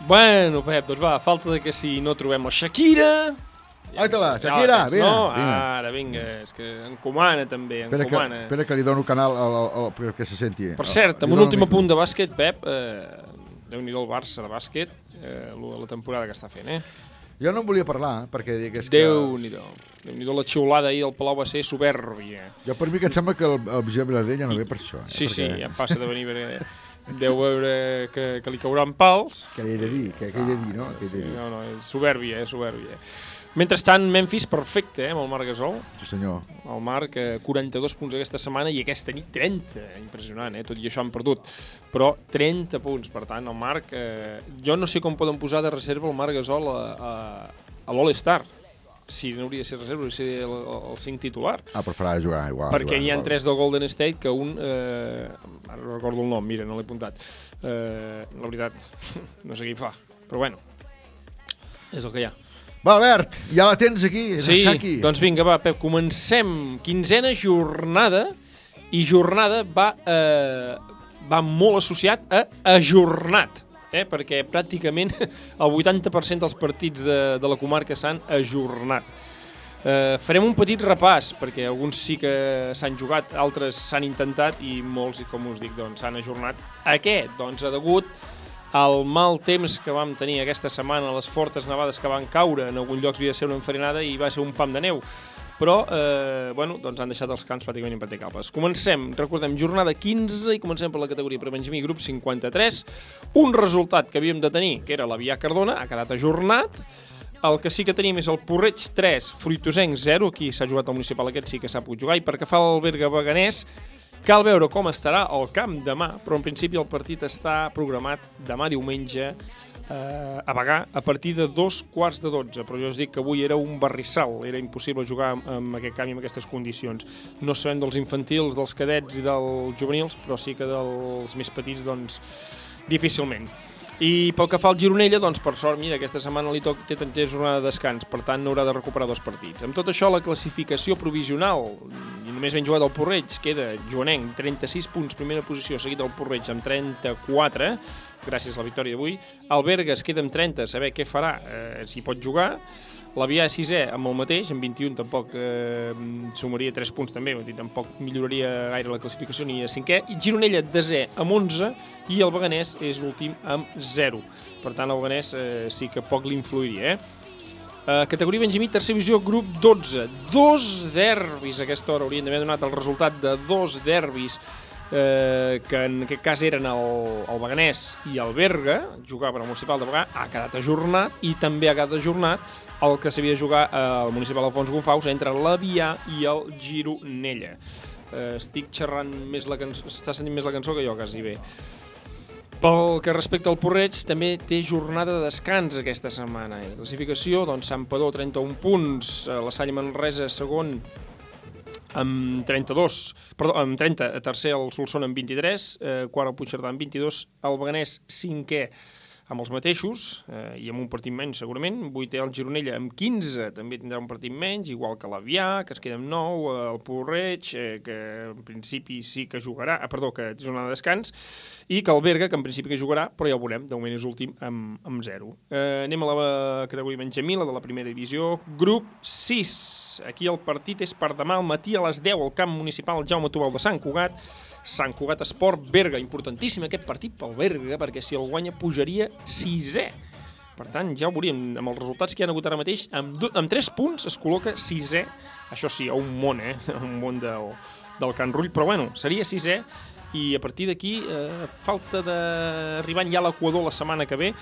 Bueno, Pep, doncs va, falta de que si no trobem la Shakira... Shakira, la tens, vine, no? vine. Ara, vinga, és que encomana també, Espera que, encomana. espera que li dono canal al, al, al, perquè se senti. Per cert, amb un últim apunt de bàsquet, Pep, eh, déu-n'hi-do el Barça de bàsquet, eh, la temporada que està fent, eh? Jo no en volia parlar, perquè digués que... Déu-n'hi-do. Déu-n'hi-do, la xiulada ahir del Palau va ser soberbia. Jo per mi que em sembla que el, el Josep Vilardell ja no ve per això. Eh? Sí, perquè... sí, ja passa de venir perquè deu veure que, que li cauran pals. Què li he de dir? Què, què he de dir, no? Què he de Sí, dir? no, no, és soberbia, eh, soberbia. Mentrestant, Memphis perfecte, eh, amb el Marc Gasol. Sí, senyor. El Marc, eh, 42 punts aquesta setmana i aquesta nit 30. Impressionant, eh? Tot i això han perdut. Però 30 punts, per tant, el Marc... Eh, jo no sé com poden posar de reserva el Marc Gasol a, a, a l'All-Star. Si no hauria de ser reserva, hauria de ser el, el 5 titular. Ah, però farà jugar igual. Perquè n'hi ha igual. tres del Golden State que un... Eh, ara no recordo el nom, mira, no l'he apuntat. Eh, la veritat, no sé què fa. Però bueno, és el que hi ha. Va, Albert, ja la tens aquí, és Sí, aquí. doncs vinga, va, Pep, comencem. Quinzena jornada, i jornada va, eh, va molt associat a ajornat, eh? perquè pràcticament el 80% dels partits de, de la comarca s'han ajornat. Eh, farem un petit repàs, perquè alguns sí que s'han jugat, altres s'han intentat i molts, com us dic, doncs, s'han ajornat. A què? Doncs a degut el mal temps que vam tenir aquesta setmana, les fortes nevades que van caure, en alguns llocs havia de ser una enfarinada i va ser un pam de neu. Però, eh, bueno, doncs han deixat els camps pràcticament impracticables. Comencem, recordem, jornada 15 i comencem per la categoria per Benjamí, grup 53. Un resultat que havíem de tenir, que era l'Avià Cardona, ha quedat ajornat. El que sí que tenim és el Porreig 3, Fruitosenc 0, aquí s'ha jugat al municipal, aquest sí que s'ha pogut jugar, i perquè fa el Berga Beganès, cal veure com estarà el camp demà, però en principi el partit està programat demà diumenge eh, a Bagà a partir de dos quarts de dotze, però jo us dic que avui era un barrissal, era impossible jugar amb, amb aquest camp i amb aquestes condicions. No sabem dels infantils, dels cadets i dels juvenils, però sí que dels més petits, doncs, difícilment. I pel que fa al Gironella, doncs per sort, mira, aquesta setmana li toca, té, té jornada de descans, per tant n'haurà de recuperar dos partits. Amb tot això, la classificació provisional, i només ben jugat el Porreig, queda Joanenc, 36 punts, primera posició, seguit del Porreig amb 34, gràcies a la victòria d'avui. El es queda amb 30, a saber què farà, eh, si pot jugar. L'Avià és sisè amb el mateix, amb 21 tampoc eh, sumaria 3 punts també, dir, tampoc milloraria gaire la classificació ni a cinquè. I Gironella desè amb 11 i el Beganès és l'últim amb 0. Per tant, el Beganès eh, sí que poc l'influiria, eh? Uh, categoria Benjamí, tercera divisió, grup 12. Dos derbis a aquesta hora. Haurien d'haver donat el resultat de dos derbis eh, que en aquest cas eren el, el Beganès i el Berga, jugaven al municipal de Bagà, ha quedat ajornat i també ha quedat ajornat el que s'havia de jugar al municipal Alfons Gonfaus entre l'Avià i el Gironella. Eh, estic xerrant més la cançó, està sentint més la cançó que jo, quasi bé. Pel que respecta al Porreig, també té jornada de descans aquesta setmana. La classificació, doncs, Sant Padó, 31 punts, eh, la Salle Manresa, segon, amb 32, perdó, amb 30, tercer el Solsona amb 23, eh, quart el Puigcerdà amb 22, el Beganès cinquè amb els mateixos, eh, i amb un partit menys segurament, vuitè el Gironella amb 15, també tindrà un partit menys, igual que l'Avià, que es queda amb 9, eh, el Porreig, eh, que en principi sí que jugarà, ah, perdó, que és una de descans, i que el Berga, que en principi que jugarà, però ja ho veurem, de moment és últim amb, amb 0. Eh, anem a la categoria Benjamí, la de la primera divisió, grup 6. Aquí el partit és per demà al matí a les 10 al camp municipal Jaume Tubal de Sant Cugat, Sant Cugat Esport Berga. Importantíssim aquest partit pel Berga, perquè si el guanya pujaria sisè. Per tant, ja ho veuríem, amb els resultats que hi ha hagut ara mateix, amb, do, amb 3 punts es col·loca sisè, això sí, a un món, eh? A un món del, del Can Rull, però bueno, seria sisè, i a partir d'aquí, eh, falta d'arribar ja a l'Equador la setmana que ve,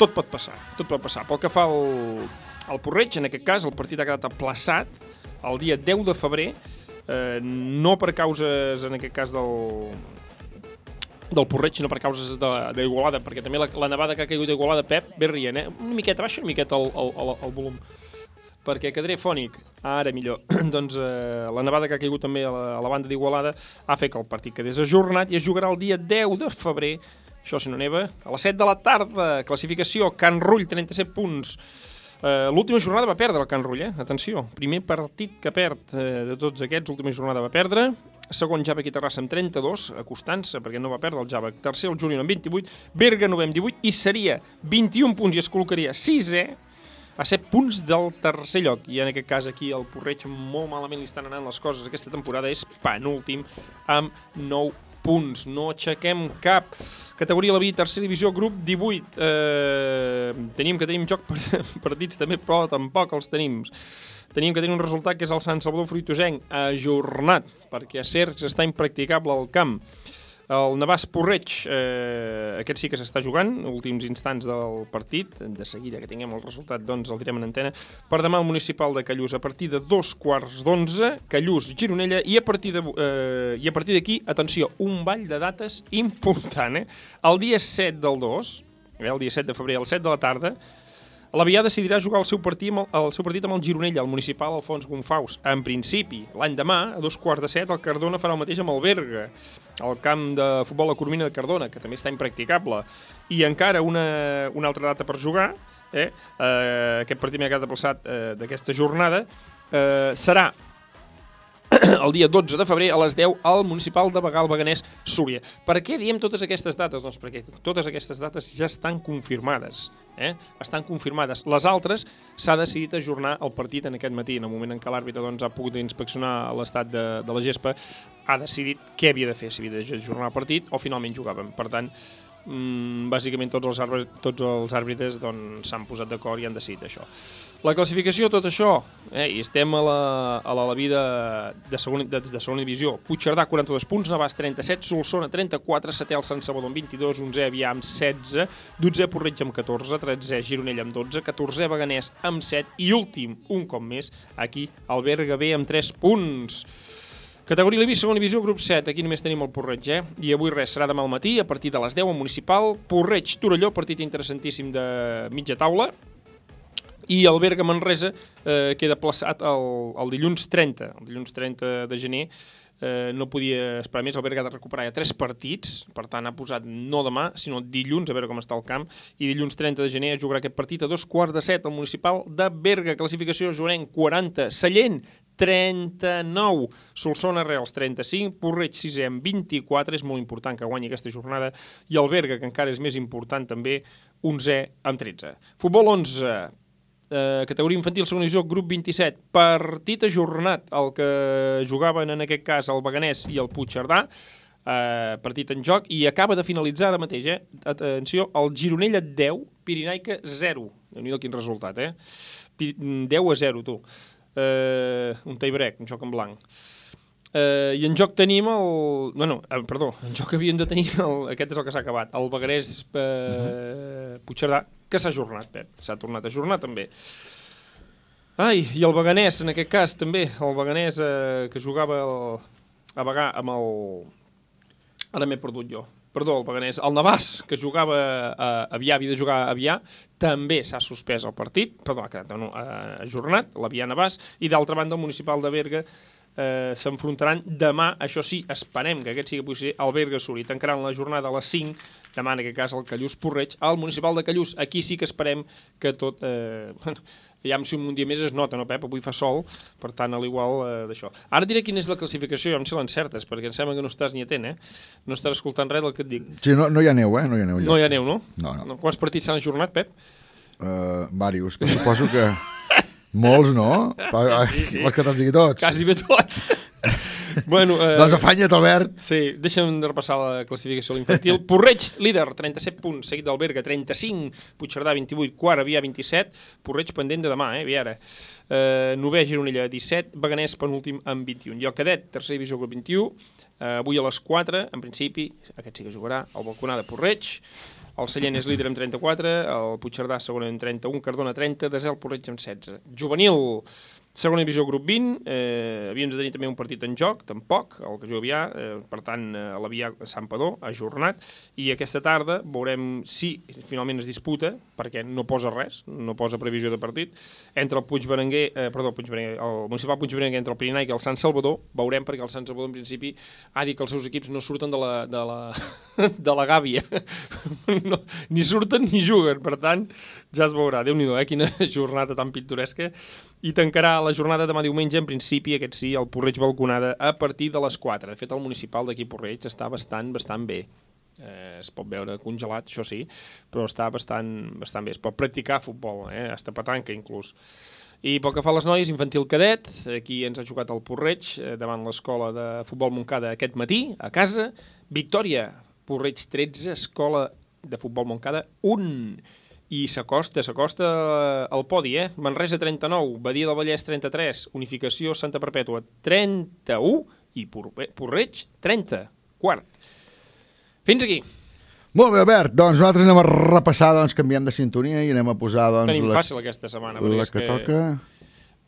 tot pot passar, tot pot passar. Pel que fa al, al Porreig, en aquest cas, el partit ha quedat aplaçat el dia 10 de febrer, eh, no per causes, en aquest cas, del, del Porreig, sinó per causes d'Igualada, perquè també la, la nevada que ha caigut a Igualada, Pep, ve rient, eh? Una miqueta, baixa una miqueta el, el, el, el volum perquè quedaré fònic. Ara millor. doncs eh, la nevada que ha caigut també a la, a la banda d'Igualada ha fet que el partit quedés ajornat i es jugarà el dia 10 de febrer, això si no neva, a les 7 de la tarda. Classificació, Can Rull, 37 punts. Eh, l'última jornada va perdre el Can Rull, eh? Atenció, primer partit que perd eh, de tots aquests, l'última jornada va perdre. Segon, Java aquí Terrassa amb 32, acostant-se, perquè no va perdre el Java. Tercer, el Júnior amb 28, Berga novè amb 18, i seria 21 punts i es col·locaria 6è a 7 punts del tercer lloc. I en aquest cas aquí el Porreig molt malament li estan anant les coses. Aquesta temporada és penúltim amb 9 punts. No aixequem cap. Categoria la B, tercera divisió, grup 18. Eh, tenim que tenim joc per partits també, però tampoc els tenim. Tenim que tenir un resultat que és el Sant Salvador Fruitosenc ajornat, perquè a Cercs està impracticable al camp. El Navàs Porreig, eh, aquest sí que s'està jugant, últims instants del partit, de seguida que tinguem el resultat doncs el direm en antena, per demà el municipal de Callús a partir de dos quarts d'onze, Callús, Gironella, i a partir eh, d'aquí, atenció, un ball de dates important, eh? El dia 7 del 2, eh, el dia 7 de febrer, les 7 de la tarda, L'Avià decidirà jugar el seu, partit amb el, el seu partit amb el Gironella, el municipal Alfons Gonfaus. En principi, l'any demà, a dos quarts de set, el Cardona farà el mateix amb el Berga, el camp de futbol a Coromina de Cardona, que també està impracticable. I encara una, una altra data per jugar, eh? Eh, aquest partit m'ha quedat aplaçat eh, d'aquesta jornada, eh, serà el dia 12 de febrer a les 10 al municipal de Begal Beganès, Súria. Per què diem totes aquestes dates? Doncs perquè totes aquestes dates ja estan confirmades. Eh? Estan confirmades. Les altres s'ha decidit ajornar el partit en aquest matí, en el moment en què l'àrbitre doncs, ha pogut inspeccionar l'estat de, de la gespa, ha decidit què havia de fer, si havia d'ajornar el partit o finalment jugàvem. Per tant, mm, bàsicament tots els àrbitres, tots els àrbitres doncs, s'han posat d'acord i han decidit això. La classificació, tot això, eh, i estem a la, a la, la vida de segona, de, de segona divisió. Puigcerdà, 42 punts, Navàs, 37, Solsona, 34, setè el Sant Salvador amb 22, 11è Avià amb 16, 12è Porreig amb 14, 13è Gironella amb 12, 14è Beganès amb 7 i últim, un cop més, aquí el Berga B amb 3 punts. Categoria Levi, segona divisió, grup 7. Aquí només tenim el Porreig, eh? I avui res, serà demà al matí, a partir de les 10 al municipal. Porreig, Torelló, partit interessantíssim de mitja taula. I el Berga Manresa eh, queda plaçat el, el dilluns 30, el dilluns 30 de gener, eh, no podia esperar més, el Berga ha de recuperar ja tres partits, per tant ha posat no demà, sinó dilluns, a veure com està el camp, i dilluns 30 de gener jugarà aquest partit a dos quarts de set al municipal de Berga, classificació Jorenc 40, Sallent 39, Solsona Reals 35, Porreig 6è amb 24, és molt important que guanyi aquesta jornada, i el Berga, que encara és més important també, 11è amb 13. Futbol 11, eh, categoria infantil, segona divisió, grup 27, partit ajornat, el que jugaven en aquest cas el Beganès i el Puigcerdà, eh, partit en joc, i acaba de finalitzar ara mateix, eh? atenció, el Gironella 10, Pirinaica 0, déu nhi quin resultat, eh? Pi- 10 a 0, tu. Eh, un tie-break, un joc en blanc. Eh, I en joc tenim el... No, no, eh, perdó, en joc havíem de tenir... El, aquest és el que s'ha acabat. El Begarès eh, Puigcerdà, que s'ha ajornat, Pep. S'ha tornat a ajornar, també. Ai, i el Beganès, en aquest cas, també. El Beganès eh, que jugava el, a Bagà amb el... Ara m'he perdut jo. Perdó, el Beganès. El Navàs, que jugava a Avià, havia de jugar a Avià, també s'ha suspès el partit, perdó, ha quedat no, eh, ajornat, l'Avià Navàs, i d'altra banda el Municipal de Berga eh, s'enfrontaran demà, això sí, esperem que aquest sigui possible, el Berga Suri. Tancaran la jornada a les 5 demà en aquest cas el Callús Porreig, al municipal de Callús. Aquí sí que esperem que tot... Eh, bueno, ja si un dia més es nota, no, Pep? Avui fa sol, per tant, a l'igual eh, d'això. Ara diré quina és la classificació, ja em si l'encertes, perquè em sembla que no estàs ni atent, eh? No estàs escoltant res del que et dic. Sí, no, no hi ha neu, eh? No hi ha neu. No hi ha neu, no? No, no. Quants partits s'han ajornat, Pep? Uh, varios, però suposo que... Molts, no? Sí, sí. Vols que te'ls digui tots? Quasi bé tots. bueno, eh, Doncs afanya't, Albert. Sí, deixa'm de repassar la classificació a l'infantil. Porreig, líder, 37 punts, seguit del Berga, 35, Puigcerdà, 28, quart, Avià, 27, Porreig pendent de demà, eh, Aviara. Eh, novè, Gironella, 17, Beganès, penúltim, amb 21. I el cadet, tercer divisió, grup 21, eh, avui a les 4, en principi, aquest sí que jugarà, el balconà de Porreig, el Sallent és líder amb 34, el Puigcerdà segon amb 31, Cardona 30, Desel Porreig amb 16. Juvenil, segona divisió grup 20, eh, havíem de tenir també un partit en joc, tampoc, el que juga Avià, eh, per tant, eh, Sant Padó, ajornat, i aquesta tarda veurem si finalment es disputa, perquè no posa res, no posa previsió de partit, entre el Puigberenguer, eh, perdó, el, Puigberenguer, el municipal Puigberenguer entre el Pirinaic i el Sant Salvador, veurem perquè el Sant Salvador en principi ha dit que els seus equips no surten de la, de la, de la gàbia, no, ni surten ni juguen, per tant, ja es veurà, déu nhi eh? quina jornada tan pintoresca, i tancarà la jornada demà diumenge, en principi, aquest sí, el Porreig Balconada, a partir de les 4. De fet, el municipal d'aquí Porreig està bastant, bastant bé. Eh, es pot veure congelat, això sí, però està bastant, bastant bé. Es pot practicar futbol, eh? hasta petanca inclús. I pel que fa a les noies, infantil cadet, aquí ens ha jugat el Porreig eh, davant l'escola de futbol Montcada aquest matí, a casa. Victòria, Porreig 13, escola de futbol Montcada 1 i s'acosta, s'acosta al podi, eh? Manresa 39, Badia del Vallès 33, Unificació Santa Perpètua 31 i Porre- Porreig 30, quart. Fins aquí. Molt bé, Albert. Doncs nosaltres anem a repassar, doncs canviem de sintonia i anem a posar, doncs... Tenim la, fàcil aquesta setmana. perquè La és que toca...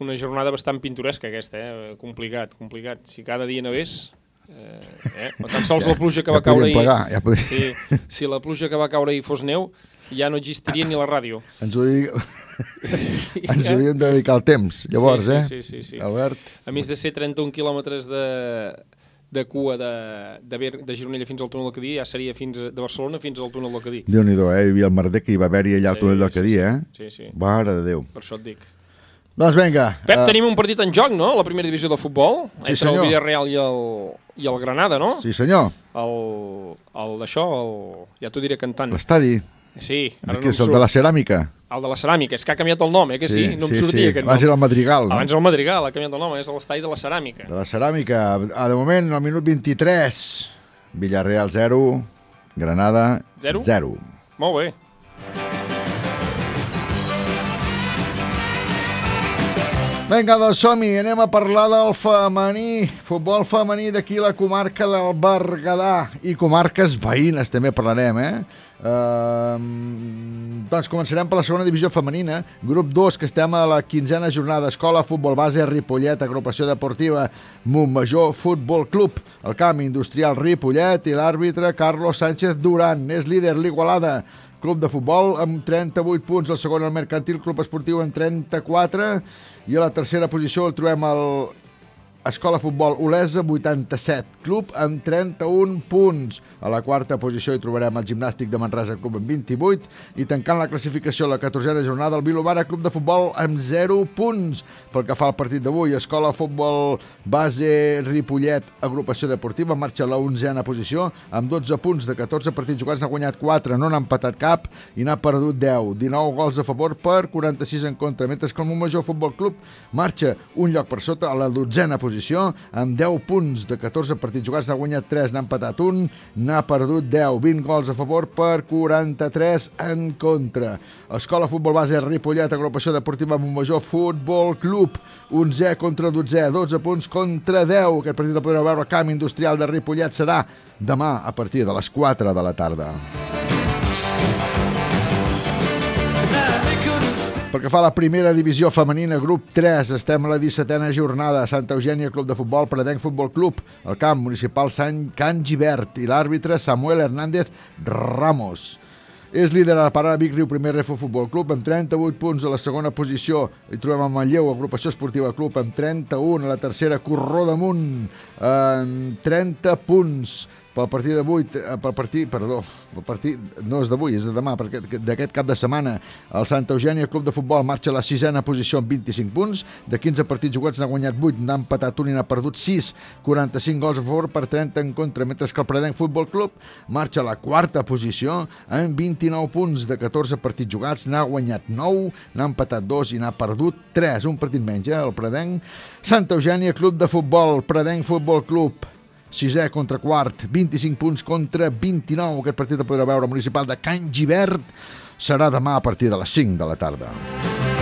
Una jornada bastant pintoresca aquesta, eh? Complicat, complicat. Si cada dia nevés... Eh, eh? O tan sols Ja- la pluja que ja va caure podríem plegar, ja podríem. sí, si la pluja que va caure ahir fos neu, ja no existiria ni la ràdio. Ens ho dic... Ens hauríem de dedicar el temps, llavors, sí, eh? Sí, sí, sí, sí. Albert. A més de ser 31 quilòmetres de, de cua de, de, Ber, de Gironella fins al túnel del Cadí, ja seria fins de Barcelona fins al túnel del Cadí. Déu-n'hi-do, eh? Hi havia el merder que hi va haver-hi allà al Sí, túnel del Cadí, eh? Sí, sí. Mare de Déu. Per això et dic. Doncs vinga. Pep, eh, tenim un partit en joc, no? La primera divisió de futbol, Sí, entre senyor. el Villarreal i el, i el Granada, no? Sí, senyor. El, el d'això, el... ja t'ho diré cantant. L'estadi. Sí, ara Aquí no és el de la ceràmica. El de la ceràmica, és que ha canviat el nom, eh, que sí? Sí, no em sí, sortia sí. aquest Abans nom. era el Madrigal, no? Abans era el Madrigal, ha canviat el nom, és l'estadi de la ceràmica. De la ceràmica. Ah, de moment, al minut 23, Villarreal 0, Granada Zero? 0. Molt bé. Vinga, doncs som-hi, anem a parlar del femení, futbol femení d'aquí la comarca del Berguedà i comarques veïnes també parlarem, eh? Uh, doncs començarem per la segona divisió femenina, grup 2, que estem a la quinzena jornada, Escola Futbol Base Ripollet, Agrupació Deportiva Montmajor Futbol Club, el camp industrial Ripollet i l'àrbitre Carlos Sánchez Duran, és líder l'Igualada, Club de futbol amb 38 punts, el segon el Mercantil Club Esportiu amb 34 i a la tercera posició el trobem el Escola Futbol Olesa, 87. Club amb 31 punts. A la quarta posició hi trobarem el Gimnàstic de Manresa Club amb 28 i tancant la classificació la 14a jornada el Vilomara Club de Futbol amb 0 punts. Pel que fa al partit d'avui, Escola Futbol Base Ripollet Agrupació Deportiva marxa a la 11a posició amb 12 punts de 14 partits jugats, n'ha guanyat 4, no n'ha empatat cap i n'ha perdut 10. 19 gols a favor per 46 en contra, mentre que el Montmajor Futbol Club marxa un lloc per sota a la 12a posició amb 10 punts de 14 partits jugats, n'ha guanyat 3, n'ha empatat un, n'ha perdut 10. 20 gols a favor per 43 en contra. Escola Futbol Base Ripollet, Agrupació Deportiva Montmajor Futbol Club, 11 contra 12, 12 punts contra 10. Aquest partit el podreu veure al camp industrial de Ripollet serà demà a partir de les 4 de la tarda. Pel que fa a la primera divisió femenina, grup 3, estem a la 17a jornada. Santa Eugènia Club de Futbol, Predenc Futbol Club, el camp municipal Sant Can Givert i l'àrbitre Samuel Hernández Ramos. És líder a la parada Vic Riu Primer Refo Futbol Club amb 38 punts a la segona posició. Hi trobem a Manlleu, Agrupació Esportiva Club amb 31, a la tercera Corró damunt amb 30 punts. Pel partit d'avui, eh, pel partit, perdó, el partit no és d'avui, és de demà, perquè d'aquest cap de setmana el Santa Eugènia Club de Futbol marxa a la sisena posició amb 25 punts, de 15 partits jugats n'ha guanyat 8, n'ha empatat un i n'ha perdut 6, 45 gols a favor per 30 en contra, mentre que el Predenc Futbol Club marxa a la quarta posició amb 29 punts. De 14 partits jugats, n'ha guanyat 9, n'ha empatat 2 i n'ha perdut 3, un partit menys, eh, el Predenc. Santa Eugènia Club de Futbol, Predenc Futbol Club, sisè contra quart, 25 punts contra 29. Aquest partit el podrà veure al municipal de Can Givert. Serà demà a partir de les 5 de la tarda.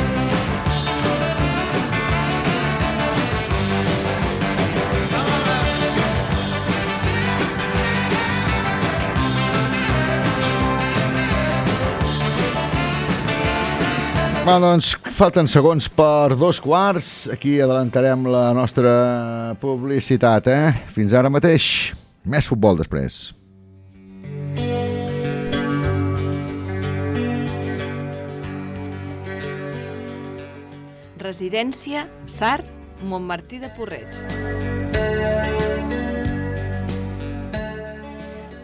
Va, doncs, falten segons per dos quarts. Aquí adelantarem la nostra publicitat, eh? Fins ara mateix. Més futbol després. Residència Sart, Montmartí de Porreig.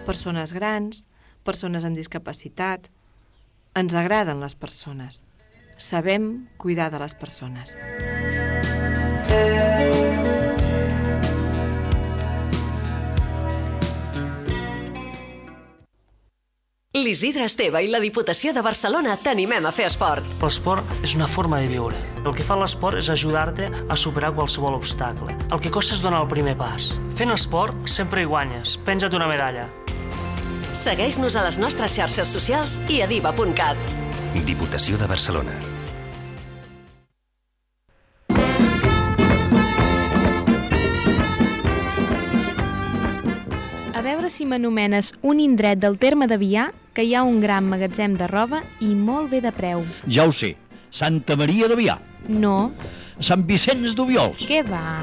Persones grans, persones amb discapacitat... Ens agraden les persones. Sabem cuidar de les persones. L'Isidre Esteve i la Diputació de Barcelona t'animem a fer esport. L'esport és una forma de viure. El que fa l'esport és ajudar-te a superar qualsevol obstacle. El que costa és donar el primer pas. Fent esport sempre hi guanyes. Penja't una medalla. Segueix-nos a les nostres xarxes socials i a diva.cat. Diputació de Barcelona. A veure si m'anomenes un indret del terme de Vià que hi ha un gran magatzem de roba i molt bé de preu. Ja ho sé. Santa Maria de Vià. No, Sant Vicenç d'Ubiols. què va?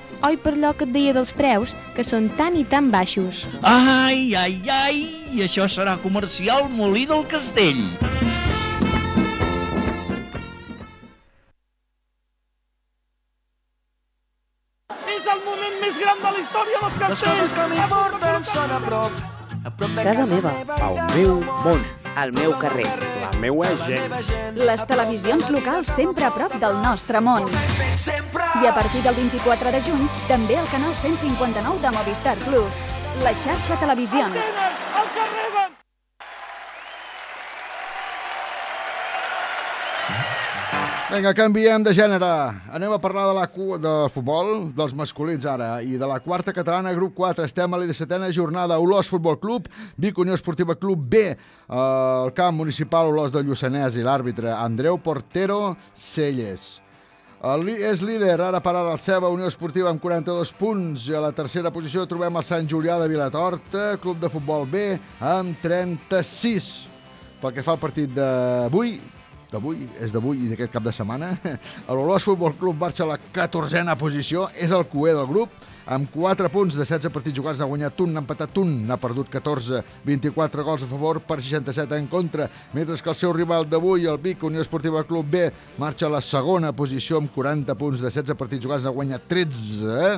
Oi per allò que et deia dels preus, que són tan i tan baixos. Ai, ai, ai, i això serà comercial Molí del Castell. És el moment més gran de la història dels castells! Les coses que m'importen són a prop. A prop de Casa meva, el meu món, el meu carrer. La meua gent. Les televisions locals sempre a prop del nostre món. I a partir del 24 de juny, també el canal 159 de Movistar Plus. La xarxa Televisions. Vinga, canviem de gènere. Anem a parlar de la del futbol, dels masculins ara, i de la quarta catalana, grup 4. Estem a la 17a jornada. Olós Futbol Club, Vic Unió Esportiva Club B, eh, el camp municipal Olós de Lluçanès i l'àrbitre Andreu Portero Celles. El és líder ara per ara el Ceba Unió Esportiva amb 42 punts i a la tercera posició trobem el Sant Julià de Vilatorta, Club de Futbol B amb 36. Pel que fa al partit d'avui, d'avui, és d'avui i d'aquest cap de setmana, l'Olós Futbol Club marxa a la 14a posició, és el cué del grup, amb 4 punts de 16 partits jugats n'ha guanyat un, n'ha empatat un, n'ha perdut 14, 24 gols a favor per 67 en contra, mentre que el seu rival d'avui, el Vic Unió Esportiva Club B, marxa a la segona posició amb 40 punts de 16 partits jugats, n'ha guanyat 13, eh?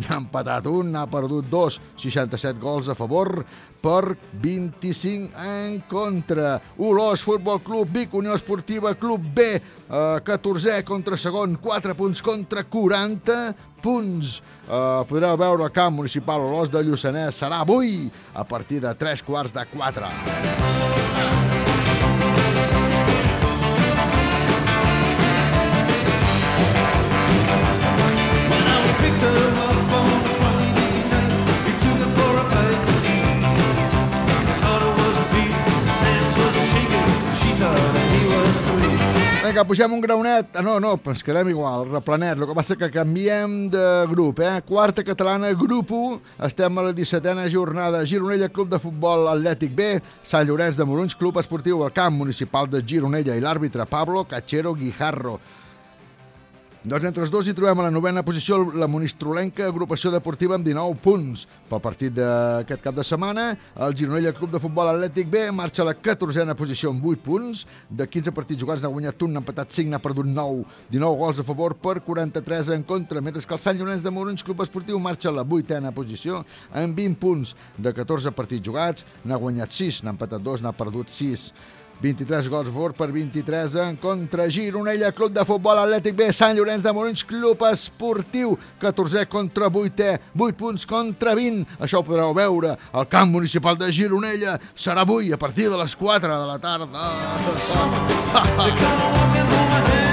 N'ha empatat un, n'ha perdut dos, 67 gols a favor per 25 en contra. Olós Futbol Club, Vic Unió Esportiva Club B, eh, 14è contra segon, 4 punts contra 40 punts. Eh, podreu veure el camp municipal Olós de Lluçanès. Serà avui a partir de 3 quarts de 4. Vinga, Vinga, pugem un graonet. Ah, no, no, ens quedem igual, replanet. El que passa que canviem de grup, eh? Quarta catalana, grup 1. Estem a la 17a jornada. Gironella, Club de Futbol Atlètic B. Sant Llorenç de Morunys, Club Esportiu al Camp Municipal de Gironella i l'àrbitre Pablo Cachero Guijarro. Doncs entre els dos hi trobem a la novena posició la Monistrolenca Agrupació Deportiva amb 19 punts. Pel partit d'aquest cap de setmana, el Gironella Club de Futbol Atlètic B marxa a la 14a posició amb 8 punts. De 15 partits jugats n'ha guanyat un, n'ha empatat 5, n'ha perdut 9. 19 gols a favor per 43 en contra, mentre que el Sant Llorenç de Morons Club Esportiu marxa a la 8a posició amb 20 punts. De 14 partits jugats n'ha guanyat 6, n'ha empatat 2, n'ha perdut 6. 23 gols a favor per 23 en contra. Gironella, Club de Futbol Atlètic B, Sant Llorenç de Morins, Club Esportiu, 14 contra 8è, 8 punts contra 20. Això ho podreu veure al camp municipal de Gironella. Serà avui a partir de les 4 de la tarda.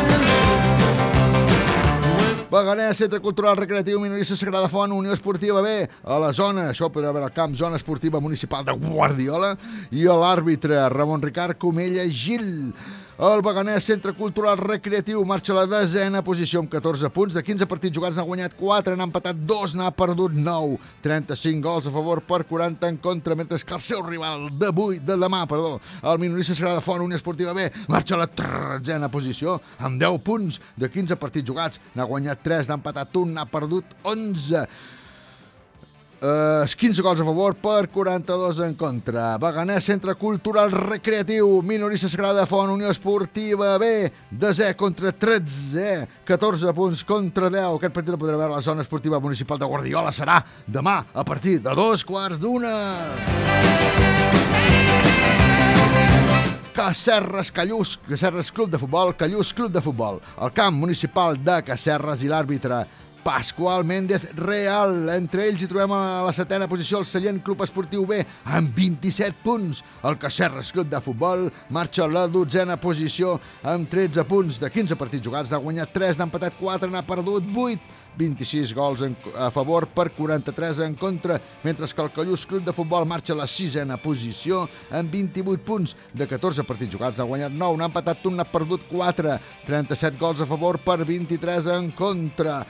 Beganès, Centre Cultural Recreatiu Minorista Sagrada Font, Unió Esportiva B, a la zona, això podrà veure al camp, zona esportiva municipal de Guardiola, i a l'àrbitre Ramon Ricard Comella Gil. El Beganès Centre Cultural Recreatiu marxa a la desena posició amb 14 punts. De 15 partits jugats n'ha guanyat 4, n'ha empatat 2, n'ha perdut 9. 35 gols a favor per 40 en contra, mentre que el seu rival d'avui, de demà, perdó, el minorista Sagrada Font, Unió Esportiva B, marxa a la tretzena posició amb 10 punts. De 15 partits jugats n'ha guanyat 3, n'ha empatat 1, n'ha perdut 11. Uh, 15 gols a favor per 42 en contra. Beganès, Centre Cultural Recreatiu, Minorista Sagrada Font, Unió Esportiva B, desè contra 13, 14 punts contra 10. Aquest partit el podrà veure a la zona esportiva municipal de Guardiola. Serà demà a partir de dos quarts d'una. Cacerres Callús, Cacerres Club de Futbol, Callús Club de Futbol. El camp municipal de Cacerres i l'àrbitre Pasqual Méndez Real. Entre ells hi trobem a la setena posició el Sallent Club Esportiu B amb 27 punts. El Cacerres Club de Futbol marxa a la dotzena posició amb 13 punts. De 15 partits jugats n'ha guanyat 3, n'ha empatat 4, n'ha perdut 8. 26 gols en, a favor per 43 en contra, mentre que el Callús Club de Futbol marxa a la sisena posició amb 28 punts. De 14 partits jugats n'ha guanyat 9, n'ha empatat 1, n'ha perdut 4. 37 gols a favor per 23 en contra.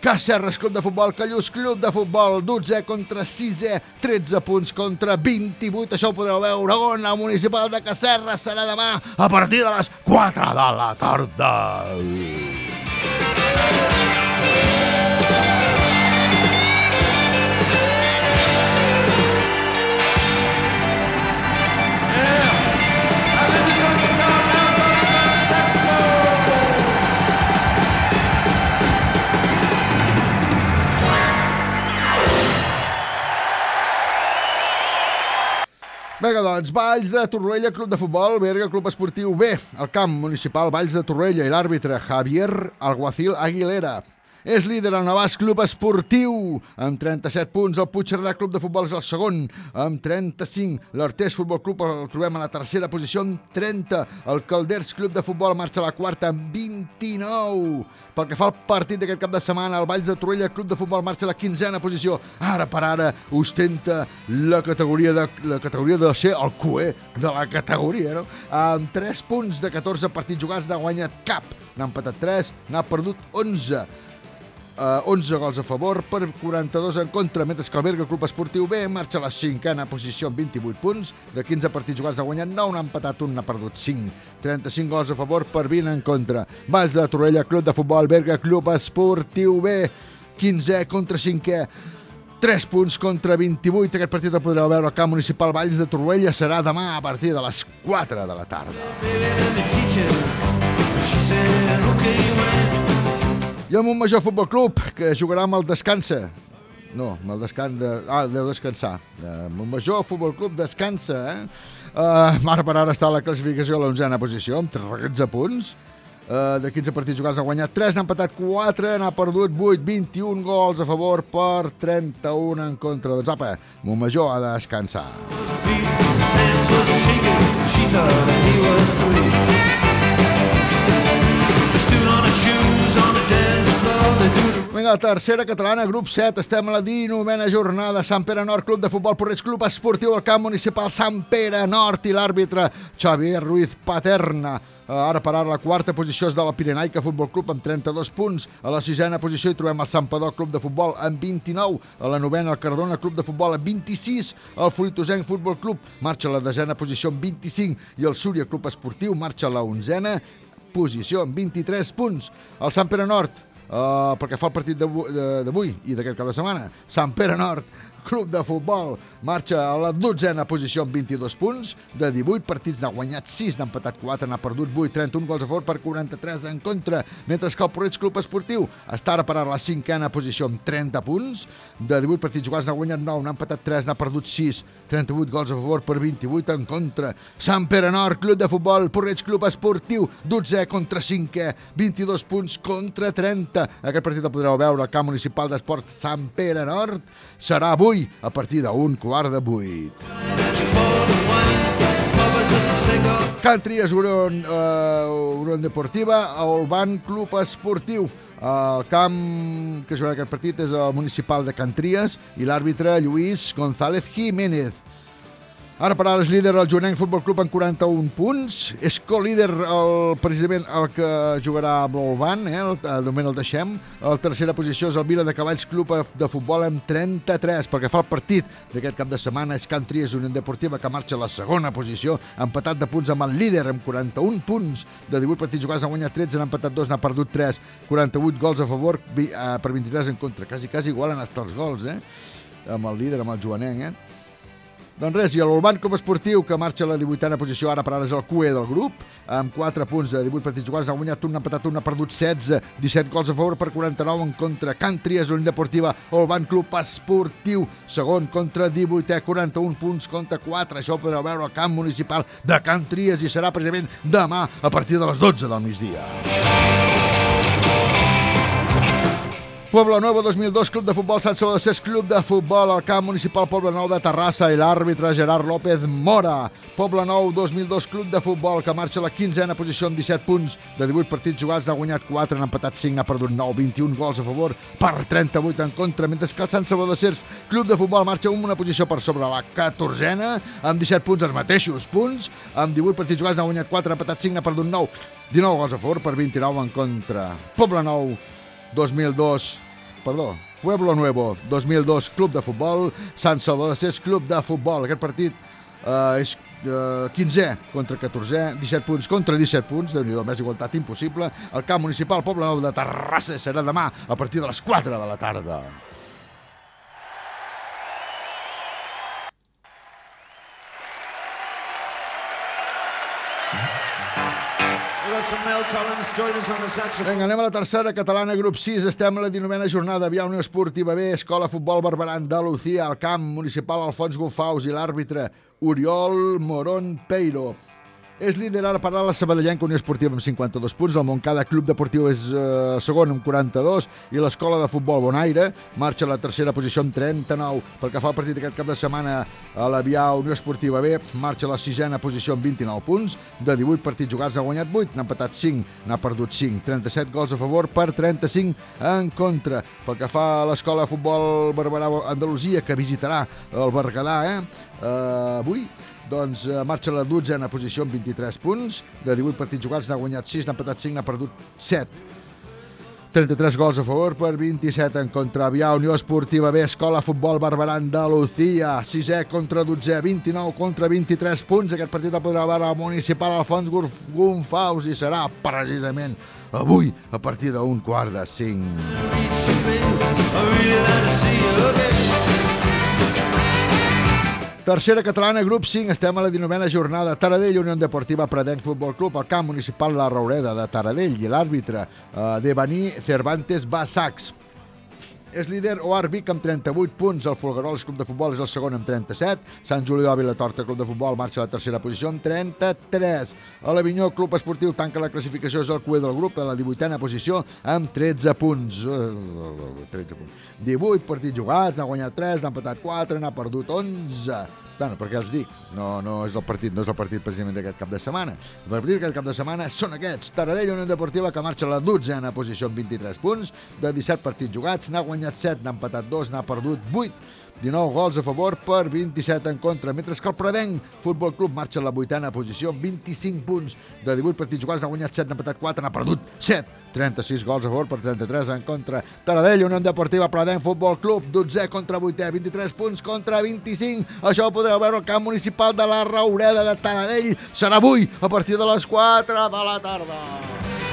Cacerres Club de Futbol, Callús Club de Futbol, 12 contra 6è, 13 punts contra 28. Això ho podreu veure on el municipal de Cacerres serà demà a partir de les 4 de la tarda. Vinga, doncs, Valls de Torroella, Club de Futbol, Berga, Club Esportiu B, el camp municipal Valls de Torroella i l'àrbitre Javier Alguacil Aguilera. És líder el Navàs Club Esportiu amb 37 punts. El Puigcerdà Club de Futbol és el segon amb 35. L'Artés Futbol Club el trobem a la tercera posició amb 30. El Calders Club de Futbol marxa a la quarta amb 29. Pel que fa al partit d'aquest cap de setmana, el Valls de Torrella Club de Futbol marxa a la quinzena posició. Ara per ara ostenta la categoria de, la categoria de ser el cué de la categoria, no? Amb 3 punts de 14 partits jugats n'ha guanyat cap. N'ha empatat 3, n'ha perdut 11 eh, 11 gols a favor per 42 en contra, mentre que el Berga Club Esportiu B marxa a la cinquena posició amb 28 punts. De 15 partits jugats ha guanyat 9, n'ha empatat un, n'ha perdut 5. 35 gols a favor per 20 en contra. Valls de Torrella, Club de Futbol, Berga Club Esportiu B, 15 contra 5è. 3 punts contra 28. Aquest partit el podreu veure al camp municipal Valls de Torroella. Serà demà a partir de les 4 de la tarda. I el Montmajor Futbol Club, que jugarà amb el Descansa. No, amb el descans de... Ah, deu descansar. Uh, Montmajor Futbol Club descansa, eh? Uh, ara per ara està a la classificació a l'onzena posició, amb 13 punts. Uh, de 15 partits jugats ha guanyat 3, n'ha empatat 4, n'ha perdut 8, 21 gols a favor per 31 en contra. Doncs apa, Montmajor ha de descansar. Sands Vinga, tercera catalana, grup 7. Estem a la 19a jornada. Sant Pere Nord, Club de Futbol Porreig, Club Esportiu al camp municipal Sant Pere Nord i l'àrbitre Xavier Ruiz Paterna. Eh, Ara per ara la quarta posició és de la Pirenaica Futbol Club amb 32 punts. A la sisena posició hi trobem el Santpedor Club de Futbol amb 29. A la novena el Cardona Club de Futbol amb 26. El Fruitosenc Futbol Club marxa a la desena posició amb 25 i el Súria Club Esportiu marxa a la onzena posició amb 23 punts. El Sant Pere Nord, eh, perquè fa el partit d'avui i d'aquest cap de setmana, Sant Pere Nord, Club de Futbol, marxa a la dotzena posició amb 22 punts. De 18 partits n'ha guanyat 6, n'ha empatat 4, n'ha perdut 8, 31 gols a favor per 43 en contra, mentre que el Porreig Club Esportiu està ara per a la cinquena posició amb 30 punts. De 18 partits jugats n'ha guanyat 9, n'ha empatat 3, n'ha perdut 6, 38 gols a favor per 28 en contra. Sant Pere Nord, Club de Futbol, Porreig Club Esportiu, 12 contra 5, 22 punts contra 30. Aquest partit el podreu veure al camp municipal d'esports Sant Pere Nord. Serà avui a partir d'un quart de vuit. Can Trias, Unión, uh, Unión Deportiva, el Ban Club Esportiu. El camp que jugarà aquest partit és el municipal de Can Trias i l'àrbitre Lluís González Jiménez. Ara per ara és líder el Joanenc Futbol Club amb 41 punts. És co-líder el, precisament el que jugarà amb el Van, eh? el, de moment el deixem. A la tercera posició és el Vila de Cavalls Club de Futbol amb 33. Perquè fa el partit d'aquest cap de setmana és Can Tries Unió Deportiva que marxa a la segona posició, empatat de punts amb el líder amb 41 punts. De 18 partits jugats ha guanyat 13, n'ha empatat 2, n'ha perdut 3. 48 gols a favor eh, per 23 en contra. Quasi, quasi igualen hasta els gols, eh? Amb el líder, amb el Joanenc, eh? Doncs res, i l'Urban Club Esportiu, que marxa a la 18a posició, ara per ara és el QE del grup, amb 4 punts de 18 partits jugats, ha guanyat un, ha empatat un, ha perdut 16, 17 gols a favor per 49 en contra. Can Trias, Unió Deportiva, Urban Club Esportiu, segon contra 18è, 41 punts contra 4. Això ho podreu veure al camp municipal de Trias i serà precisament demà a partir de les 12 del migdia. Pueblo Nuevo 2002, Club de Futbol Sant Salvador Cés, Club de Futbol al camp municipal Poble Nou de Terrassa i l'àrbitre Gerard López Mora. Poble Nou 2002, Club de Futbol que marxa a la 15a posició amb 17 punts de 18 partits jugats, n'ha guanyat 4, n'ha empatat 5, n'ha perdut 9, 21 gols a favor per 38 en contra, mentre que el Sant Salvador Cers, Club de Futbol marxa una posició per sobre la 14a, amb 17 punts els mateixos punts, amb 18 partits jugats n'ha guanyat 4, n'ha empatat 5, n'ha perdut 9, 19 gols a favor per 29 en contra. Poble Nou 2002, perdó, Pueblo Nuevo 2002, Club de Futbol, Sant Salvador Cés, Club de Futbol. Aquest partit eh, és eh, 15è contra 14è, 17 punts contra 17 punts, déu nhi més igualtat impossible. El camp municipal Poble Nou de Terrassa serà demà a partir de les 4 de la tarda. Vinga, anem a la tercera catalana, grup 6. Estem a la 19a jornada. Via Unió Esportiva B, Escola Futbol Barberan de Lucía, al camp municipal Alfons Gufaus i l'àrbitre Oriol Moron Peiro. És líder ara per la Sabadellenca Unió Esportiva amb 52 punts, el Montcada Club Deportiu és eh, segon amb 42 i l'Escola de Futbol Bonaire marxa a la tercera posició amb 39. Pel que fa al partit d'aquest cap de setmana a la Via Unió Esportiva B marxa a la sisena posició amb 29 punts, de 18 partits jugats ha guanyat 8, n'ha empatat 5, n'ha perdut 5, 37 gols a favor per 35 en contra. Pel que fa a l'Escola de Futbol Barberà Andalusia que visitarà el Berguedà eh? Uh, avui doncs eh, marxa a la dotzena posició amb 23 punts. De 18 partits jugats n'ha guanyat 6, n'ha empatat 5, n'ha perdut 7. 33 gols a favor per 27 en contra. Avià, Unió Esportiva B, Escola Futbol Barberà Andalucía. 6è contra 12è, 29 contra 23 punts. Aquest partit el podrà veure al municipal Alfons Gunfaus i serà precisament avui a partir d'un quart de 5. Tercera catalana, grup 5, estem a la 19a jornada. Taradell, Unió Deportiva, Predenc Futbol Club, el camp municipal La Roureda de Taradell i l'àrbitre eh, Devani Cervantes Bassacs. És líder Oar Vic amb 38 punts, el Folgueroles Club de Futbol és el segon amb 37, Sant Julià Vilatorta Club de Futbol marxa a la tercera posició amb 33, a l'Avinyó Club Esportiu tanca la classificació, és el cué del grup, a la 18a posició amb 13 punts. Eh, 13 punts. 18 partits jugats, n'ha guanyat 3, n'ha empatat 4, n'ha perdut 11. Bueno, perquè els dic, no, no és el partit, no és el partit precisament d'aquest cap de setmana. El partit d'aquest cap de setmana són aquests. Taradell, Unió Deportiva, que marxa a la 12a posició amb 23 punts, de 17 partits jugats, n'ha guanyat 7, n'ha empatat 2, n'ha perdut 8. 19 gols a favor per 27 en contra, mentre que el Predenc Futbol Club marxa a la vuitena posició amb 25 punts de 18 partits jugats, ha guanyat 7, n'ha empatat 4, n'ha perdut 7. 36 gols a favor per 33 en contra. Taradell, Unió Deportiva Predenc Futbol Club, 12 contra 8è, 23 punts contra 25. Això ho podreu veure al camp municipal de la Raureda de Taradell. Serà avui, a partir de les 4 de la tarda.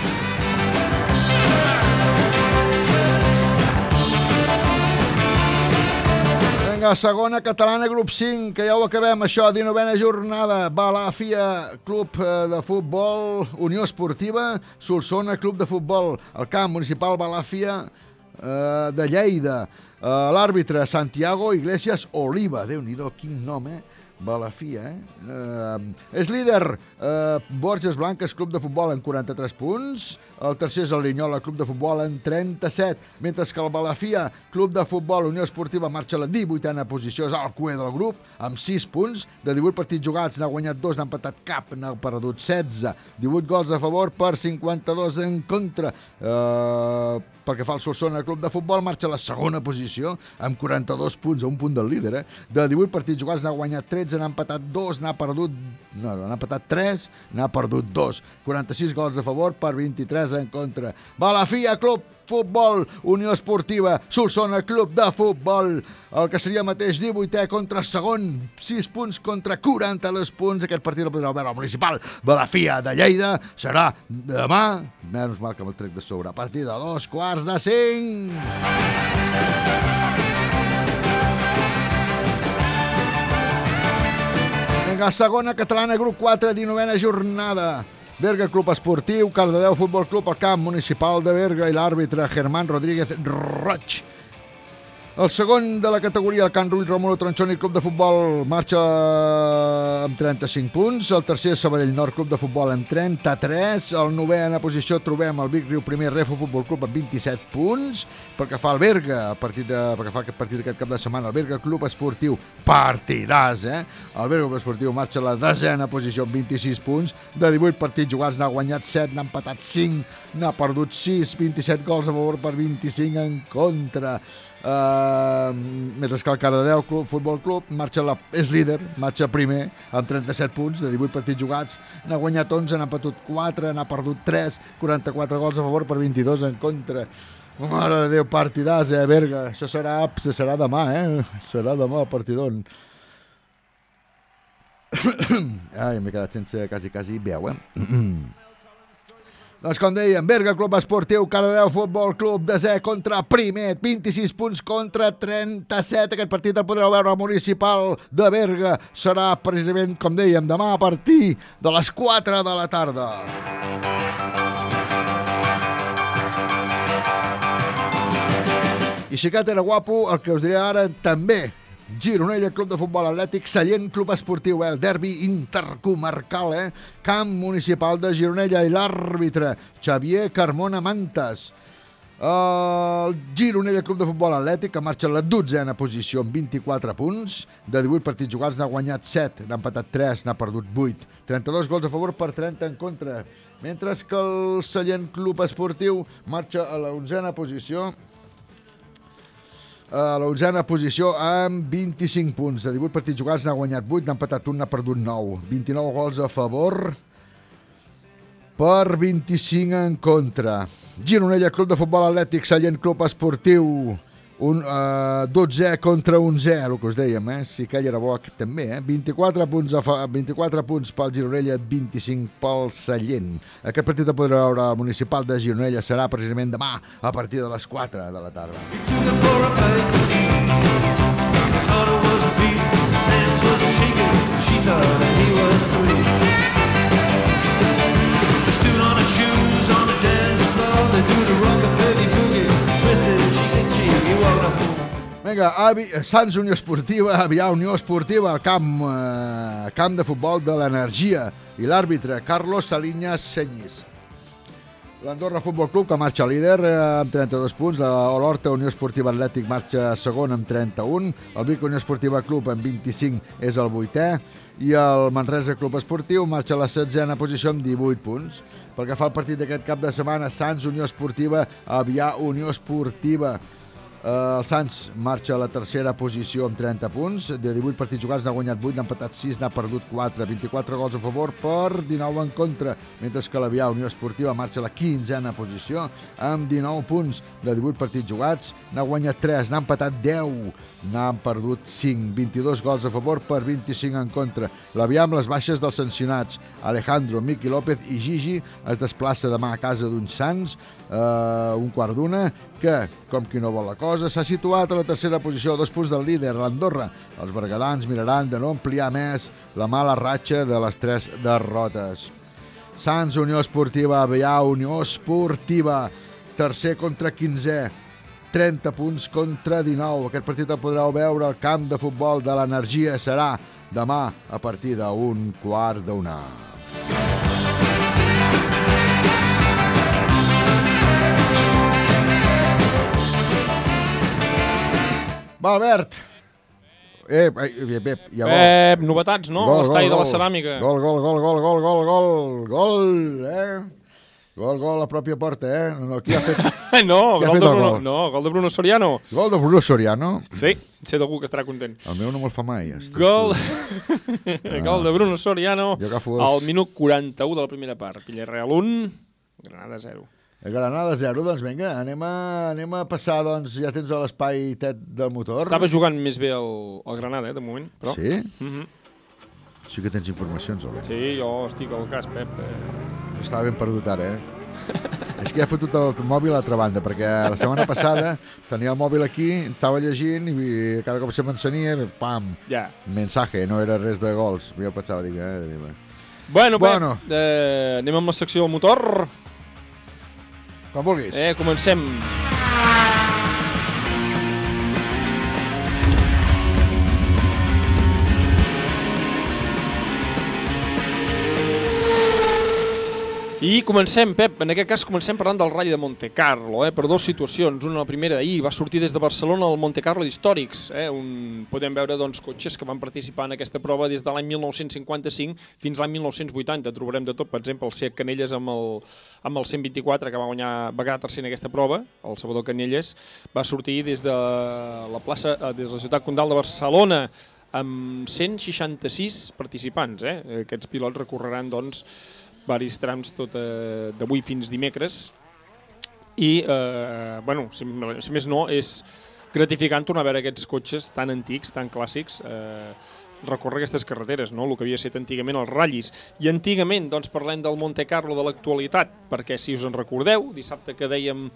Vinga, segona catalana, grup 5, que ja ho acabem, això, 19a jornada. Balàfia, club eh, de futbol, Unió Esportiva, Solsona, club de futbol, el camp municipal Balàfia eh, de Lleida. Eh, L'àrbitre, Santiago Iglesias Oliva. Déu-n'hi-do, quin nom, eh? Balafia, eh? eh és líder eh, Borges Blanques, club de futbol, en 43 punts. El tercer és el Linyola, club de futbol, en 37. Mentre que el Balafia, club de futbol, Unió Esportiva, marxa a la 18a posició, és el cué del grup, amb 6 punts. De 18 partits jugats, n'ha guanyat 2, n'ha empatat cap, n'ha perdut 16. 18 gols a favor per 52 en contra. Eh, pel que fa al Solsona, club de futbol, marxa a la segona posició, amb 42 punts, a un punt del líder. Eh? De 18 partits jugats, n'ha guanyat 13, n'ha empatat 2, n'ha perdut... No, n'ha empatat 3, n'ha perdut 2. 46 gols a favor per 23 en contra. Balafia, club futbol, Unió Esportiva, Solsona, club de futbol. El que seria mateix 18è contra segon, 6 punts contra 42 punts. Aquest partit el podreu veure al municipal Balafia de Lleida. Serà demà, menys mal que me'l trec de sobre, a partir de dos quarts de cinc. Vinga, segona catalana, grup 4, 19a jornada. Berga Club Esportiu, Cardedeu Futbol Club, al camp municipal de Berga i l'àrbitre Germán Rodríguez Roig. El segon de la categoria, el Can Rull Romulo Tronchoni Club de Futbol, marxa amb 35 punts. El tercer, Sabadell Nord Club de Futbol, amb 33. El novè en la posició trobem el Vic Riu Primer Refo Futbol Club amb 27 punts. Pel que fa al Berga, a partit de, pel que fa aquest partit d'aquest cap de setmana, el Berga Club Esportiu, partidàs, eh? El Berga Club Esportiu marxa a la desena posició amb 26 punts. De 18 partits jugats n'ha guanyat 7, n'ha empatat 5, n'ha perdut 6, 27 gols a favor per 25 en contra. Uh, mentre que el Cardedeu Club, Futbol Club marxa la, és líder, marxa primer amb 37 punts de 18 partits jugats n'ha guanyat 11, n'ha patut 4 n'ha perdut 3, 44 gols a favor per 22 en contra Mare de Déu, partidàs, eh, Berga. Això serà, serà demà, eh? Serà demà el partidon. Ai, m'he quedat sense quasi, quasi veu, eh? Doncs com dèiem, Berga Club Esportiu, Cardedeu Futbol Club, desè contra primer, 26 punts contra 37. Aquest partit el podreu veure al municipal de Berga. Serà precisament, com dèiem, demà a partir de les 4 de la tarda. I si aquest era guapo, el que us diré ara també. Gironella, Club de Futbol Atlètic, Sallent, Club Esportiu, eh? el derbi intercomarcal, eh? Camp Municipal de Gironella i l'àrbitre Xavier Carmona Mantes. El Gironella Club de Futbol Atlètic, que marxa a la dotzena posició amb 24 punts. De 18 partits jugats n'ha guanyat 7, n'ha empatat 3, n'ha perdut 8. 32 gols a favor per 30 en contra. Mentre que el Sallent Club Esportiu marxa a la onzena posició a l'onzena posició amb 25 punts. De 18 partits jugats n'ha guanyat 8, n'ha empatat 1, n'ha perdut 9. 29 gols a favor per 25 en contra. Gironella, Club de Futbol Atlètic, Sallent Club Esportiu, un uh, 12 contra 11, el que us dèiem, eh? si aquell era bo aquest també, eh? 24 punts, a fa, 24 punts pel Gironella, 25 pel Sallent. Aquest partit el podrà veure al municipal de Gironella, serà precisament demà a partir de les 4 de la tarda. Do the rockabilly Vinga, Avi, Sants Unió Esportiva, Avià Unió Esportiva, al camp, eh, camp de futbol de l'Energia i l'àrbitre Carlos Salinas Senyis. L'Andorra Futbol Club, que marxa líder eh, amb 32 punts. L'Horta Unió Esportiva Atlètic marxa segon amb 31. El Vic Unió Esportiva Club amb 25 és el vuitè. I el Manresa Club Esportiu marxa a la setzena posició amb 18 punts. Pel que fa al partit d'aquest cap de setmana, Sants Unió Esportiva, Avià Unió Esportiva. Eh, el Sants marxa a la tercera posició amb 30 punts. De 18 partits jugats n'ha guanyat 8, n'ha empatat 6, n'ha perdut 4. 24 gols a favor per 19 en contra, mentre que la Via Unió Esportiva marxa a la 15a posició amb 19 punts. De 18 partits jugats n'ha guanyat 3, n'ha empatat 10, n'ha perdut 5. 22 gols a favor per 25 en contra. La Via amb les baixes dels sancionats. Alejandro, Miqui López i Gigi es desplaça demà a casa d'uns Sants, eh, un quart d'una, que, com qui no vol la cosa, s'ha situat a la tercera posició dos punts del líder, l'Andorra. Els bergadans miraran de no ampliar més la mala ratxa de les tres derrotes. Sants, Unió Esportiva, Avellà, Unió Esportiva, tercer contra 15è, 30 punts contra 19. Aquest partit el podreu veure al camp de futbol de l'Energia. Serà demà a partir d'un quart d'una. Va, Albert. Eh, eh, eh, ja vol. Pep, novetats, no? L'estall de la ceràmica. Gol, gol, gol, gol, gol, gol, gol, gol, eh? Gol, gol a la pròpia porta, eh? No, no, qui ha fet... no, qui ha gol fet de Bruno, gol? no, gol de Bruno Soriano. Gol de Bruno Soriano? Sí, sé d'algú que estarà content. El meu no me'l fa mai. Gol, tu. gol de Bruno Soriano al minut 41 de la primera part. Villarreal 1, Granada 0. A Granada 0, doncs vinga, anem a, anem a passar, doncs ja tens l'espai tet del motor. Estava jugant més bé el, el Granada, eh, de moment. Però... Sí? Mhm. Sí que tens informacions, Albert. Sí, jo estic al cas, Pep. Eh, Estava ben perdut ara, eh? És que he fotut el mòbil a l'altra banda, perquè la setmana passada tenia el mòbil aquí, estava llegint i cada cop se m'encenia, pam, Ja. mensaje, no era res de gols. Jo pensava, dic, eh, eh, Bueno, Bueno. Pep, eh, anem amb la secció del motor. Com vulguis. Eh, comencem. I comencem, Pep, en aquest cas comencem parlant del Rally de Monte Carlo, eh, per dues situacions. Una, la primera d'ahir, va sortir des de Barcelona al Monte Carlo d'Històrics, eh, on podem veure doncs, cotxes que van participar en aquesta prova des de l'any 1955 fins l'any 1980. Trobarem de tot, per exemple, el Seat Canelles amb el, amb el 124, que va guanyar, va quedar tercer en aquesta prova, el Salvador Canelles, va sortir des de la plaça, eh, des de la ciutat condal de Barcelona, amb 166 participants. Eh? Aquests pilots recorreran doncs, varis trams tot eh, d'avui fins dimecres i, eh, bueno, si, si més no, és gratificant tornar a veure aquests cotxes tan antics, tan clàssics, eh, recórrer aquestes carreteres, no? el que havia estat antigament els ratllis. I antigament, doncs, parlem del Monte Carlo de l'actualitat, perquè si us en recordeu, dissabte que dèiem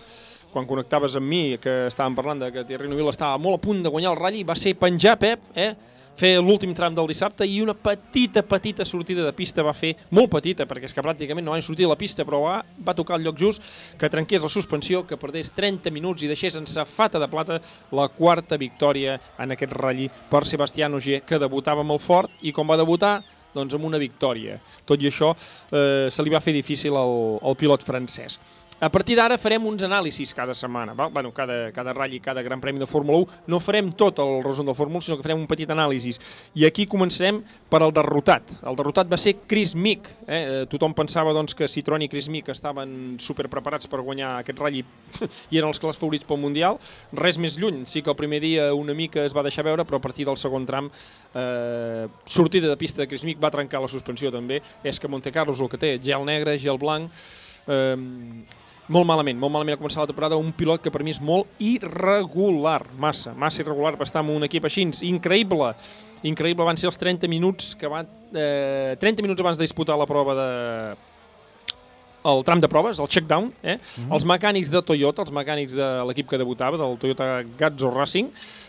quan connectaves amb mi, que estàvem parlant de que Thierry Neuville estava molt a punt de guanyar el ratll, va ser penjar, Pep, eh? Fer l'últim tram del dissabte i una petita, petita sortida de pista va fer, molt petita, perquè és que pràcticament no van sortir a la pista, però va, va tocar el lloc just, que trenqués la suspensió, que perdés 30 minuts i deixés en safata de plata la quarta victòria en aquest ratll per Sebastián Ogier, que debutava el fort i com va debutar, doncs amb una victòria. Tot i això, eh, se li va fer difícil al, al pilot francès. A partir d'ara farem uns anàlisis cada setmana, val? Bueno, cada, cada ratll i cada gran premi de Fórmula 1. No farem tot el resum del Fórmula 1, sinó que farem un petit anàlisis. I aquí començarem per al derrotat. El derrotat va ser Chris Mick. Eh? Eh, Tothom pensava doncs, que Citroën i Chris Mick estaven super preparats per guanyar aquest ratll i eren els clars favorits pel Mundial. Res més lluny. Sí que el primer dia una mica es va deixar veure, però a partir del segon tram eh, sortida de pista de Chris Mick va trencar la suspensió també. És que Monte Carlo és el que té, gel negre, gel blanc... Eh, molt malament, molt malament a començar la temporada, un pilot que per mi és molt irregular, massa, massa irregular per estar en un equip així, increïble, increïble van ser els 30 minuts que va, eh, 30 minuts abans de disputar la prova de el tram de proves, el check-down, eh? Mhm. els mecànics de Toyota, els mecànics de l'equip que debutava, del Toyota Gazzo Racing,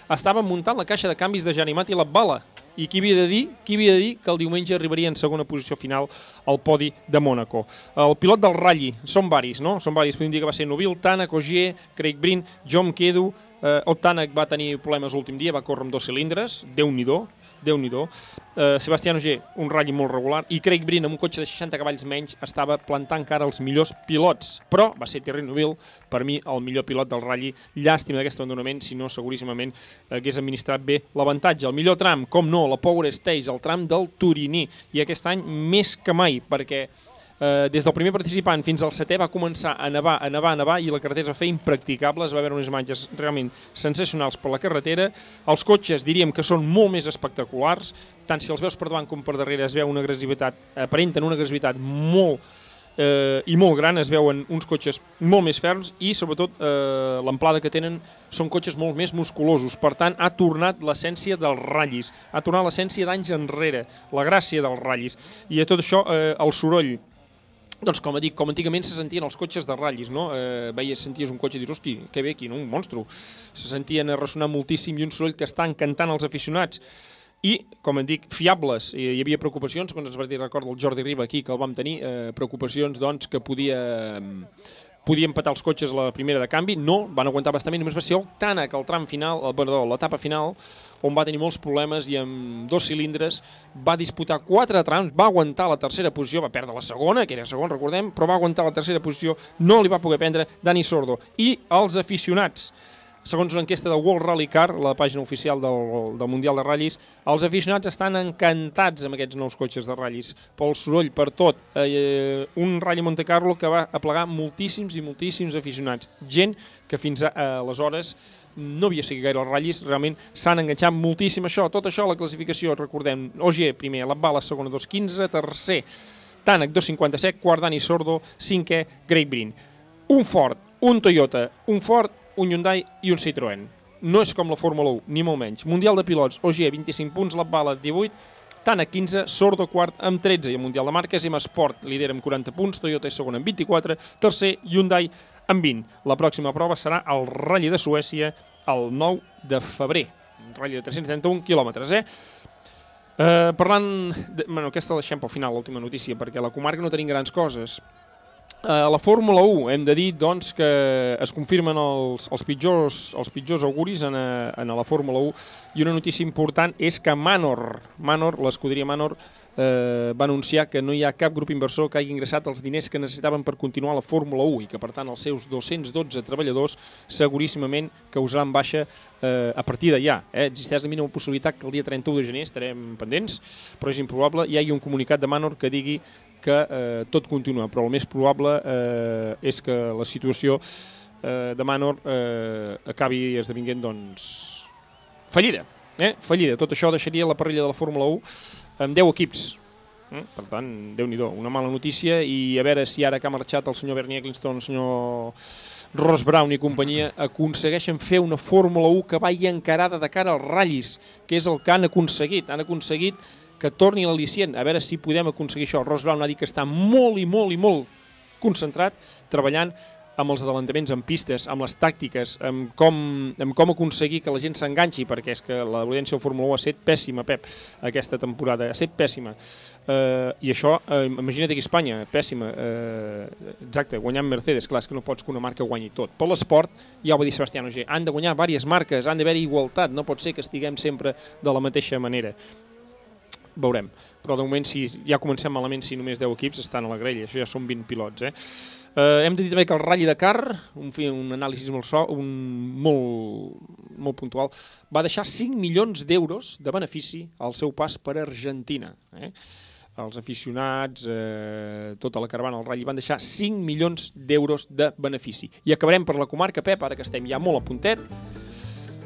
estaven muntant la caixa de canvis de Janimat i la bala. I qui havia de dir qui havia de dir que el diumenge arribaria en segona posició final al podi de Mònaco. El pilot del Rally, són varis, no? Són varis, podem dir que va ser Nubil, Tanak, Ogier, Craig Brin, John Kedu, eh, el Tanak va tenir problemes l'últim dia, va córrer amb dos cilindres, Déu-n'hi-do, déu nhi eh, Sebastián Ogier, un ratll molt regular, i Craig Brin, amb un cotxe de 60 cavalls menys, estava plantant cara als millors pilots. Però va ser Thierry Neuville, per mi, el millor pilot del ratll. Llàstima d'aquest abandonament, si no, seguríssimament hagués administrat bé l'avantatge. El millor tram, com no, la Power Stage, el tram del Turiní. I aquest any més que mai, perquè Eh, des del primer participant fins al setè va començar a nevar, a nevar, a nevar i la carretera es fer impracticable, es va veure unes imatges realment sensacionals per la carretera. Els cotxes diríem que són molt més espectaculars, tant si els veus per davant com per darrere es veu una agressivitat, aparenten una agressivitat molt eh, i molt gran, es veuen uns cotxes molt més ferms i sobretot eh, l'amplada que tenen són cotxes molt més musculosos, per tant ha tornat l'essència dels ratllis, ha tornat l'essència d'anys enrere, la gràcia dels ratllis. I a tot això eh, el soroll doncs com, dic, com antigament se sentien els cotxes de ratllis, no? Eh, veies, senties un cotxe i dius, hosti, que bé aquí, no? un monstru. Se sentien a ressonar moltíssim i un soroll que està encantant els aficionats. I, com em dic, fiables. I hi havia preocupacions, quan ens va dir, recordo, el Jordi Riba aquí, que el vam tenir, eh, preocupacions, doncs, que podia podia empatar els cotxes a la primera de canvi, no, van aguantar bastant, només va ser el Tànec, el tram final, el, perdó, l'etapa final, on va tenir molts problemes i amb dos cilindres va disputar quatre trams, va aguantar la tercera posició, va perdre la segona, que era segon, recordem, però va aguantar la tercera posició, no li va poder prendre Dani Sordo. I els aficionats, segons una enquesta de World Rally Car, la pàgina oficial del, del Mundial de Ratllis, els aficionats estan encantats amb aquests nous cotxes de ratllis, pel soroll, per tot. Eh, un Rally Monte Carlo que va aplegar moltíssims i moltíssims aficionats. Gent que fins a, eh, aleshores no havia seguit gaire els ratllis, realment s'han enganxat moltíssim això, tot això, la classificació, recordem, OG primer, Labbala segona 2.15, tercer, Tànec 2.57, quart Dani Sordo, cinquè, Great Brin. Un Ford, un Toyota, un Ford, un Hyundai i un Citroën. No és com la Fórmula 1, ni molt menys. Mundial de pilots, OG 25 punts, Labbala 18, Tana 15, Sordo quart amb 13 i el Mundial de Marques, M Sport lidera amb 40 punts, Toyota és segon amb 24, tercer Hyundai amb 20. La pròxima prova serà el Rally de Suècia el 9 de febrer, un ratll de 331 quilòmetres, eh? Eh, parlant... De, bueno, aquesta la deixem pel final, l'última notícia, perquè a la comarca no tenim grans coses. Eh, a la Fórmula 1 hem de dir doncs, que es confirmen els, els, pitjors, els pitjors auguris en, a, en a la Fórmula 1 i una notícia important és que Manor, Manor l'escuderia Manor, eh, va anunciar que no hi ha cap grup inversor que hagi ingressat els diners que necessitaven per continuar la Fórmula 1 i que, per tant, els seus 212 treballadors seguríssimament causaran baixa eh, a partir d'allà. Eh? Existeix la mínima possibilitat que el dia 31 de gener estarem pendents, però és improbable. Hi hagi un comunicat de Manor que digui que eh, tot continua, però el més probable eh, és que la situació eh, de Manor eh, acabi esdevinguent doncs, fallida. Eh? Fallida. Tot això deixaria la parrilla de la Fórmula 1 amb 10 equips. Eh? Per tant, déu nhi una mala notícia i a veure si ara que ha marxat el senyor Bernie Eccleston, el senyor Ross Brown i companyia aconsegueixen fer una Fórmula 1 que vagi encarada de cara als ratllis, que és el que han aconseguit. Han aconseguit que torni l'al·licient, a veure si podem aconseguir això. Ross Brown ha dit que està molt i molt i molt concentrat treballant amb els adelantaments en pistes, amb les tàctiques, amb com, amb com aconseguir que la gent s'enganxi, perquè és que l'audiència del Fórmula 1 ha estat pèssima, Pep, aquesta temporada, ha estat pèssima. Uh, I això, uh, imagina't aquí a Espanya, pèssima. Uh, exacte, guanyant Mercedes, clar, és que no pots que una marca guanyi tot. Per l'esport, ja ho va dir Sebastián Ogier, han de guanyar diverses marques, han d'haver igualtat, no pot ser que estiguem sempre de la mateixa manera veurem. Però de moment, si ja comencem malament, si només 10 equips estan a la grella, això ja són 20 pilots. Eh? Eh, hem de dir també que el Rally Dakar, un, fi, un anàlisi molt, so, un, molt, molt puntual, va deixar 5 milions d'euros de benefici al seu pas per Argentina. Eh? els aficionats, eh, tota la caravana del Rally van deixar 5 milions d'euros de benefici. I acabarem per la comarca, Pep, ara que estem ja molt a puntet.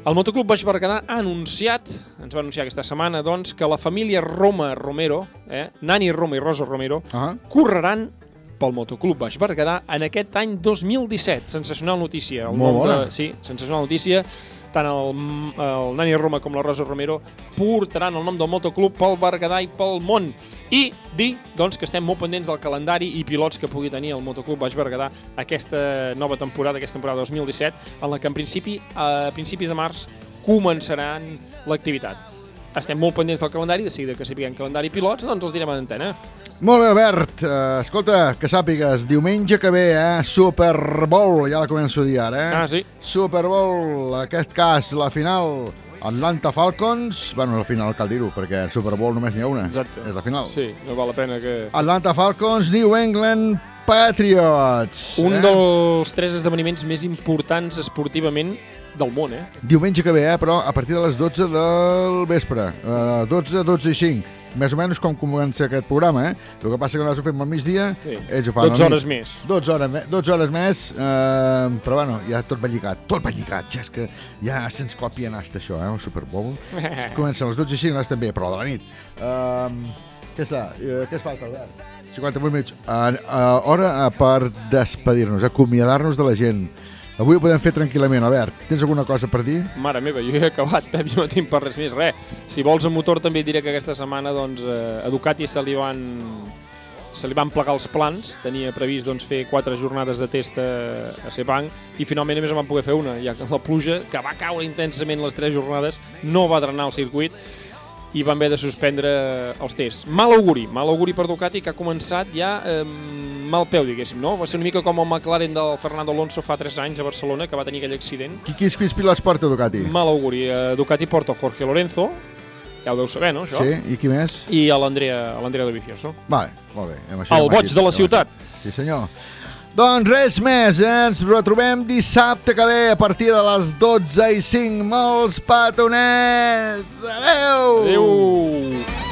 El Motoclub Baix Berguedà ha anunciat, ens va anunciar aquesta setmana, doncs, que la família Roma Romero, eh, Nani Roma i Rosa Romero, uh -huh. correran pel Motoclub Baix Berguedà en aquest any 2017. Sensacional notícia. El Molt bona. De, sí, sensacional notícia. Tant el, el Nani Roma com la Rosa Romero portaran el nom del motoclub pel Berguedà i pel món. I dir doncs, que estem molt pendents del calendari i pilots que pugui tenir el motoclub Baix Berguedà aquesta nova temporada, aquesta temporada 2017, en la que en principi, a principis de març, començaran l'activitat. Estem molt pendents del calendari, de seguida que sapiguem calendari pilots, doncs els direm a l'antena. Molt bé, Albert. Uh, escolta, que sàpigues, diumenge que ve, eh, Super Bowl, ja la començo a dir ara, eh? Ah, sí. Super Bowl, aquest cas, la final, Atlanta Falcons, bueno, la final cal dir-ho, perquè Super Bowl només n'hi ha una. Exacte. És la final. Sí, no val la pena que... Atlanta Falcons, New England Patriots. Un eh? dels tres esdeveniments més importants esportivament del món, eh? Diumenge que ve, eh, però a partir de les 12 del vespre. Uh, 12, 12 i 5. Més o menys com comença aquest programa, eh? El que passa que nosaltres ho fem al migdia, Sí. ells ho fan 12 al nit. hores més. 12 hores, me 12 hores més, eh, però bueno, ja tot va lligat, tot va lligat, ja és que ja se'ns copia nasta això, eh, un Super Bowl. Comença a les 12 i 5, nosaltres també, però de la nit. Uh, què està? Uh, què es falta, Albert? 58 minuts. Uh, uh, hora uh, per despedir-nos, acomiadar-nos de la gent. Avui ho podem fer tranquil·lament, Albert. Tens alguna cosa per dir? Mare meva, jo he acabat, Pep, jo no tinc per res més. Re, si vols el motor també diré que aquesta setmana doncs, eh, a Ducati se li van se li van plegar els plans, tenia previst doncs, fer quatre jornades de test a, a Sepang i finalment només en van poder fer una, ja que la pluja, que va caure intensament les tres jornades, no va drenar el circuit i van haver de suspendre els tests. Mal auguri, mal auguri per Ducati, que ha començat ja eh, mal peu, diguéssim, no? Va ser una mica com el McLaren del Fernando Alonso fa 3 anys a Barcelona, que va tenir aquell accident. Qui, qui, qui pilots porta Ducati? Mal auguri. Eh, Ducati porta el Jorge Lorenzo, ja ho deu saber, no, això? Sí, i qui més? I l'Andrea Dovizioso. Vale, molt bé. Amb El ja boig de la ciutat. Sí, senyor. Doncs res més, eh? ens retrobem dissabte que ve a partir de les 12 i 5. Molts petonets! Adeu! Adeu!